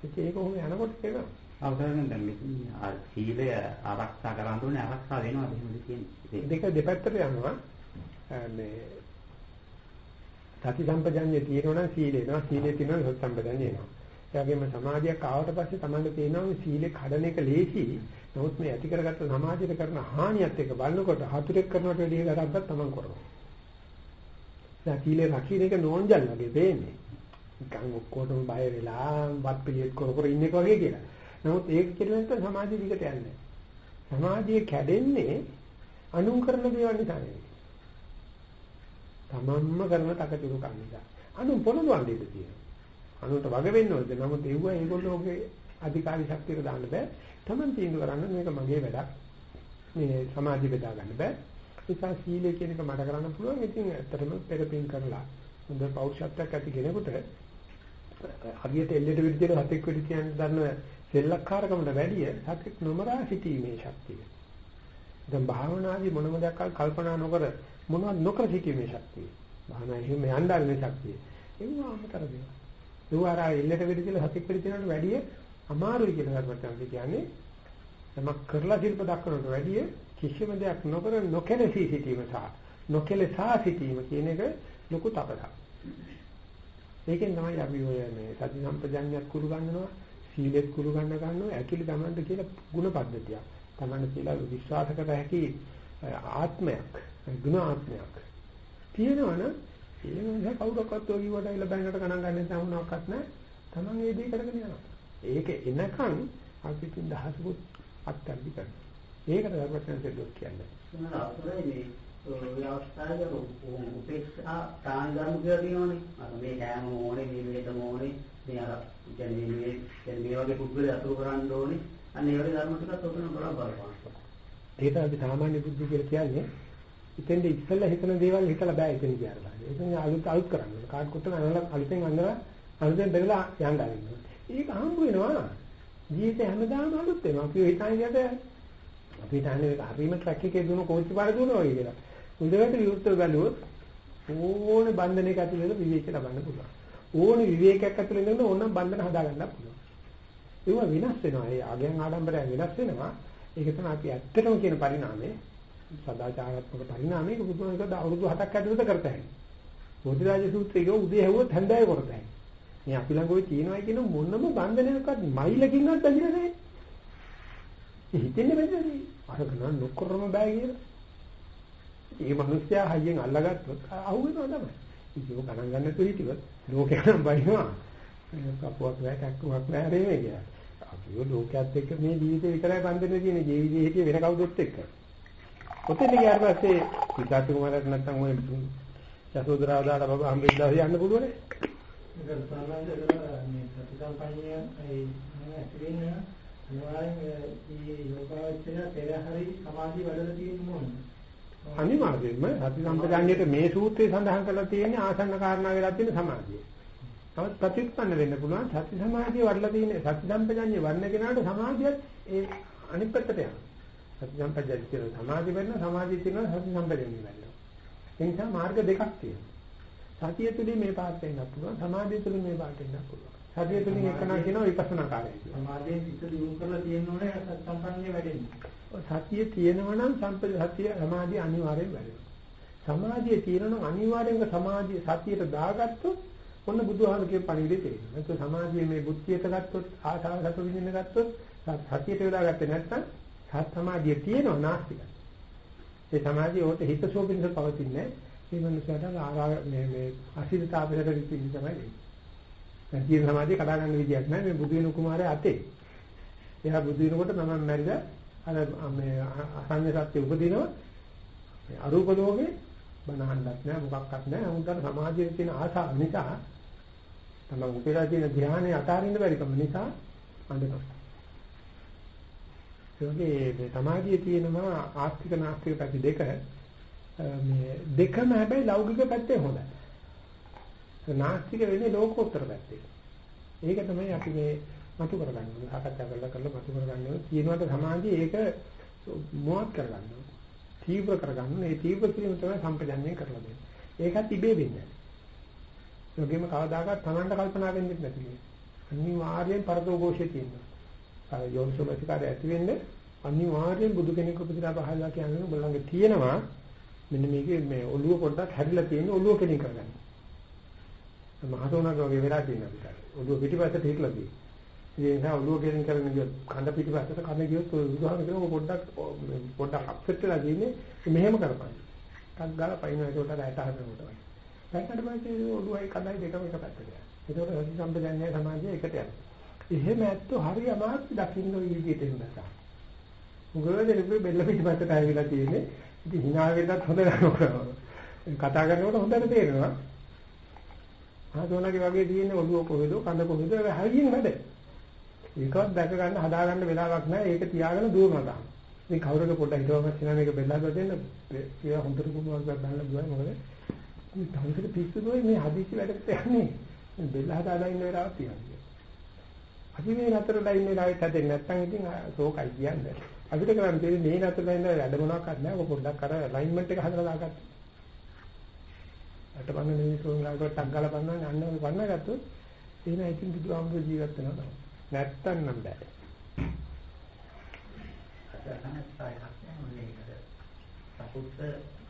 ඉතින් ඒක කොහොම යනකොට තේරෙනවා. අවසරයෙන් දැන් මේ සීලය ආරක්ෂා කරන්න ඕනේ ආරක්ෂා වෙනවා එහෙමද කියන්නේ. දෙක දෙපැත්තට යනවා. මේ සති සම්පජඤ්ඤය තියෙනවා නම් සීලේ එනවා සීලේ තියෙනවා සති සම්පජඤ්ඤය එනවා. ඒ වගේම සමාධියක් ආවට පස්සේ Tamanne පේනවා මේ සීලේ කඩන එක ලේසි. නමුත් මේ ඇති කරගත්ත සමාධියට කරන හානියත් එක්ක බලනකොට හතුරෙක් කරනවට වැඩිය වැරද්දක් Taman කරනවා. දැන් සීලේ රකින්න එක නෝන්ජල් වගේ පේන්නේ. නිකන් ඔක්කොටම බය වෙලා වත් පිළියෙත් කර කර ඉන්නේ වගේ කියලා. නමුත් ඒක කියලා නැත්නම් සමාධිය දිගට යන්නේ සමාධිය කැඩෙන්නේ අනුන් කරන දේවල් නිසා නෙවෙයි. තමන්ම කරන තකතිරු කම් නිසා. අනුන් පොළොන්වන්න දෙන්න තියෙනවා. අනුන්ට වග වෙන්න ඕනද? නමුත් ඒව ඒගොල්ලෝගේ අධිකාරී ශක්තියට දාන්න බෑ. Taman තීන්දුව කරන්න මේක මගේ වැඩක්. මේ සමාධිය බෙදා ගන්න බෑ. නිසා සීලය කියන එක මට කරන්න පුළුවන්. ඉතින් ඇත්තටම පෙරපින් කරලා හොඳ පෞරුෂත්වයක් ඇති කෙනෙකුට හරියට එල්ලෙට විදිහට හතෙක් වෙඩි කියන දන්න සෙල්ලක්කාරකමට වැඩිය හතෙක් නොමරා සිටීමේ ශක්තිය. දැන් භාවනාදී මොනම දෙයක් කල්පනා නොකර මොනවද නොකර සිටීමේ ශක්තිය. භාවනා එහෙම යන්න ශක්තිය. ඒව අමතර දේවල්. දුවාරා එල්ලට වෙඩි කියලා සතික් වෙඩි තියනට වැඩිය අමාරුයි කියලා ධර්මචර්ය කියන්නේ තමක් කරලා ශිල්ප දක්වනට වැඩිය කිසිම දෙයක් නොකර නොකැලසී සිටීම සහ නොකැලසා සිටීම කියන එක ලොකු තපසක්. ඒකෙන් තමයි අපි ඔය මේ සති සම්පජඤ්ඤයක් කුරු ගන්නවා සීලෙත් කුරු ගන්න ගන්නවා ඇතුළේ තමන්ට කියලා ಗುಣ පද්ධතියක්. තමන්ට කියලා විශ්වාස කර හැකි ආත්මයක්, ගුණ ආත්මයක්. තියෙනවනේ ඒ නිසා කවුරක්වත් ඔය කිව්වට ඇවිල්ලා බැංකට ගණන් ගන්න නැත්නම් මොනවත් නැහැ. Taman ඒ දේ කරගෙන යනවා. ඒක එනකන් අපි තින් දහසකුත් අත්දැකි කරනවා. ඒකට ධර්මයෙන් දෙයක් කියන්නේ. අපේ මේ ඔය අවස්ථාවේ උපේක්ෂා තාන්ගම් කියලා කියනවනේ. අර මේ හැම ඕනේ මේ වේද ඕනේ මේ අර කියන්නේ මේ මේ මේ වගේ පුද්ගලයා අතුරු කරන්න ඕනේ. අන්න ඒ වගේ ධර්ම ටිකත් ඔතන බලන්න බලපාන. ඒක අපි සාමාන්‍ය බුද්ධි කියලා කියන්නේ ඉතින්ද ඉස්සෙල්ලා හිතන දේවල් හිතලා බෑ ඉතින් කියලා. ඒකෙන් අලුත් අලුත් කරන්න. කාඩ් කුට්ටන අනලා අලුතෙන් අන්නලා අලුතෙන් බෙදලා යන්න ආරින්න. ඒක හම්බ වෙනවා. ජීවිතේ හැමදාම අලුත් වෙනවා. අපි හිතන්නේ අපි හිතන්නේ හරිම ට්‍රැක් එකේ දුන කෝච්චි පාර දුනවා වගේ කියලා. හොඳට විවෘතව බැලුවොත් ඕනේ බන්ධනයක ඇතුළේ විවේක ලබන්න පුළුවන්. ඕනේ විවේකයක් ඇතුළේ ඉඳන් ඕනනම් බන්ධන හදාගන්න පුළුවන්. ඒවා විනාශ වෙනවා. ඒ ආගයන් ආඩම්බරය විනාශ වෙනවා. ඒක තමයි අපි ඇත්තටම කියන පරිණාමය. සදාචාරාත්මක පරිණාමය බුදුන්වහන්සේ අවුරුදු 7ක් ඇතුළත කරතයි. බෝධිරාජ සූත්‍රයේ උදේ හැවුවොත් හන්දෑය කරතයි. මේ අපි ළඟ ওই තියෙනවා කියන මොනම බන්ධනයක්වත් මයිලකින්වත් බැඳිලා නැහැ. හිතෙන්නේ බැඳිලා අර ගණන් නොකරම බෑ කියලා. ඒ මිනිස්සයා හයියෙන් අල්ලගත්තොත් අහුවෙනවා තමයි. ඉතින් ඒක ගණන් ගන්න නැතුව හිටියොත් ලෝකේ නම් බයිනවා. කපුවක් නැහැ කක්කුවක් නැහැ රේමේ කියලා. අපි ලෝකයේත් එක්ක මේ ජීවිතේ විතරයි බන්ධනේ තියෙන ජීවිතේ හිටිය වෙන කවුරුත් එක්ක. ඔතෙන් ගියාට පස්සේ විකාශ කුමාරට නැත්තම් ඔය යසෝදරාව දාලා බබා හම්බෙද්දා යන්න පුළුවන්. ඒක සාමාන්‍යයෙන් මේ ප්‍රතිසම්පන්නය ඒ ඇතුලින්. අනිවාර්යයෙන්ම සති සම්පජාඤ්ඤයට මේ සූත්‍රයේ සඳහන් කරලා තියෙන්නේ ආසන්න කාරණා වෙලා තියෙන සමාධිය. නමුත් ප්‍රතිඋත්පන්න වෙන්න පුළුවන් සති සමාධිය වඩලා තියෙන සති සම්පජාඤ්ඤය වඩන කෙනාට සමාධියත් ඒ අනිත් පැත්තට යනවා. සති සම්පජාඤ්ඤය කියන සමාධිය වෙන්න සමාධිය තියෙනවා සති සම්පජාඤ්ඤය වෙන්න. ඒ නිසා මාර්ග දෙකක් තියෙනවා. සතිය තුළින් මේ පාත් වෙන්න පුළුවන් සමාධිය තුළින් මේ පාත් වෙන්න පුළුවන්. සතිය තුළින් එකනා කියනවා විපස්සනා කාර්යය කියලා. සමාධියෙන් හිත දියුණු කරලා තියෙන්න ඕනේ සත් සම්පන්නය වැඩෙන්නේ. සතිය තියෙනවා නම් සම්පද සතිය සමාධිය අනිවාර්යෙන් වැඩෙනවා. සමාධිය තියෙනවා නම් අනිවාර්යෙන්ම සමාධිය සතියට දාගත්තොත් ඔන්න බුදුහාම කියන පණිවිඩය තේරෙනවා. නැත්නම් සමාධිය මේ බුද්ධියට ගත්තොත් ආසාව සතු විඳින්න ගත්තොත් සතියට යොදාගත්තේ නැත්නම් සත් සමාධිය තියෙනවා නාස්තික. ඒ සමාධිය උට හිත සෝපින්ස පවතින්නේ මේ මනුස්සයාට ආරා මේ මේ අසිරිතාවකට විසින්න තමයි වෙන්නේ. දැන් කියන සමාධිය කඩා ගන්න විදියක් නැහැ මේ බුදු වෙන කුමාරයා අතේ. එයා බුදු වෙනකොට මම මැරිලා අර මේ අසංඥ සත්‍ය උපදිනවා මේ අරූප ලෝකේ බනහන්නත් නෑ මොකක්වත් නෑ නමුත් අර සමාජයේ තියෙන ආශාව නිසා තමයි උපේලා තියෙන ධ්‍යානෙ අතාරින්න බැරිකම නිසා අඳනවා ඒකේ මේ සමාජයේ තියෙනවා ආස්තික නාස්තික පැති දෙක මේ දෙකම හැබැයි ලෞකික පැත්තේ හොඳයි නාස්තික වෙන්නේ ලෝකෝත්තර පැත්තේ ඒක තමයි අපි මේ මතු කරගන්න ඕනේ. සාකච්ඡා කරලා කරලා මතු කරගන්න ඕනේ. කියනවාට සමාජයේ ඒක මොහොත් කරගන්න ඕනේ. තීව්‍ර කරගන්න. මේ තීව්‍ර කිරීම තමයි සම්පජන්ණය කරලා දෙන්නේ. ඒකත් ඉබේ වෙන්නේ නැහැ. යෝගෙම කවදාකවත් Tamanට කල්පනා වෙන්නේ නැති නේ. අනිවාර්යෙන් පරදෝഘോഷයේ තියෙනවා. අර යෝනිසෝමතිකාරය ඇති වෙන්නේ අනිවාර්යෙන් බුදු කෙනෙක් උපදිනා පහළලා කියන්නේ උඹලඟ තියෙනවා මෙන්න මේකේ මේ ඔළුව පොඩ්ඩක් හැදිලා තියෙන ඔළුව කෙලින් කරගන්න. මහතෝනක වගේ වෙලා තියෙනවා අපිට. ඔළුව පිටිපස්සට හිටලා තියෙනවා. ඒ නිසා ඔළුව ගෙලින් කරගෙන ගියොත් කඳ පිටිපස්සට කඳ ගියොත් ඔය බුදුහාම කියනවා පොඩ්ඩක් පොඩ්ඩක් අප්සෙට් වෙලා තියෙන්නේ මෙහෙම කරපන්. ටක් ගාලා පයින් ඒකට රැට හදනකොට. රැටට පස්සේ ඔළුවයි කඳයි දෙකම එක පැත්තට යනවා. ඒකෝට සති සම්පජන්‍ය සමාජය එකට යනවා. එහෙම ඇත්තෝ හරි අමාරු දකින්න ඔය විදිහට එන්නසා. උගලේ බෙල්ල පිටිපස්සට ආවිලා තියෙන්නේ. ඉතින් hina වෙන්නත් හොඳ නෑ කතා කරනකොට හොඳට තේරෙනවා. ආතෝනගේ වගේ තියෙන ඔළුව කොහෙද කඳ කොහෙද හරියෙන් වැඩ. ඒකවත් දැක ගන්න හදා ගන්න වෙලාවක් නැහැ. ඒක තියාගෙන දුවනවා තාම. මේ කවුරුද පොඩ්ඩක් හිතවමත් කියනවා මේක බෙල්ලහදලා දෙන්න. කියලා හොඳට කුණුවක් ගන්න බුවා මොකද? මේ තවසට පිස්සුදෝයි මේ හදිසි වැඩකට යන්නේ. මේ බෙල්ල හදාලා ඉන්න වෙලාවක් තියෙනවා. අපි මේ නතරලා ඉන්න වෙලාවෙත් හදෙන්නේ නැත්නම් ඉතින් සෝකයි කියන්නේ. අපිට කරන්න තියෙන්නේ මේ නතරලා ඉන්න වැඩ මොනවාක්වත් නැහැ. ඔක පොඩ්ඩක් අර අලයින්මන්ට් එක හදලා දාගත්තා. අට බන්න නෙවෙයි සෝංගාකට ටක් ගාලා පන්නන්නේ අන්න ඔය පන්න ගත්තොත් එහෙනම් ඉතින් බුදුහාමුදුරු ජීවත් වෙනවා තමයි. නැත්තම් නම් බෑ. සපුත්ත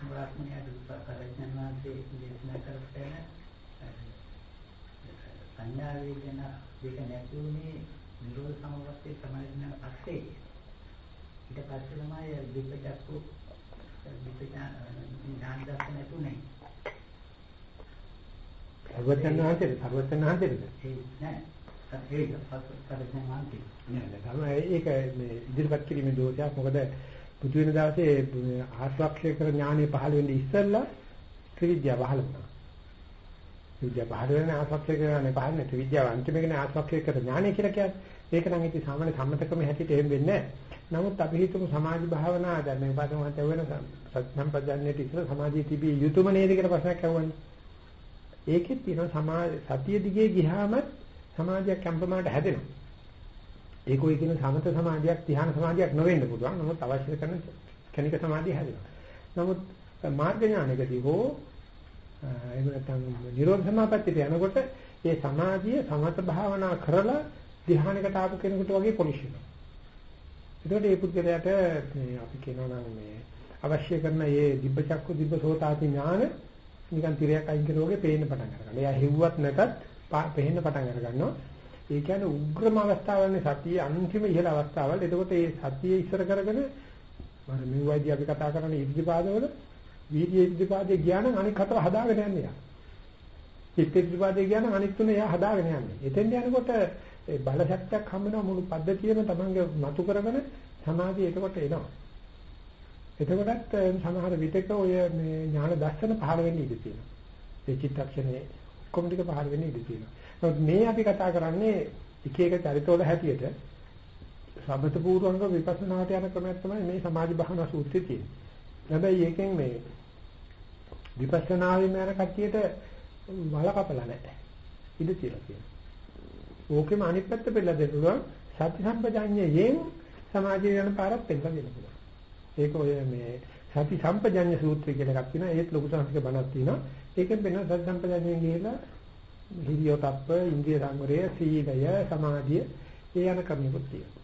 බ්‍රාහ්මණයා දුප්පත් කරගෙන වාසේ දේශනා කරපේන සංඥා වේදන දෙක නැති උනේ නිරෝධ සමවත්තේ සමාධින පස්සේ. ඊට පස්සේ තමයි විපචක්කු විපචා ඥාන දර්ශන තුනේ සර්වඥාන්තේ සර්වඥාන්තේද නෑ. ඒක මාන්ති නෑ තමයි ඒක මේ ඉදිරිපත් කිරීමේ දෝෂයක්. මොකද පුතු වෙන දවසේ ආස්වාක්ෂය කර ඥානෙ පහළ වෙන්නේ ඉස්සෙල්ලා ත්‍රිවිද්‍යාව පහළ වුණා. ත්‍රිවිද්‍යාව පහළ වෙන ආස්වාක්ෂය කරන්නේ පහළ නැහැ. ත්‍රිවිද්‍යාව අන්තිමේකනේ ආස්වාක්ෂය කර ඥානෙ කියලා කියන්නේ. ඒක නම් ඉතින් සාමාන්‍ය සම්මතකම හැටියට එහෙම වෙන්නේ නැහැ. නමුත් අපි හිතමු සමාධි භාවනා දැන් මේ පාඩම මත වෙන සත්‍යම්පජාන්නේට ඉස්සර සමාධිය තිබී යුතුයම නේද කියලා ප්‍රශ්නයක් අහුවන්නේ. ඒකෙත් තියෙනවා සමාධි සතිය දිගේ ගියාම සමාධියක් කම්පමාට හැදෙනවා. ඒක ඔය කියන සමත සමාධියක් ධ්‍යාන සමාධියක් නොවෙන්න පුළුවන්. නමුත් අවශ්‍ය කරන කෙනික සමාධිය හැදෙනවා. නමුත් මාර්ග ඥානයකදී හෝ එහෙම නැත්නම් නිරෝධ සමාපත්තියට යනකොට ඒ සමාධිය සමත භාවනා කරලා ධ්‍යානයකට ආපු කෙනෙකුට වගේ පොලිෂ් වෙනවා. ඒකට මේ පුද්ගලයාට මේ අපි කියනවා නම් මේ අවශ්‍ය කරන මේ දිබ්බ චක්කු දිබ්බ සෝතාති ඥාන නිකන් තිරයක් අයින් කරලා වගේ පේන්න පටන් ගන්නවා. එයා හෙව්වත් නැතත් පේන්න පටන් අර ගන්නවා. ඒ කියන්නේ උග්‍රම අවස්ථාවල්නේ සතියේ අන්තිම ඉහළ අවස්ථාවල්. එතකොට මේ සතියේ ඉස්සර කරගෙන මම මෙවයිදී අපි කතා කරන්නේ ඉර්ධිපාදවල වීර්ය ඉර්ධිපාදේ ඥාන අනික් හතර හදාගෙන යන්නේ. චිත්ත ඉර්ධිපාදේ ඥාන අනික් තුන එයා හදාගෙන යන්නේ. එතෙන් යනකොට ඒ බල ශක්තියක් හම්බ වෙනවා මුළු පද්ධතියම තමන්ගේ මතු කරගෙන සමාධිය එතකොට එනවා. එතකොටත් සමහර විටක ඔය මේ ඥාන දර්ශන පහළ වෙන්න ඉඩ තියෙනවා. ඒ චිත්තක්ෂණේ ඔක්කොම ටික පහළ වෙන්න ඉඩ තියෙනවා. නමුත් මේ අපි කතා කරන්නේ එක එක චරිතවල හැටියට සබත පූර්වංග විපස්සනාට යන ක්‍රමයක් තමයි මේ සමාධි භාවනා සූත්‍රයේ තියෙන්නේ. හැබැයි ඒකෙන් මේ විපස්සනාවේ යන කට්ටියට වල කපලා නැහැ. ඉඩ තියලා තියෙනවා. ඕකෙම අනිත් පැත්ත පෙළලා දෙන්න පුළුවන් සති සම්පජාඤ්ඤයෙන් සමාධිය යන පාරක් පෙන්නලා දෙන්න පුළුවන්. ඒක ඔය මේ සති සම්පජාඤ්ඤ සූත්‍රය කියලා එකක් තියෙනවා. ඒත් ලොකු සංස්කෘතික බණක් තියෙනවා. ඒකෙන් වෙන සති සම්පජාඤ්ඤයෙන් ගිහලා හිරියොතප්ප, ඉන්ද්‍රිය සංවරය, සීලය, සමාධිය ඒ යන ක්‍රමිකුත් තියෙනවා.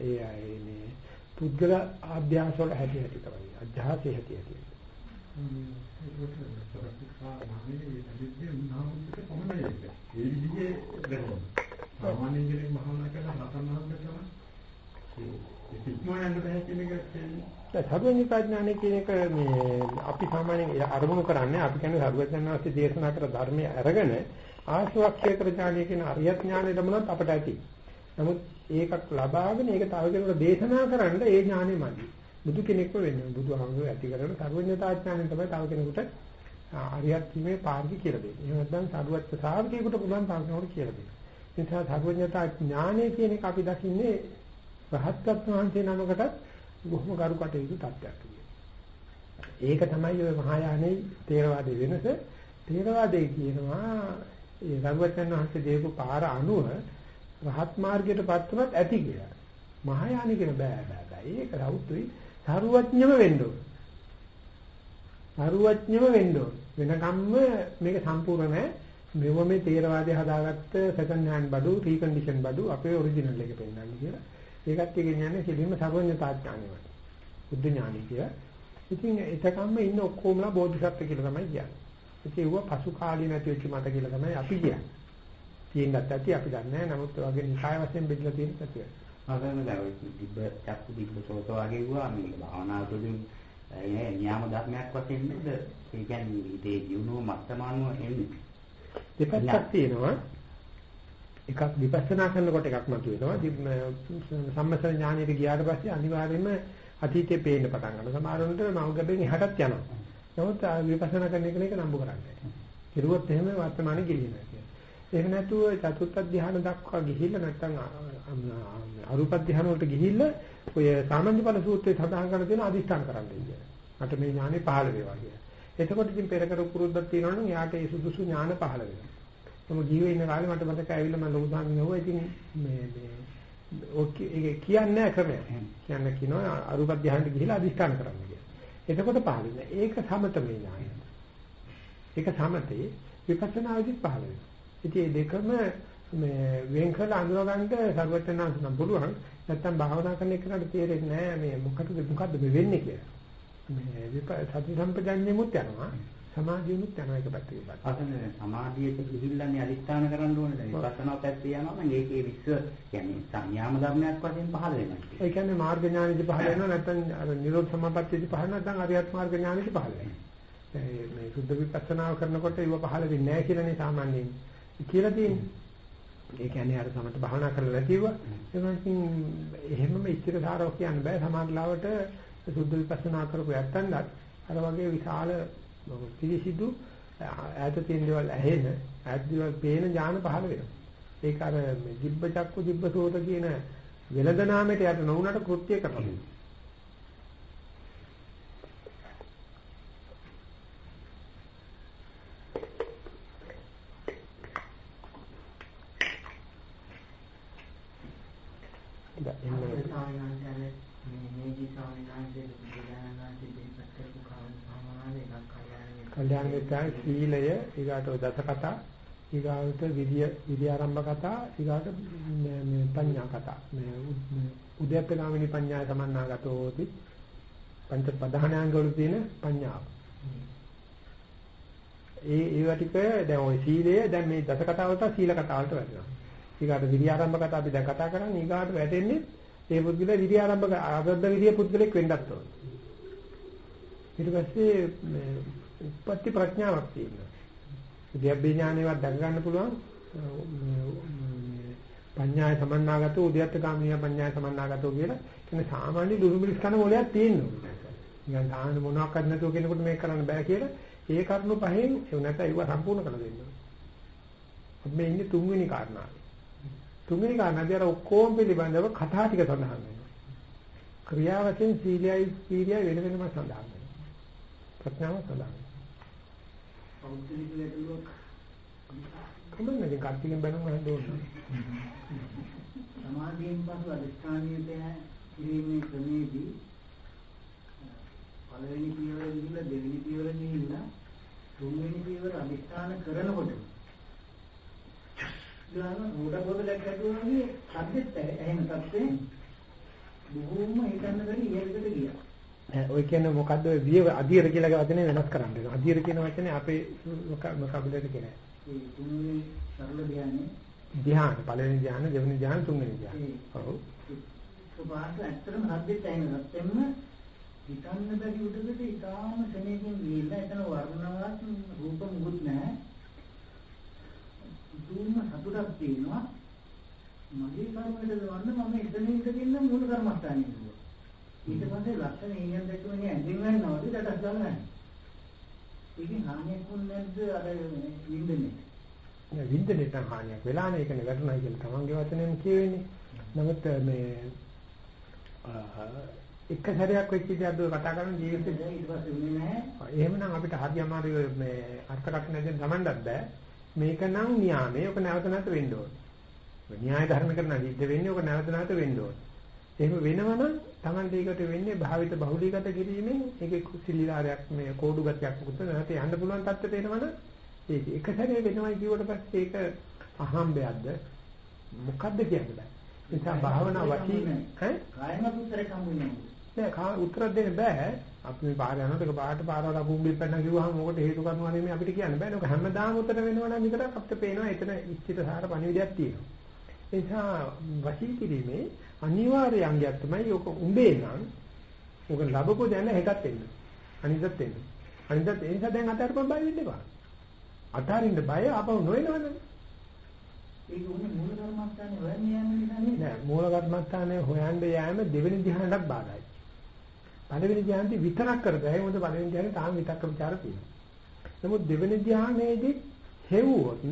ඒ අය මේ පුද්ගල අධ්‍යාස වල හැටි හැටි තමයි. අධ්‍යාසයේ හැටි හැටි. ඒ විදිහේ දැනුම. සාමාන්‍ය කෙනෙක් භාවනා කරලා නතනහන්න තමයි. ඒක ඉක්මන යන්න බෑ කියන එක තේරෙන්නේ. සර්වඥතා ඥානය කියන එක මේ අපි සාමාන්‍යයෙන් අරමුණු කරන්නේ අපි කියන්නේ සර්වඥාන්සේ දේශනා කර ධර්මය අරගෙන ආශ්‍රවක්ෂේත්‍ර ඥානය කියන අරියත් ඥානය ලැබුණත් අපට ඇති. නමුත් ඒකක් ලබාගෙන ඒක තව කෙනෙකුට දේශනා කරන්න ඒ ඥානෙ මදි. බුදු කෙනෙක්ව වෙන්නේ. බුදුහාමුදුරුවෝ ඇති කරගෙන සර්වඥතා ඥානය තමයි තව කෙනෙකුට අරියත් කීමේ පාර්ගි කියලා දෙන්නේ. එහෙම නැත්නම් සරුවත් ශ්‍රාවකයෙකුට පුළුවන් තව කෙනෙකුට කියලා දෙන්න. ඒ නිසා සර්වඥතා ඥානය කියන එක අපි දකින්නේ රහත්ත්ව වහන්සේ නමකටත් බොහොම ගරු කටයුතු තත්ත්වයක් ඒක තමයි ඔය මහායානයේ තේරවාදයේ වෙනස. තේරවාදයේ කියනවා ඒ රඝුවචන වහන්සේ දීපු පාර අනුව රහත් මාර්ගයටපත් වුණත් ඇති කියලා. මහායාන කියන බෑ බෑ බෑ. ඒක රෞත්‍රි සරුවඥම වෙන්න ඕන. සරුවඥම වෙන්න ඕන. වෙනකම්ම මේක සම්පූර්ණ නැහැ. මෙව මේ තේරවාදය හදාගත්ත සෙකන්ඩ් හෑන්ඩ් බඩු, රීකන්ඩිෂන් බඩු අපේ ඔරිජිනල් එක පෙන්නන්නේ කියලා. ඒකත් කියන්නේ කෙලින්ම සර්වඥතා ඥානෙමයි. බුද්ධ ඥානෙ කියලා. ඉතින් එතකම්ම ඉන්න ඔක්කොමලා බෝධිසත්ව කියලා තමයි කියන්නේ. ඉතින් ඒව පසු කාලේ නැති වෙච්ච මත කියලා තමයි අපි කියන්නේ. තියෙන්නත් ඇති අපි දන්නේ නැහැ. නමුත් වගේ නිකාය වශයෙන් බෙදලා තියෙන පැතිය. ආගම දැන් තිබ්බ චක්කු තිබ්බ සෝත වගේ වුණා මේ භාවනා තුළින් ඒ න්යාම ධර්මයක් වශයෙන් නේද? ඒ කියන්නේ ඉතේ ජීවනෝ මත්තමානුව එන්නේ. දෙපැත්තක් තියෙනවා. එකක් විපස්සනා කරනකොට එකක් මතුවෙනවා. සම්මත ඥානෙට ගියාට පස්සේ අනිවාර්යයෙන්ම අතීතේ පේන්න පටන් ගන්නවා. සමහරවිට මව්ගබෙන් එහාටත් යනවා. නමුත් විපස්සනා කරන එක නම්බු කරන්නේ. කිරුවොත් එහෙම වර්තමානයේ ගිලිනවා කියන්නේ. ඒක නැතුව චතුත්ථ ධ්‍යාන දක්වා ගිහිල්ලා නැත්නම් අරූප ධ්‍යාන වලට ගිහිල්ලා ඔය සාමාන්‍ය ඵල සූත්‍රයේ සඳහන් කරන දේන අදිෂ්ඨාන කරන්න කියන. මට මේ ඥානෙ පහළ වේවා කියලා. එතකොට ඉතින් පෙර කර පුරුද්දක් තියෙනවා නම් එයාට ඒ සුදුසු ඥාන පහළ වෙනවා. මම ජීවේ ඉන්න කාලේ මට මතක ඇවිල්ලා මම ලොකු සාමින හොවා ඉතින් මේ මේ ඔක ඒක කියන්නේ නැහැ ක්‍රමය. කියන්නේ කියනවා අරූප ධ්‍යානෙට ගිහිල්ලා අදිෂ්ඨාන කරන්න කියලා. එතකොට පහළින් ඒක සමතමේ ඥානය. ඒක සමතේ විපස්සනාවේදී පහළ වෙනවා. ඉතින් මේ දෙකම මේ වෙන් කරලා අඳුරගන්න සර්වඥාන්ස නම් පුළුවන්. නැත්තම් භාවනා කරන එකට තේරෙන්නේ නැහැ මේ මොකටද මොකද්ද මේ වෙන්නේ කියලා. මේ සති සම්පජඤ්ඤෙමුත් යනවා. සමාධියමුත් යනවා එක පැත්තකින්. අතන සමාධියට ගිහිල්ලානේ අදිස්ථාන කරන්න ඕනේ. විපස්සනා පැත්තේ යනවා නම් ඒකේ විශ්ව කියන්නේ සංයාම ධර්මයක් වශයෙන් පහළ වෙනවා. ඒ කියන්නේ මාර්ග ඥානෙදි පහළ වෙනවා නැත්නම් අර නිරෝධ සමාපත්තියදි පහළ නැත්නම් අරියත් මාර්ග ඥානෙදි පහළ වෙනවා. මේ සුද්ධ විපස්සනාව කරනකොට ඒව පහළ වෙන්නේ නැහැ කියලානේ සාමාන්‍යයෙන් කියලා තියෙන්නේ. ඒ කියන්නේ අර සමත භාවනා කරලා නැතිව එනකින් එහෙමම ඉච්ඡිත සාරව කියන්න බෑ සමාධිලාවට සුද්ධ විපස්සනා කරපු යත්තන්වත් අර වගේ විශාල පිළිසිදු ඈත තියෙන දේවල් ඇහෙන ඈත දේවල් පේන ඥාන පහළ වෙනවා. ඒක අර දිබ්බ චක්කු දිබ්බ සෝත කියන වෙලද නාමයට යට නොවුනට කෘත්‍ය කරනවා. එන්න මේ මේජි ස්වාමීන් වහන්සේ බුදුරජාණන් වහන්සේ දෙපත් කරපු කාරණා සමාන එකක් කල්යාණ මිත්‍රාගේ සීලය ඊගාට ඔය දස කතා ඊගාට විරිය විරිය ආරම්භ කතා ඊගාට මේ පඤ්ඤා කතා මේ උද්‍යප්ප ගාමිනී පඤ්ඤාය සමන්නාගතෝති පංච ප්‍රධානාංග වල තියෙන පඤ්ඤාව. ඒ ඒවා ටික දැන් ওই සීලය දැන් මේ දස කතා වලට සීල කතා වලට වැටෙනවා. ඊගාට විරිය ආරම්භ කතා අපි දැන් කතා කරන්නේ ඊගාට වැටෙන්නේ ඒ පුද්ගල විරිය ආරම්භ ආරද්ධ විරිය පුද්ගලෙක් වෙන්නත් ඕනේ. ඊට පස්සේ මේ උපත්ති ප්‍රඥාවක් තියෙනවා. උද්‍යප්පේ ඥානෙවත් දැක ගන්න පුළුවන් පඤ්ඤාය සමන්නාගතෝ උද්‍යත්ත කාමිනිය පඤ්ඤාය සමන්නාගතෝ කියලා කියන සාමාන්‍ය දුරුමිලිස් කන මොලයක් තියෙනවා. නිකන් තාන්න මොනවාක්වත් නැතුව කෙනෙකුට මේක කරන්න බෑ කියලා ඒ කරුණු පහෙන් ඒ නැත්නම් ඒව සම්පූර්ණ කරලා දෙන්න. අපි මේ ඉන්නේ තුන්වෙනි කාරණාවේ. තුන්වෙනි කාරණාදී අර ඔක්කොම පිළිබඳව කතා ටික සඳහන් වෙනවා. ක්‍රියාවචෙන් සීලයයි සීලයයි වෙන වෙනම සඳහන් වෙනවා. ප්‍රඥාව සඳහන් වෙනවා. පෞද්ගලික ලැබුණොත් කොහොමද මේ කට්ටියන් බැලුම හදෝන. සමාධියෙන් පසු අධිෂ්ඨානීය කිරීමේ ක්‍රමයේදී පළවෙනි පියවර ගිහිල්ලා දෙවෙනි පියවර ගිහිල්ලා තුන්වෙනි පියවර අධිෂ්ඨාන කරනකොට ගාන උඩ පොදලක් ඇතුළේ සද්දෙත් එහෙම තත්ත්වේ බොහෝම හිතන්න බැරි ඉහළට ගියා. ඔය කියන්නේ මොකද්ද ඔය විය අධීර කියලා වචනේ වෙනස් කරන්න. අධීර කියන වචනේ අපේ මොකක්ද කියන්නේ? ඒ තුන්වෙනි සරල ධ්‍යානෙ ධ්‍යාන පළවෙනි ධ්‍යාන දෙවෙනි ධ්‍යාන තුන්වෙනි ධ්‍යාන. ඔව්. සුභාස ඇත්තටම සද්දෙත් ඇහෙන නැත්නම් හිතන්න බැරි උඩකට ඉතාලම ශරණයෙන් ගිහිල්ලා එතන වර්ණවත් රූප මුකුත් නැහැ. දුන්න සතුටක් තියෙනවා. මගේ කර්මයට දවන්න මම එතන ඉඳගෙන මූල කර්මස්ථානෙ ඉන්නවා. ඊට පස්සේ ලක්ෂණ ඊයන් දැක්කම ඇඳින් ගන්නවද දඩස් ගන්නෑ. ඒකෙන් හානියක් වුනේ නැද්ද අර වින්දනේ? නෑ වින්දනේ තමයි හානියක් වෙලා නේ ඒකනේ වැටුණා කියලා තමන්ගේ වචනයෙන් කියවෙන්නේ. නමුත් මේ එක සැරයක් වෙච්ච දේක් දුර කතා කරන ජීවිතේ ඊට පස්සේ උනේ නැහැ. එහෙමනම් අපිට හරි අමාරු මේ අර්ථකථන දෙන්න තමන්වත් බෑ. මේක නම් න්‍යාමයේ ඔක නැවත නැවත වෙන්න ඕනේ. න්‍යාය ධර්ම කරන විද්ද වෙන්නේ ඔක නැවත නැවත වෙන්න ඕනේ. එහෙම වෙනවනම් Tamante ඒකට වෙන්නේ භාවිත බහුලීගත කිරීමෙන් ඒකේ කුසිලිලාරයක් මේ කෝඩු ගතියක් මුකුත් නැත යන්න පුළුවන් තත්ත්වයට එනවනම් ඒක එක සැරේ වෙනවයි කියවට පස්සේ ඒක අහම්බයක්ද මොකද්ද කියන්නේ බෑ. ඒ නිසා භාවනා වචී ඈ කායම උත්තරේ හම්බුනේ නෑ කා උත්තර දෙන්න බෑ. අපි මේ පාර යනකොට ඒක පාට පාරවල අකුඹි පැන්න කිව්වහම මොකට හේතු කරනවා නෙමෙයි අපිට කියන්න බෑ. ඒක හැමදාම උත්තර වෙනවා නම් විතරක් අපිට පේනවා එතන ඉච්ඡිත සාර පණිවිඩයක් තියෙනවා. ඒ නිසා වශී කිරීමේ අනිවාර්ය අංගයක් තමයි ඔක උඹේ නම් ඔක ලැබපු දැන හෙටත් එන්න. අනිද්දත් එන්න. අනිද්දත් ඒ නිසා දැන් අතාරපොත් බය වෙන්න එපා. අතාරින්න බය අපව නොවනවනේ. ඒක උනේ මූල කර්මස්ථානේ හොයන්නේ යන්නේ නැහැ නෑ මූල කර්මස්ථානේ හොයන්න යෑම දෙවෙනි ධ්‍යානටත් බාධායි. පළවෙනි ධ්‍යානෙදි විතරක් කරගෑ මොකද පළවෙනි ධ්‍යානෙ තාම විතක්ක ਵਿਚාර තියෙනවා. නමුත් දෙවෙනි ධ්‍යානෙදි හෙව්වොත්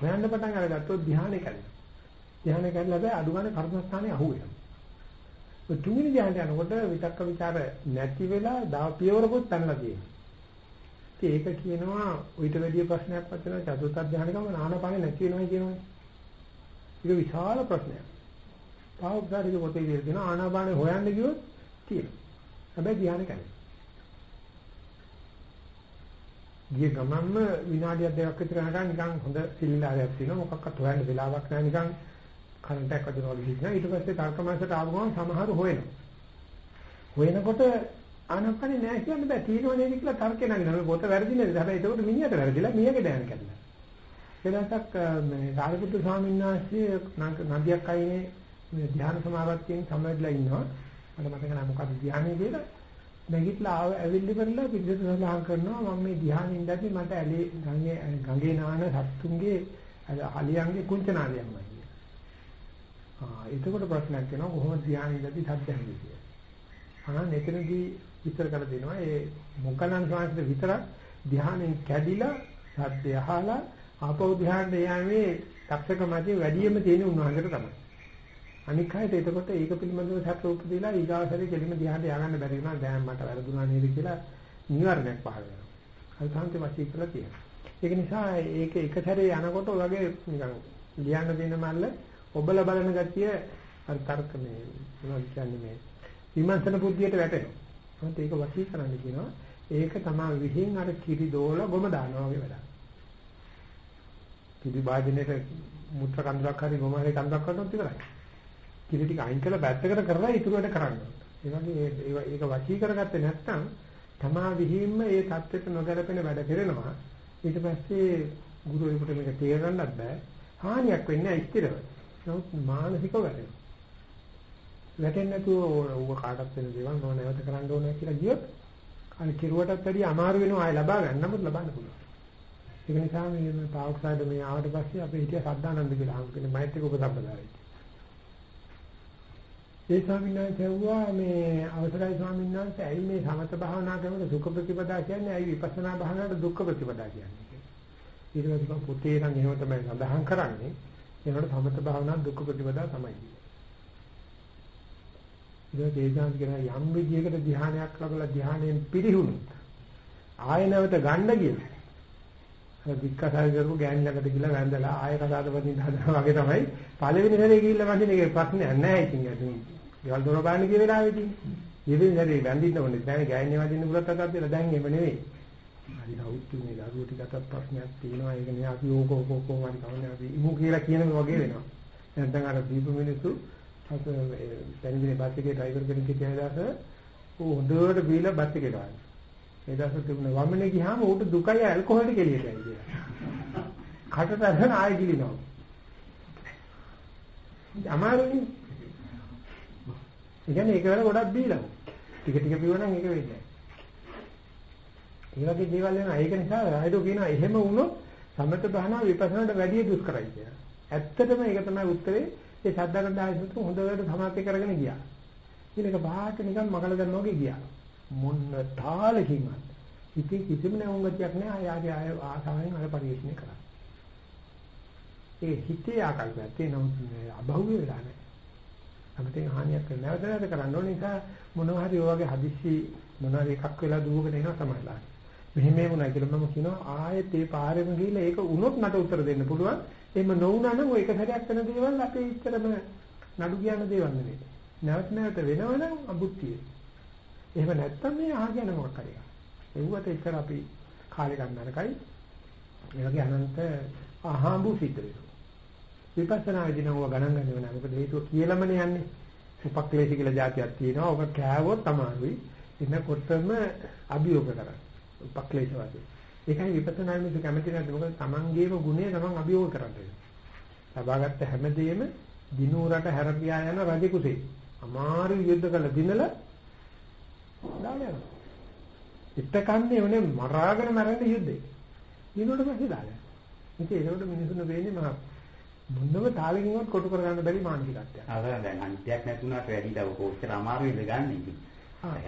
හොයන්න පටන් අරගත්තොත් ධ්‍යානෙ කැඩෙනවා. ධ්‍යානෙ කැඩලා බෑ අඩුගානේ කර්මස්ථානේ අහුවෙනවා. ඔය තුන්වෙනි ධ්‍යානෙට යනකොට විතක්ක ਵਿਚාර නැති වෙලා දව පියවරකුත් තනලා තියෙනවා. ඒක කියනවා ඊට වැඩිය ප්‍රශ්නයක් වත්න චතුර්ථ ධ්‍යානෙකම නානපානේ නැති වෙනවා කියනවානේ. ඒක විශාල ප්‍රශ්නයක්. තාවුද්දාරික පොතේ කියන ආනාපානෙ හොයන්න ගියොත් තියෙනවා. හැබැයි ධ්‍යානෙ කැඩෙනවා. ගිය ගමන්ම විනාඩියක් දෙකක් විතර යනකම් නිකන් හොඳ සිල්ලාරයක් තියෙනවා. මොකක්වත් හොයන්න වෙලාවක් නැහැ. නිකන් කරන්ට් එකක් වදිනවා වගේ හිටිනවා ඊට පස්සේ තර්කමංශයට ආව ගමන් සමහර හොයනවා. හොයනකොට ආනපනේ නැහැ කියන්න බෑ. තියෙනව නේද කියලා තර්කේ නගිනවා. මේ පොත වැරදි නේද? හැබැයි ඒකට මිනිහට වැරදිලා මියගේ දැන කැඩලා. එදසක් මේ සාරිපුත්තු ස්වාමීන් වහන්සේ නදියක් අයිනේ මේ ධ්‍යාන සමාපත්තියෙන් සමවැදලා ඉන්නවා මට මතක නැහැ මොකක්ද ධ්‍යානෙ කියලා නැගිටලා ආව ඇවිල්ලි කරලා පිළිදෙස සඳහන් කරනවා මම මේ ධ්‍යානෙ ඉඳද්දි මට ඇලේ ගඟේ ගඟේ නාන සත්තුන්ගේ අලියන්ගේ කුංචනාලියක්මයි කියලා. ආ එතකොට ප්‍රශ්නයක් වෙනවා කොහොමද ධ්‍යානෙ ඉඳද්දි සද්දන්නේ කියලා. අනන් එතනදී විස්තර කර දෙනවා ඒ මොකනන් ස්වාමීන් විතරක් ධ්‍යානෙන් කැඩිලා සත්‍ය අහලා ආපෞ ධ්‍යානෙ යෑමේ දක්ෂකමදී වැඩියෙන්ම තියෙන උන්වහන්සේට තමයි. අනික් අයට එතකොට ඒක පිළිබඳව සැක උපදීලා ඊගාසරේ කෙලිම ධ්‍යානට ය아가න්න බැරි වුණා දැන් මට වැරදුනා නේද කියලා නිවර්ණයක් පහළ වෙනවා. අල්තාන්තේ වශී කියලා තියෙනවා. ඒක නිසා ඒක එක සැරේ යනකොට ඔයගේ නිකන් ලියන්න දෙන මල්ල ඔබල බලන ගතිය අර තර්ක මේ මොනවද කියන්නේ මේ විමර්ශන බුද්ධියට වැටෙනවා. මොකද ඒක වශී කරන්න කියනවා. ඒක තමයි විහිං අර කිරි දෝල ගොම දානවා වගේ වැඩක්. කිරි වාදනයේට මුත්‍ර කන්දක් හරි ගොම හරි කන්දක් කරනොත් ඉවරයි. කිරි ටික අයින් කරලා පැත්තකට කරලා ඉතුරු වැඩ කරන්න ඕනේ. ඒ වගේ ඒක වචී කරගත්තේ නැත්නම් තමා විහිම්ම ඒ தත්වෙට නොගැලපෙන වැඩ කරනවා. ඊට පස්සේ ගුරුවරයෙකුට මේක තේරෙන්නත් බෑ. හානියක් වෙන්නේ නැහැ ස්ථිරව. නමුත් මානසිකව වැඩෙනවා. වැටෙන්නේ නැතුව ඌව කාටත් වෙන දේවල් නෝ නැවත කරන්න ඕනේ කියලා ගියොත් අර කිරුවටත් වැඩිය අමාරු වෙනවා ආයෙ ලබා ගන්න. නමුත් ලබන්න පුළුවන්. ඒක නිසා මේ තාවුක්සාද මේ ආවට පස්සේ අපේ හිටිය සද්ධානන්ද කියලා හම්බුනේ මෛත්‍රික උපසම්පදායි. ඒ ස්වාමීන් වහන්සේ වුණා මේ අවසරයි ස්වාමීන් වහන්සේ ඇයි මේ සමත භාවනා කරනකොට සුඛ ප්‍රතිපදා කියන්නේ ඇයි විපස්සනා භාවනාවට දුක්ඛ ප්‍රතිපදා කියන්නේ. ඊට පස්සේ පොතේ නම් එහෙම තමයි සඳහන් කරන්නේ. ඒනකොට සමත භාවනා දුක්ඛ ප්‍රතිපදා තමයි. ඒක දේශාන්ත කියන යම් විදියකට ධ්‍යානයක් ලැබලා ධ්‍යානයෙන් පිරිහුණොත් ආය නැවත ගන්න කියලා. අර වික්කසාර කරපු ගෑණි ළඟට ගිහලා වැඳලා ආය කතාද වදින්න හදනවා වගේ තමයි පළවෙනි හැරේ ගිහිල්ලා වඳින එකේ ප්‍රශ්නයක් නැහැ ඉතින් අදින්. ඒවල් දොර බාන්න කිය වෙලාවේදී. ඊවෙන් හැරේ වැඳින්න ඕනේ. දැන් ගෑණි වදින්න පුළුවන් තරක් දෙලා දැන් එහෙම නෙවෙයි. හරි කවුතු මේ දරුවෝ ටිකටත් ප්‍රශ්නයක් තියෙනවා. ඒක නේ අපි ඕක ඕක ඕක හරි කවන්නේ අපි ඉමු කියලා කියන වගේ වෙනවා. නැත්නම් අර දීප මිනිස්සු අත දැන්දිනේ බස් එකේ ඩ්‍රයිවර් කෙනෙක් කියන දාස ඌ හොඳට බීලා බස් එකේ ගාන. ඒ දාස තිබුණ වමනේ ගියාම ඌට දුකයි ඇල්කොහොල්ට කෙලියට යයි කියලා. කටට අරගෙන ආයෙ ගිලිනවා. අමාරුයි. ඒ කියන්නේ ඒක වල ගොඩක් බීලා. ටික ටික බිවනම් ඒක වෙන්නේ නැහැ. ඒ වගේ දේවල් වෙනවා. ඒක නිසා රයිඩෝ කියනවා එහෙම වුණොත් සමත භාවනා විපස්සනාට වැඩිය දුෂ්කරයි කියලා. ඇත්තටම ඒක තමයි උත්තරේ ඒ සද්දාගත ආයතන හොඳට සමාප්ති කරගෙන ගියා. ඊළඟ බාහට නිකන් මකල ගන්නවා වගේ ගියා. මොන්න තාලකින්වත්. ඉතින් කිසිම නැවුම්ගතියක් නෑ ආය ආය ආසාවෙන් අර පරිශ්‍රණය කරා. ඒ හිතේ ආකල්පයක් තියෙනවා අභෞවිය වෙලා නෑ. අපිට හානියක් නැවත නැවත කරන්න ඕන නිසා මොනවා හරි ඔය වගේ හදිස්සි මොනවා හරි එකක් වෙලා දුවගෙන එනවා සමහරලා. මෙහෙම වුණා කියලා මම කියනවා ආයෙත් ඒ පාරෙම ගිහලා ඒක උනොත් මට උත්තර දෙන්න පුළුවන්. එහෙම නොවුනා නම් ඔය එක සැරයක් වෙන දේවල් අපේ ඉතරම නඩු කියන දේවල් නෙවෙයි. නැවත නැවත වෙනවනම් අබුද්ධිය. එහෙම නැත්තම් මේ අහගෙන මොකක් හරි. ඒවට ඉතර අපි කාලේ ගන්න නරකයි. ඒ වගේ අනන්ත අහඹු සිද්ධ වෙනවා. විපස්සනා විදිනව ගණන් ගන්න වෙනවා. මොකද හේතුව කියලාමනේ යන්නේ. උපක්ලේශ කියලා જાතියක් තියෙනවා. ඔක කෑවොත් තමයි එනකොටම අභියෝග කරන්නේ. උපක්ලේශ වශයෙන්. ඒකයි විපස්සනා මිස කැමති නැද්ද? මොකද තමන්ගේම ගුණය තමන් අභියෝග කරන්නේ. ලබාගත්ත හැමදේම දිනුරට හැරපියා යන රජ කුසේ. අමාරු යුද්ධ කළ දිනල දාලා යනවා. ඉත්තකන්නේ උනේ මරාගෙන මරන්න යුද්ධේ. දිනුවට පස්සේ දාලා. ඉතින් ඒකට මිනිසුන් වෙන්නේ මහා මොනම තාලකින්වත් කොටු කරගන්න බැරි මානසිකත්වයක්. අර දැන් අන්තියක් නැතුණාට වැඩි දව කොච්චර අමාරුයිද ගන්න ඉතින්.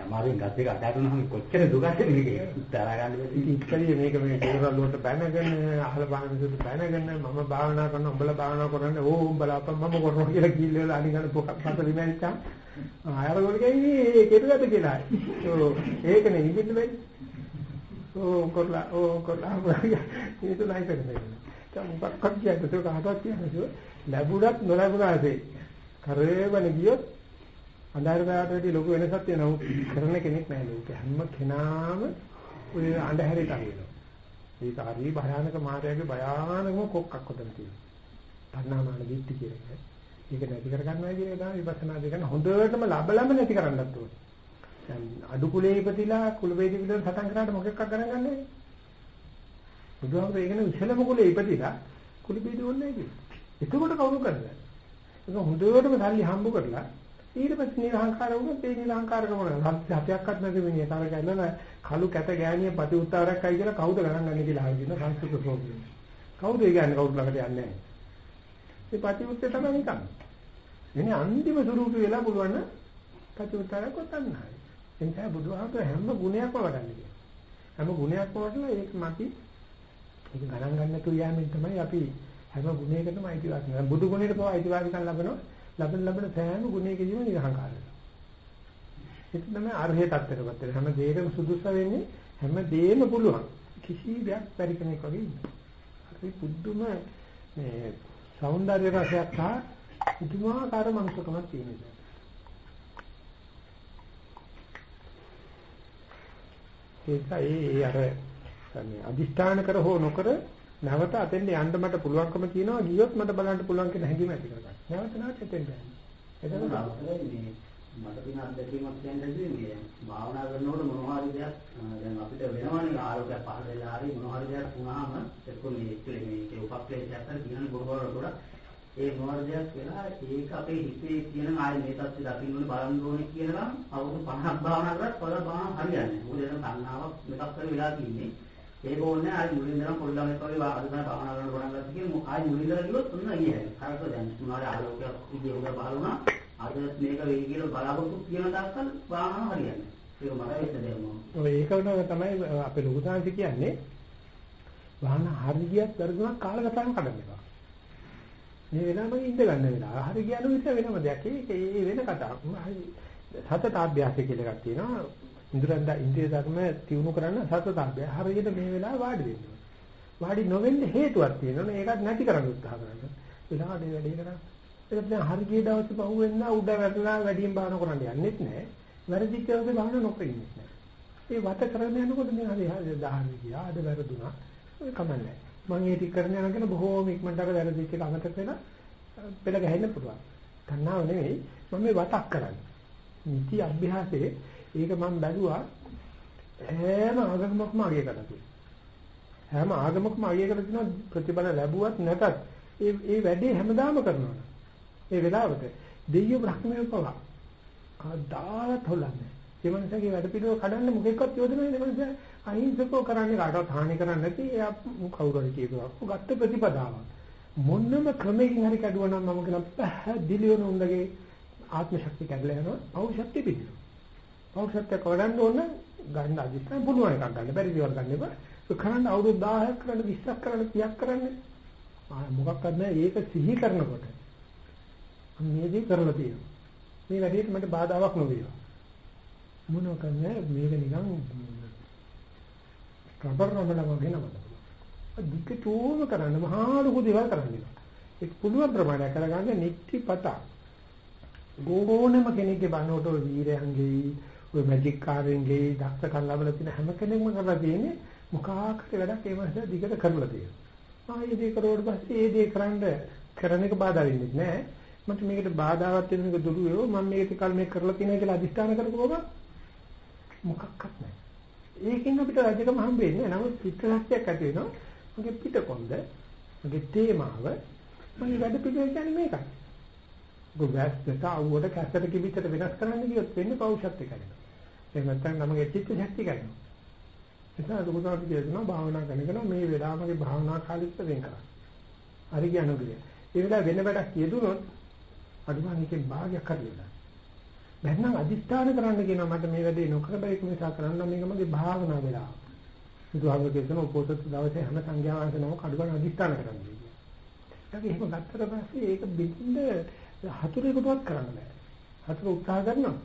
අමාරුවෙන් ගත් එක අදාටුනහම කොච්චර දුකද මේක තරහ ගන්න බැරි. ඉතින් මේක මේ දේවල් වලට බැනගෙන අහල බාන විදිහට බැනගෙන මම භාවනා කරන උඹලා භාවනා කරන්නේ ඕ උඹලා අප මම කරනවා කියලා කිව්ලා අනිගන පොකක් පත විමෙච්චා. ආයර ගොඩ ගියේ කෙටුගත කියලා. ඔව් ඒකනේ නිදින්න බැරි. ඕ කරලා ඕ කරලා ඒක නයි කරන්නේ. දැන් මොකක්ද කියන්නේ ඒක හදවත් කියන්නේ ලැබුණත් නොලැබුණාසේ කරේවන ගියොත් අන්ධකාරයට වැඩි ලොකු වෙනසක් තියෙනවා. කරන කෙනෙක් නැහැ ලෝකේ. හැම කෙනාම ඔය අන්ධහැරයට අහුවෙනවා. ඒක හරි භයානක මායාවේ භයානකම කොක්කක් උතන තියෙනවා. පන්නාමාන දිට්ටි කියන්නේ. ඒක නැති කරගන්නවා කියන එක තමයි විපස්සනා දෙකන හොඳටම ලබලම නැති කරන්නත් ඕනේ. දැන් අඩු කුලේ ඉපතිලා කුල වේදි විතර සටන් කරාට මොකෙක්ක් කරන්න ගන්නෑ. බුදුහාමුදුරේ ඒකනේ විශලම කුලේ ඉපතිලා කුල වේදි ඕනේ නැහැ කියන්නේ. එතකොට කවුරු කරන්නේ? ඒක හොඳටම සල්ලි හම්බ කරලා ඊට පස්සේ නිරහංකාර වුණොත් ඒ නිරහංකාරකම නෑ. හතයක්වත් නැති මිනිහ තර ගැනන කළු කැත ගෑණිය ප්‍රති උත්තරයක් අය කියලා කවුද ගණන් ගන්නේ කියලා අහගෙන සංස්කෘත ප්‍රෝග්‍රෑම්. කවුද ඒ කියන්නේ කවුද ළඟට යන්නේ නැහැ. ඒ ප්‍රති උත්තර තමයි නිකන්. එනේ අන්තිම ස්වරූපය වෙලා පුළුවන් නම් ප්‍රති උත්තරයක් ගන්නයි. එනිසා බුදුහාමුදුර හැම ගුණයක්ම වඩන්නේ. හැම ගුණයක්ම වඩලා ඒක මති ඒක ගණන් ගන්න තුරියාමින් තමයි අපි හැම ගුණයකටම අයිතිවාසිකම්. බුදු ගුණයට පවා අයිතිවාසිකම් ලබනවා. ලබන ලබන සෑම ගුණයකදීම නිරහංකාරය. ඒක තමයි අරහේ තත්ත්වයකට පත් හැම දෙයකම සුදුසු වෙන්නේ හැම දෙයක්ම පුළුවන්. කිසි දෙයක් බැරි කෙනෙක් වගේ ඉන්නවා. හරි පුදුම මේ సౌందර්ය රසයක් හා පුදුමාකාර මනුෂ්‍යකමක් තියෙනවා. ඒක ඒ ඒ අර මේ අදිෂ්ඨාන කර හෝ නොකර නැවත අතෙන්ට යන්න මට පුළුවන්කම තියෙනවා ගියොත් මට බලන්න පුළුවන් කියන හැඟීම ඇති කරගන්න. නැවත නැවත එතෙන්ට යන්න. එතකොට අවසරයි මේ මට තියෙන අත්දැකීමක් කියන්නේ මේ භාවනා කරනකොට මොනවා හරි දෙයක් දැන් අපිට වෙනවනේ ආලෝකයක් පහළ වෙලා හරි මොනවා හරි දෙයක් වුණාම එක්ක මේ මේකේ උපක්ලේශයක් හරි කියන බොහෝ වල ඒ මොනවා හරි දෙයක් වෙලා ඒක අපේ හිතේ තියෙන ආයේ මේ තත්ත්වය දකින්න ඕනේ බලන්න ඕනේ කියලා අවුරුදු 50ක් භාවනා කරත් පොළ භාවනා හරියන්නේ. මොකද එතන තණ්හාවක් මෙතක් කරලා වෙලා තියෙන්නේ. ඒක ඕනේ ආයි මුලින් ඉඳන් පොල් ළමෙක් වගේ අද තමයි භාවනා කරන්න පටන් ගත්තා කියන්නේ ආයි මුලින් ඉඳලා ගියොත් ඔන්න ඊයේ. හරිද දැන් මොනවාරි ආලෝකයක් විදියට පහළ වුණා. අද මේක වෙයි කියලා බලාපොරොත්තු කියන තාක්කල් භාවනාව හරියන්නේ. ඒක මට වෙච්ච දෙයක් මොකක්ද? ඔය ඒක උනම තමයි අපේ ලොකු සාංශ කියන්නේ වහන හරියට දරුණක් කාලගතන කඩන්න එපා. මේ වෙලාවම ඉඳ ගන්න වෙලාව. හරි කියන විතර වෙනම දෙයක්. ඒක ඒ වෙන කතාවක්. සතතාභ්‍යාසය කියලා එකක් තියෙනවා. ඉන්ද්‍රයන්ද ඉන්ද්‍රිය ධර්ම තියුණු කරන්න සතතාභ්‍යාස. හරියට මේ වෙලාව වාඩි වෙන්න. වාඩි නොවෙන්න හේතුවක් තියෙනවා. ඒකත් නැති කරන්න උත්සාහ කරන්න. වෙලාවට වැඩේ කරන්න. ඒක දැන් හරිය දවසේ පහුවෙන්න උඩ වැටලා වැඩියෙන් බාන කරන්න යන්නෙත් නැහැ. වැරදිච්ච දවසේ බාන නොකර ඉන්නෙත් නැහැ. ඒ වත කරගෙන යනකොට මේ හරි හරි දහන ගියා. අද වැරදුනා. ඒක කමන්නේ. මම ඒ ටික කරන යනකොට බොහෝම ඉක්මනට අර වැරදිච්ච එක අමතක වෙලා පෙළ ගහන්න පුළුවන්. තණ්හාව නෙවෙයි මම මේ වතක් කරන්නේ. නිති අභ්‍යාසයේ ඒක මම බැලුවා හැම ආගමක්ම අගය කරලා තියෙනවා. හැම ආගමක්ම අගය කරලා තියෙනවා ප්‍රතිඵල ලැබුවත් නැතත් ඒ ඒ වැඩේ හැමදාම කරනවා. ඒ වෙලාවට දෙයියෝ බ්‍රහ්මයෝ පවා කවදාවත් හොලන්නේ. ඒ මනසගේ වැඩ පිළිවෙල කඩන්න මොකෙක්වත් යොදන්නේ නැහැ මනස අහිංසකව කරන්නේ කාටවත් හානි කරන්නේ නැති එයා කවුරු හරි කියනවා. ගත්ත ප්‍රතිපදාවක්. මොන්නම ක්‍රමයකින් හරි කැඩුවා නම් මම කියන පැහැදිලිවම උන්දගේ ආත්ම ශක්තිය කැඩලා යනවා. පෞෂත්වය පිළිනවා. පෞෂත්වය කවඩන්න ඕන ගන්න අදිස්ථාන පුළුවන් එකක් ගන්න බැරි දේවල් ගන්න එපා. ඒක කරන්න අවුරුදු 10ක් කරන්න 20ක් කරන්න 30ක් කරන්න ආ මොකක්වත් නැහැ ඒක සිහි කරනකොට මේ දේ කරලා තියෙනවා. මේ වැඩේට මට බාධාවක් නොවේවා. මොනවා කරන්නේ මේක නිකන් රබර් නමලම ගෙනවද. දිගටම කරන්න මහා ලොකු දේවල් කරන්න. ඒක පුළුවන් ප්‍රමාණයක් කරගන්න නිත්‍යපත. ඕනෙම කෙනෙක්ගේ බනෝට ඔය වීරයන්ගේ ඔය මැජික් කාරෙන්ගේ දක්ෂකම් ලැබලා තියෙන හැම කෙනෙක්ම කරලා තියෙන්නේ මොකාකට වැඩක් ඒ මාස දිගට කරලා තියෙනවා. ආයේ දේ කරුවට පස්සේ ඒ දේ කරන්න කරන එක බාධා වෙන්නේ නැහැ. මට මේකට බාධාවක් වෙන එක දුරු වේව මම මේක කල් මේක කරලා තියෙනවා කියලා අදිස්ථාන කරපුවම මොකක්වත් නැහැ. ඒකෙන් අපිට රජකම හම්බ වෙන්නේ නැහැ. නමුත් පිටරස්යක් ඇති වෙනවා. මගේ පිටකොන්ද මගේ තේමාව මගේ වැඩ පිළිවෙල කියන්නේ මේකයි. ගොඩක් අවුවට කැසට කිවිතට වෙනස් කරන්න ගියොත් වෙන්නේ පෞෂත්ව කරනවා. එහෙම නැත්නම් නමගේ චිත්ත ශක්තිය කරනවා. නිසා දුකතාවට කියනවා භාවනා කරනකන මේ වෙලාවගේ භාවනා කාලෙත් වෙන් කරා. හරි කියනවා. ඒ වෙලාව වෙන වැඩක් කියදුනොත් අදුමානිකෙන් භාගයක් හරියලා. බැන්නම් අදිස්ථාන කරන්න කියනවා මට මේ වැඩේ නොකර බෑ ඒක නිසා කරන්න මේක මගේ භාවනා වෙලාව. බුදුහාමුදුරුවෝ කියන උපෝසත දවසේ හැම සංඝයා වහන්සේනම කඩුවන් අදිස්ථාන කරන්නේ. ඒක එහෙම ගත්තට පස්සේ ඒක බින්ද හතුරේකටවත් කරන්න බෑ. හතුර උත්සාහ කරනවා.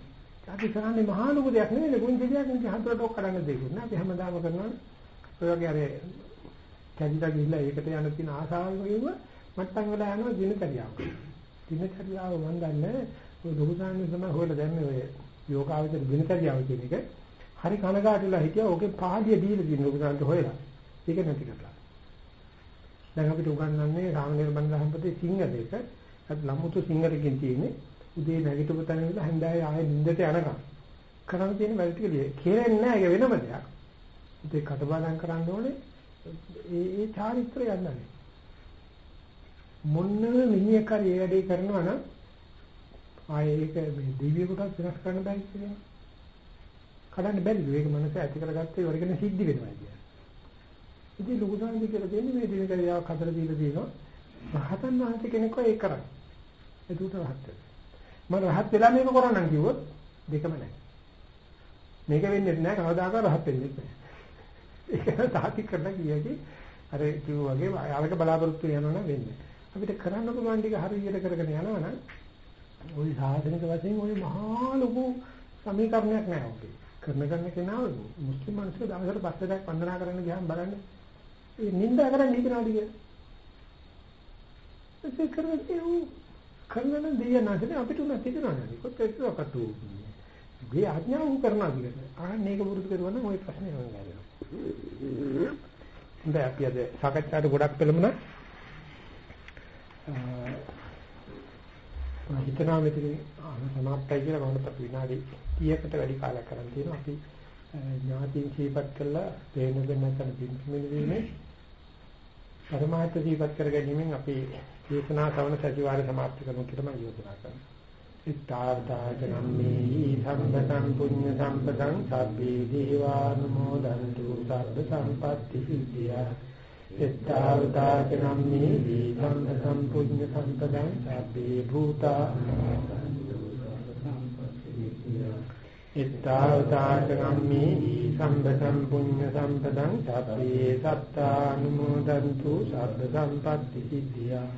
අපි කරන්නේ මහා ලොකු දෙයක් නෙවෙයි කුංචි දෙයක් නෙවෙයි හතුරට ඔක් කරන්න දෙයක් නෑ. අපි හැමදාම කරනවා. ඔය වගේ අර කැඩිලා ගිහිල්ලා ඒකට යන තියෙන ආසාවල් වගේම මට්ටම් වල යනවා දිනචරියාව. දිනචරියාව මම දන්නේ ඔය ලොකුසාන්නේ තමයි හොයලා දැම්මේ ඔය යෝගාවචර දිනචරියාව කියන එක. හරි කනගාටුලා හිටියා ඕකේ පාළිය දීලා තියෙන ලොකුසාන්ට හොයලා. ඒක නැති කරලා. දැන් අපිට උගන්වන්නේ රාමනීර බණ්ඩ සම්පතේ සිංහ දෙක. අත් ලම්මුතු සිංහරකින් තියෙන්නේ. උදේ නැගිටපු තැන ඉඳලා හැන්දෑවේ ආයෙ නිින්දට යනකම්. කරන්න තියෙන වැඩ ටික ලිය. කෙරෙන්නේ නැහැ ඒක වෙනම දෙයක්. ඒක කටපාඩම් කරන්න ඕනේ. ඒ ඒ චාරිත්‍රය යන්නනේ. මොන්න මිනිහෙක් හරි ඒ වැඩේ කරනවා නම් ආයේ ඒක මේ දිව්‍ය කොටස් වෙනස් කරන්න බෑ කියන්නේ. කඩන්න බැරිද? ඒක මනස ඇති කරගත්තේ වරගෙන සිද්ධි වෙනවා කියන්නේ. ඉතින් ලොකු සංජය කියලා දෙන්නේ මේ දිනකරියාවක් හදලා දීලා තියෙනවා. රහතන් වහන්සේ කෙනෙක්ව ඒක කරන්නේ. ඒක උට රහත් මම රහත් වෙලා මේක කරන්නම් කිව්වොත් දෙකම නැහැ. මේක වෙන්නේ නැහැ කවදාකවත් රහත් වෙන්නේ නැහැ. ඒක තාති කරලා කියකි අර කිව්වා වගේ ආවක බලාපොරොත්තු වෙනවා නම් වෙන්නේ. අපිට කරන්න පුළුවන් ටික හරියට කරගෙන යනවා නම් ওই සාධනික වශයෙන් ওই මහා ලොකු සමීකරණයක් නෑ ඔකේ. කරන කරන කෙනා මුස්ලිම් මිනිස්සු දවසට පස් දෙනෙක් වන්දනා කරන්න ගියාම බලන්න ඒ නින්දා කරන්නේ හිතනවාද කියලා. ඒක කරන්නේ ඌ කරන දෙය නැතිනේ අපිට උනත් හිතනවා නේද? කොත් ඒකකට ගේ ආඥාව උ කරනවා කියන්නේ. ආන්න මේක පුරුදු කරුවා නම් ওই ප්‍රශ්නේ නෑ නේද? හොඳයි අපි අද සාකච්ඡාවට ගොඩක් පෙළඹුණා. මම හිතනවා මෙතන සමාප්තයි කියලා මම අපි විනාඩි 30කට වැඩි කාලයක් කරන් තියෙනවා. අපි ඥාතින් සීපත් කළා තේන වෙන නැත්නම් පින්මින වීමේ පරමාර්ථ සීපත් කර ගැනීමෙන් අපි දේශනා ශ්‍රවණ සතිවාරය සමාප්ත කරමු කියලා මම යෝජනා කරනවා. ඉත්තාර්ථාචනම්මේ සම්පතං පුඤ්ඤ සම්පතං සබ්බේ දීවානුමෝදන්තු සබ්බ සම්පත්ති සිද්ධියා ඉත්තාර්ථාචනම්මේ සම්පතං පුඤ්ඤ සම්පතං සබ්බේ භූතා ඉත්තාර්ථාචනම්මේ සම්පතං පුඤ්ඤ සම්පතං සබ්බේ සත්තානුමෝදන්තු සබ්බ සම්පත්ති සිද්ධියා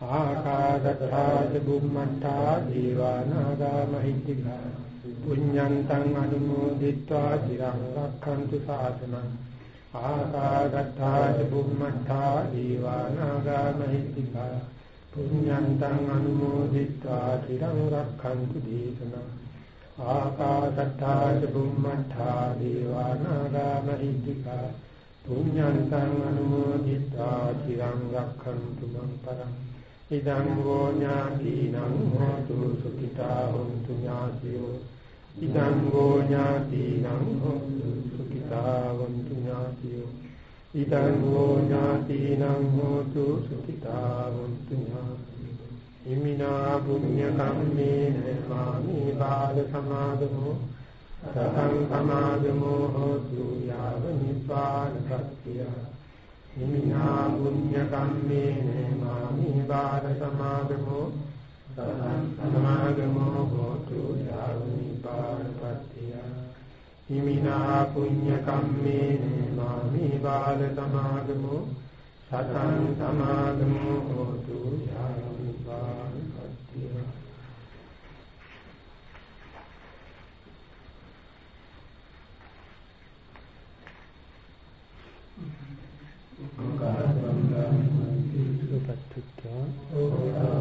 ආකාශත්තාද බුම්මත්තා දීවානාගා මහිත්‍තිකා පුඤ්ඤන්තං අනුමෝදිත්වා চিරං රක්ඛන්තු සාසනං ආකාශත්තාද බුම්මත්තා දීවානාගා මහිත්‍තිකා පුඤ්ඤන්තං අනුමෝදිත්වා চিරං රක්ඛන්තු දේශනං ආකාශත්තාද බුම්මත්තා දීවානාගා මහිත්‍තිකා පුඤ්ඤන්තං අනුමෝදිත්වා চিරං රක්ඛන්තු මං පරං ඉදං ගෝ ඥාතිනං හෝතු සුඛිතා හොන්තු ඥාතියෝ ඉදං ගෝ ඥාතිනං හෝතු සුඛිතා හොන්තු ඥාතියෝ ඉදං ගෝ ඥාතිනං හෝතු සුඛිතා හොන්තු ඥාතියෝ ඉමිනා පුඤ්ඤ කම්මේන මාමි බාල සමාදමෝ සතං සමාදමෝ හෝතු යාව නිපාන සත්‍යය හිමිනා පුඤ්ඤ කම්මේන මාමි බාල සමාගමෝ සමාගමෝ හෝතු යාවනි පාරපත්තිය හිමිනා පුඤ්ඤ කම්මේන මාමි බාල සමාගමෝ සතං සමාගමෝ හෝතු යාවනි Putta.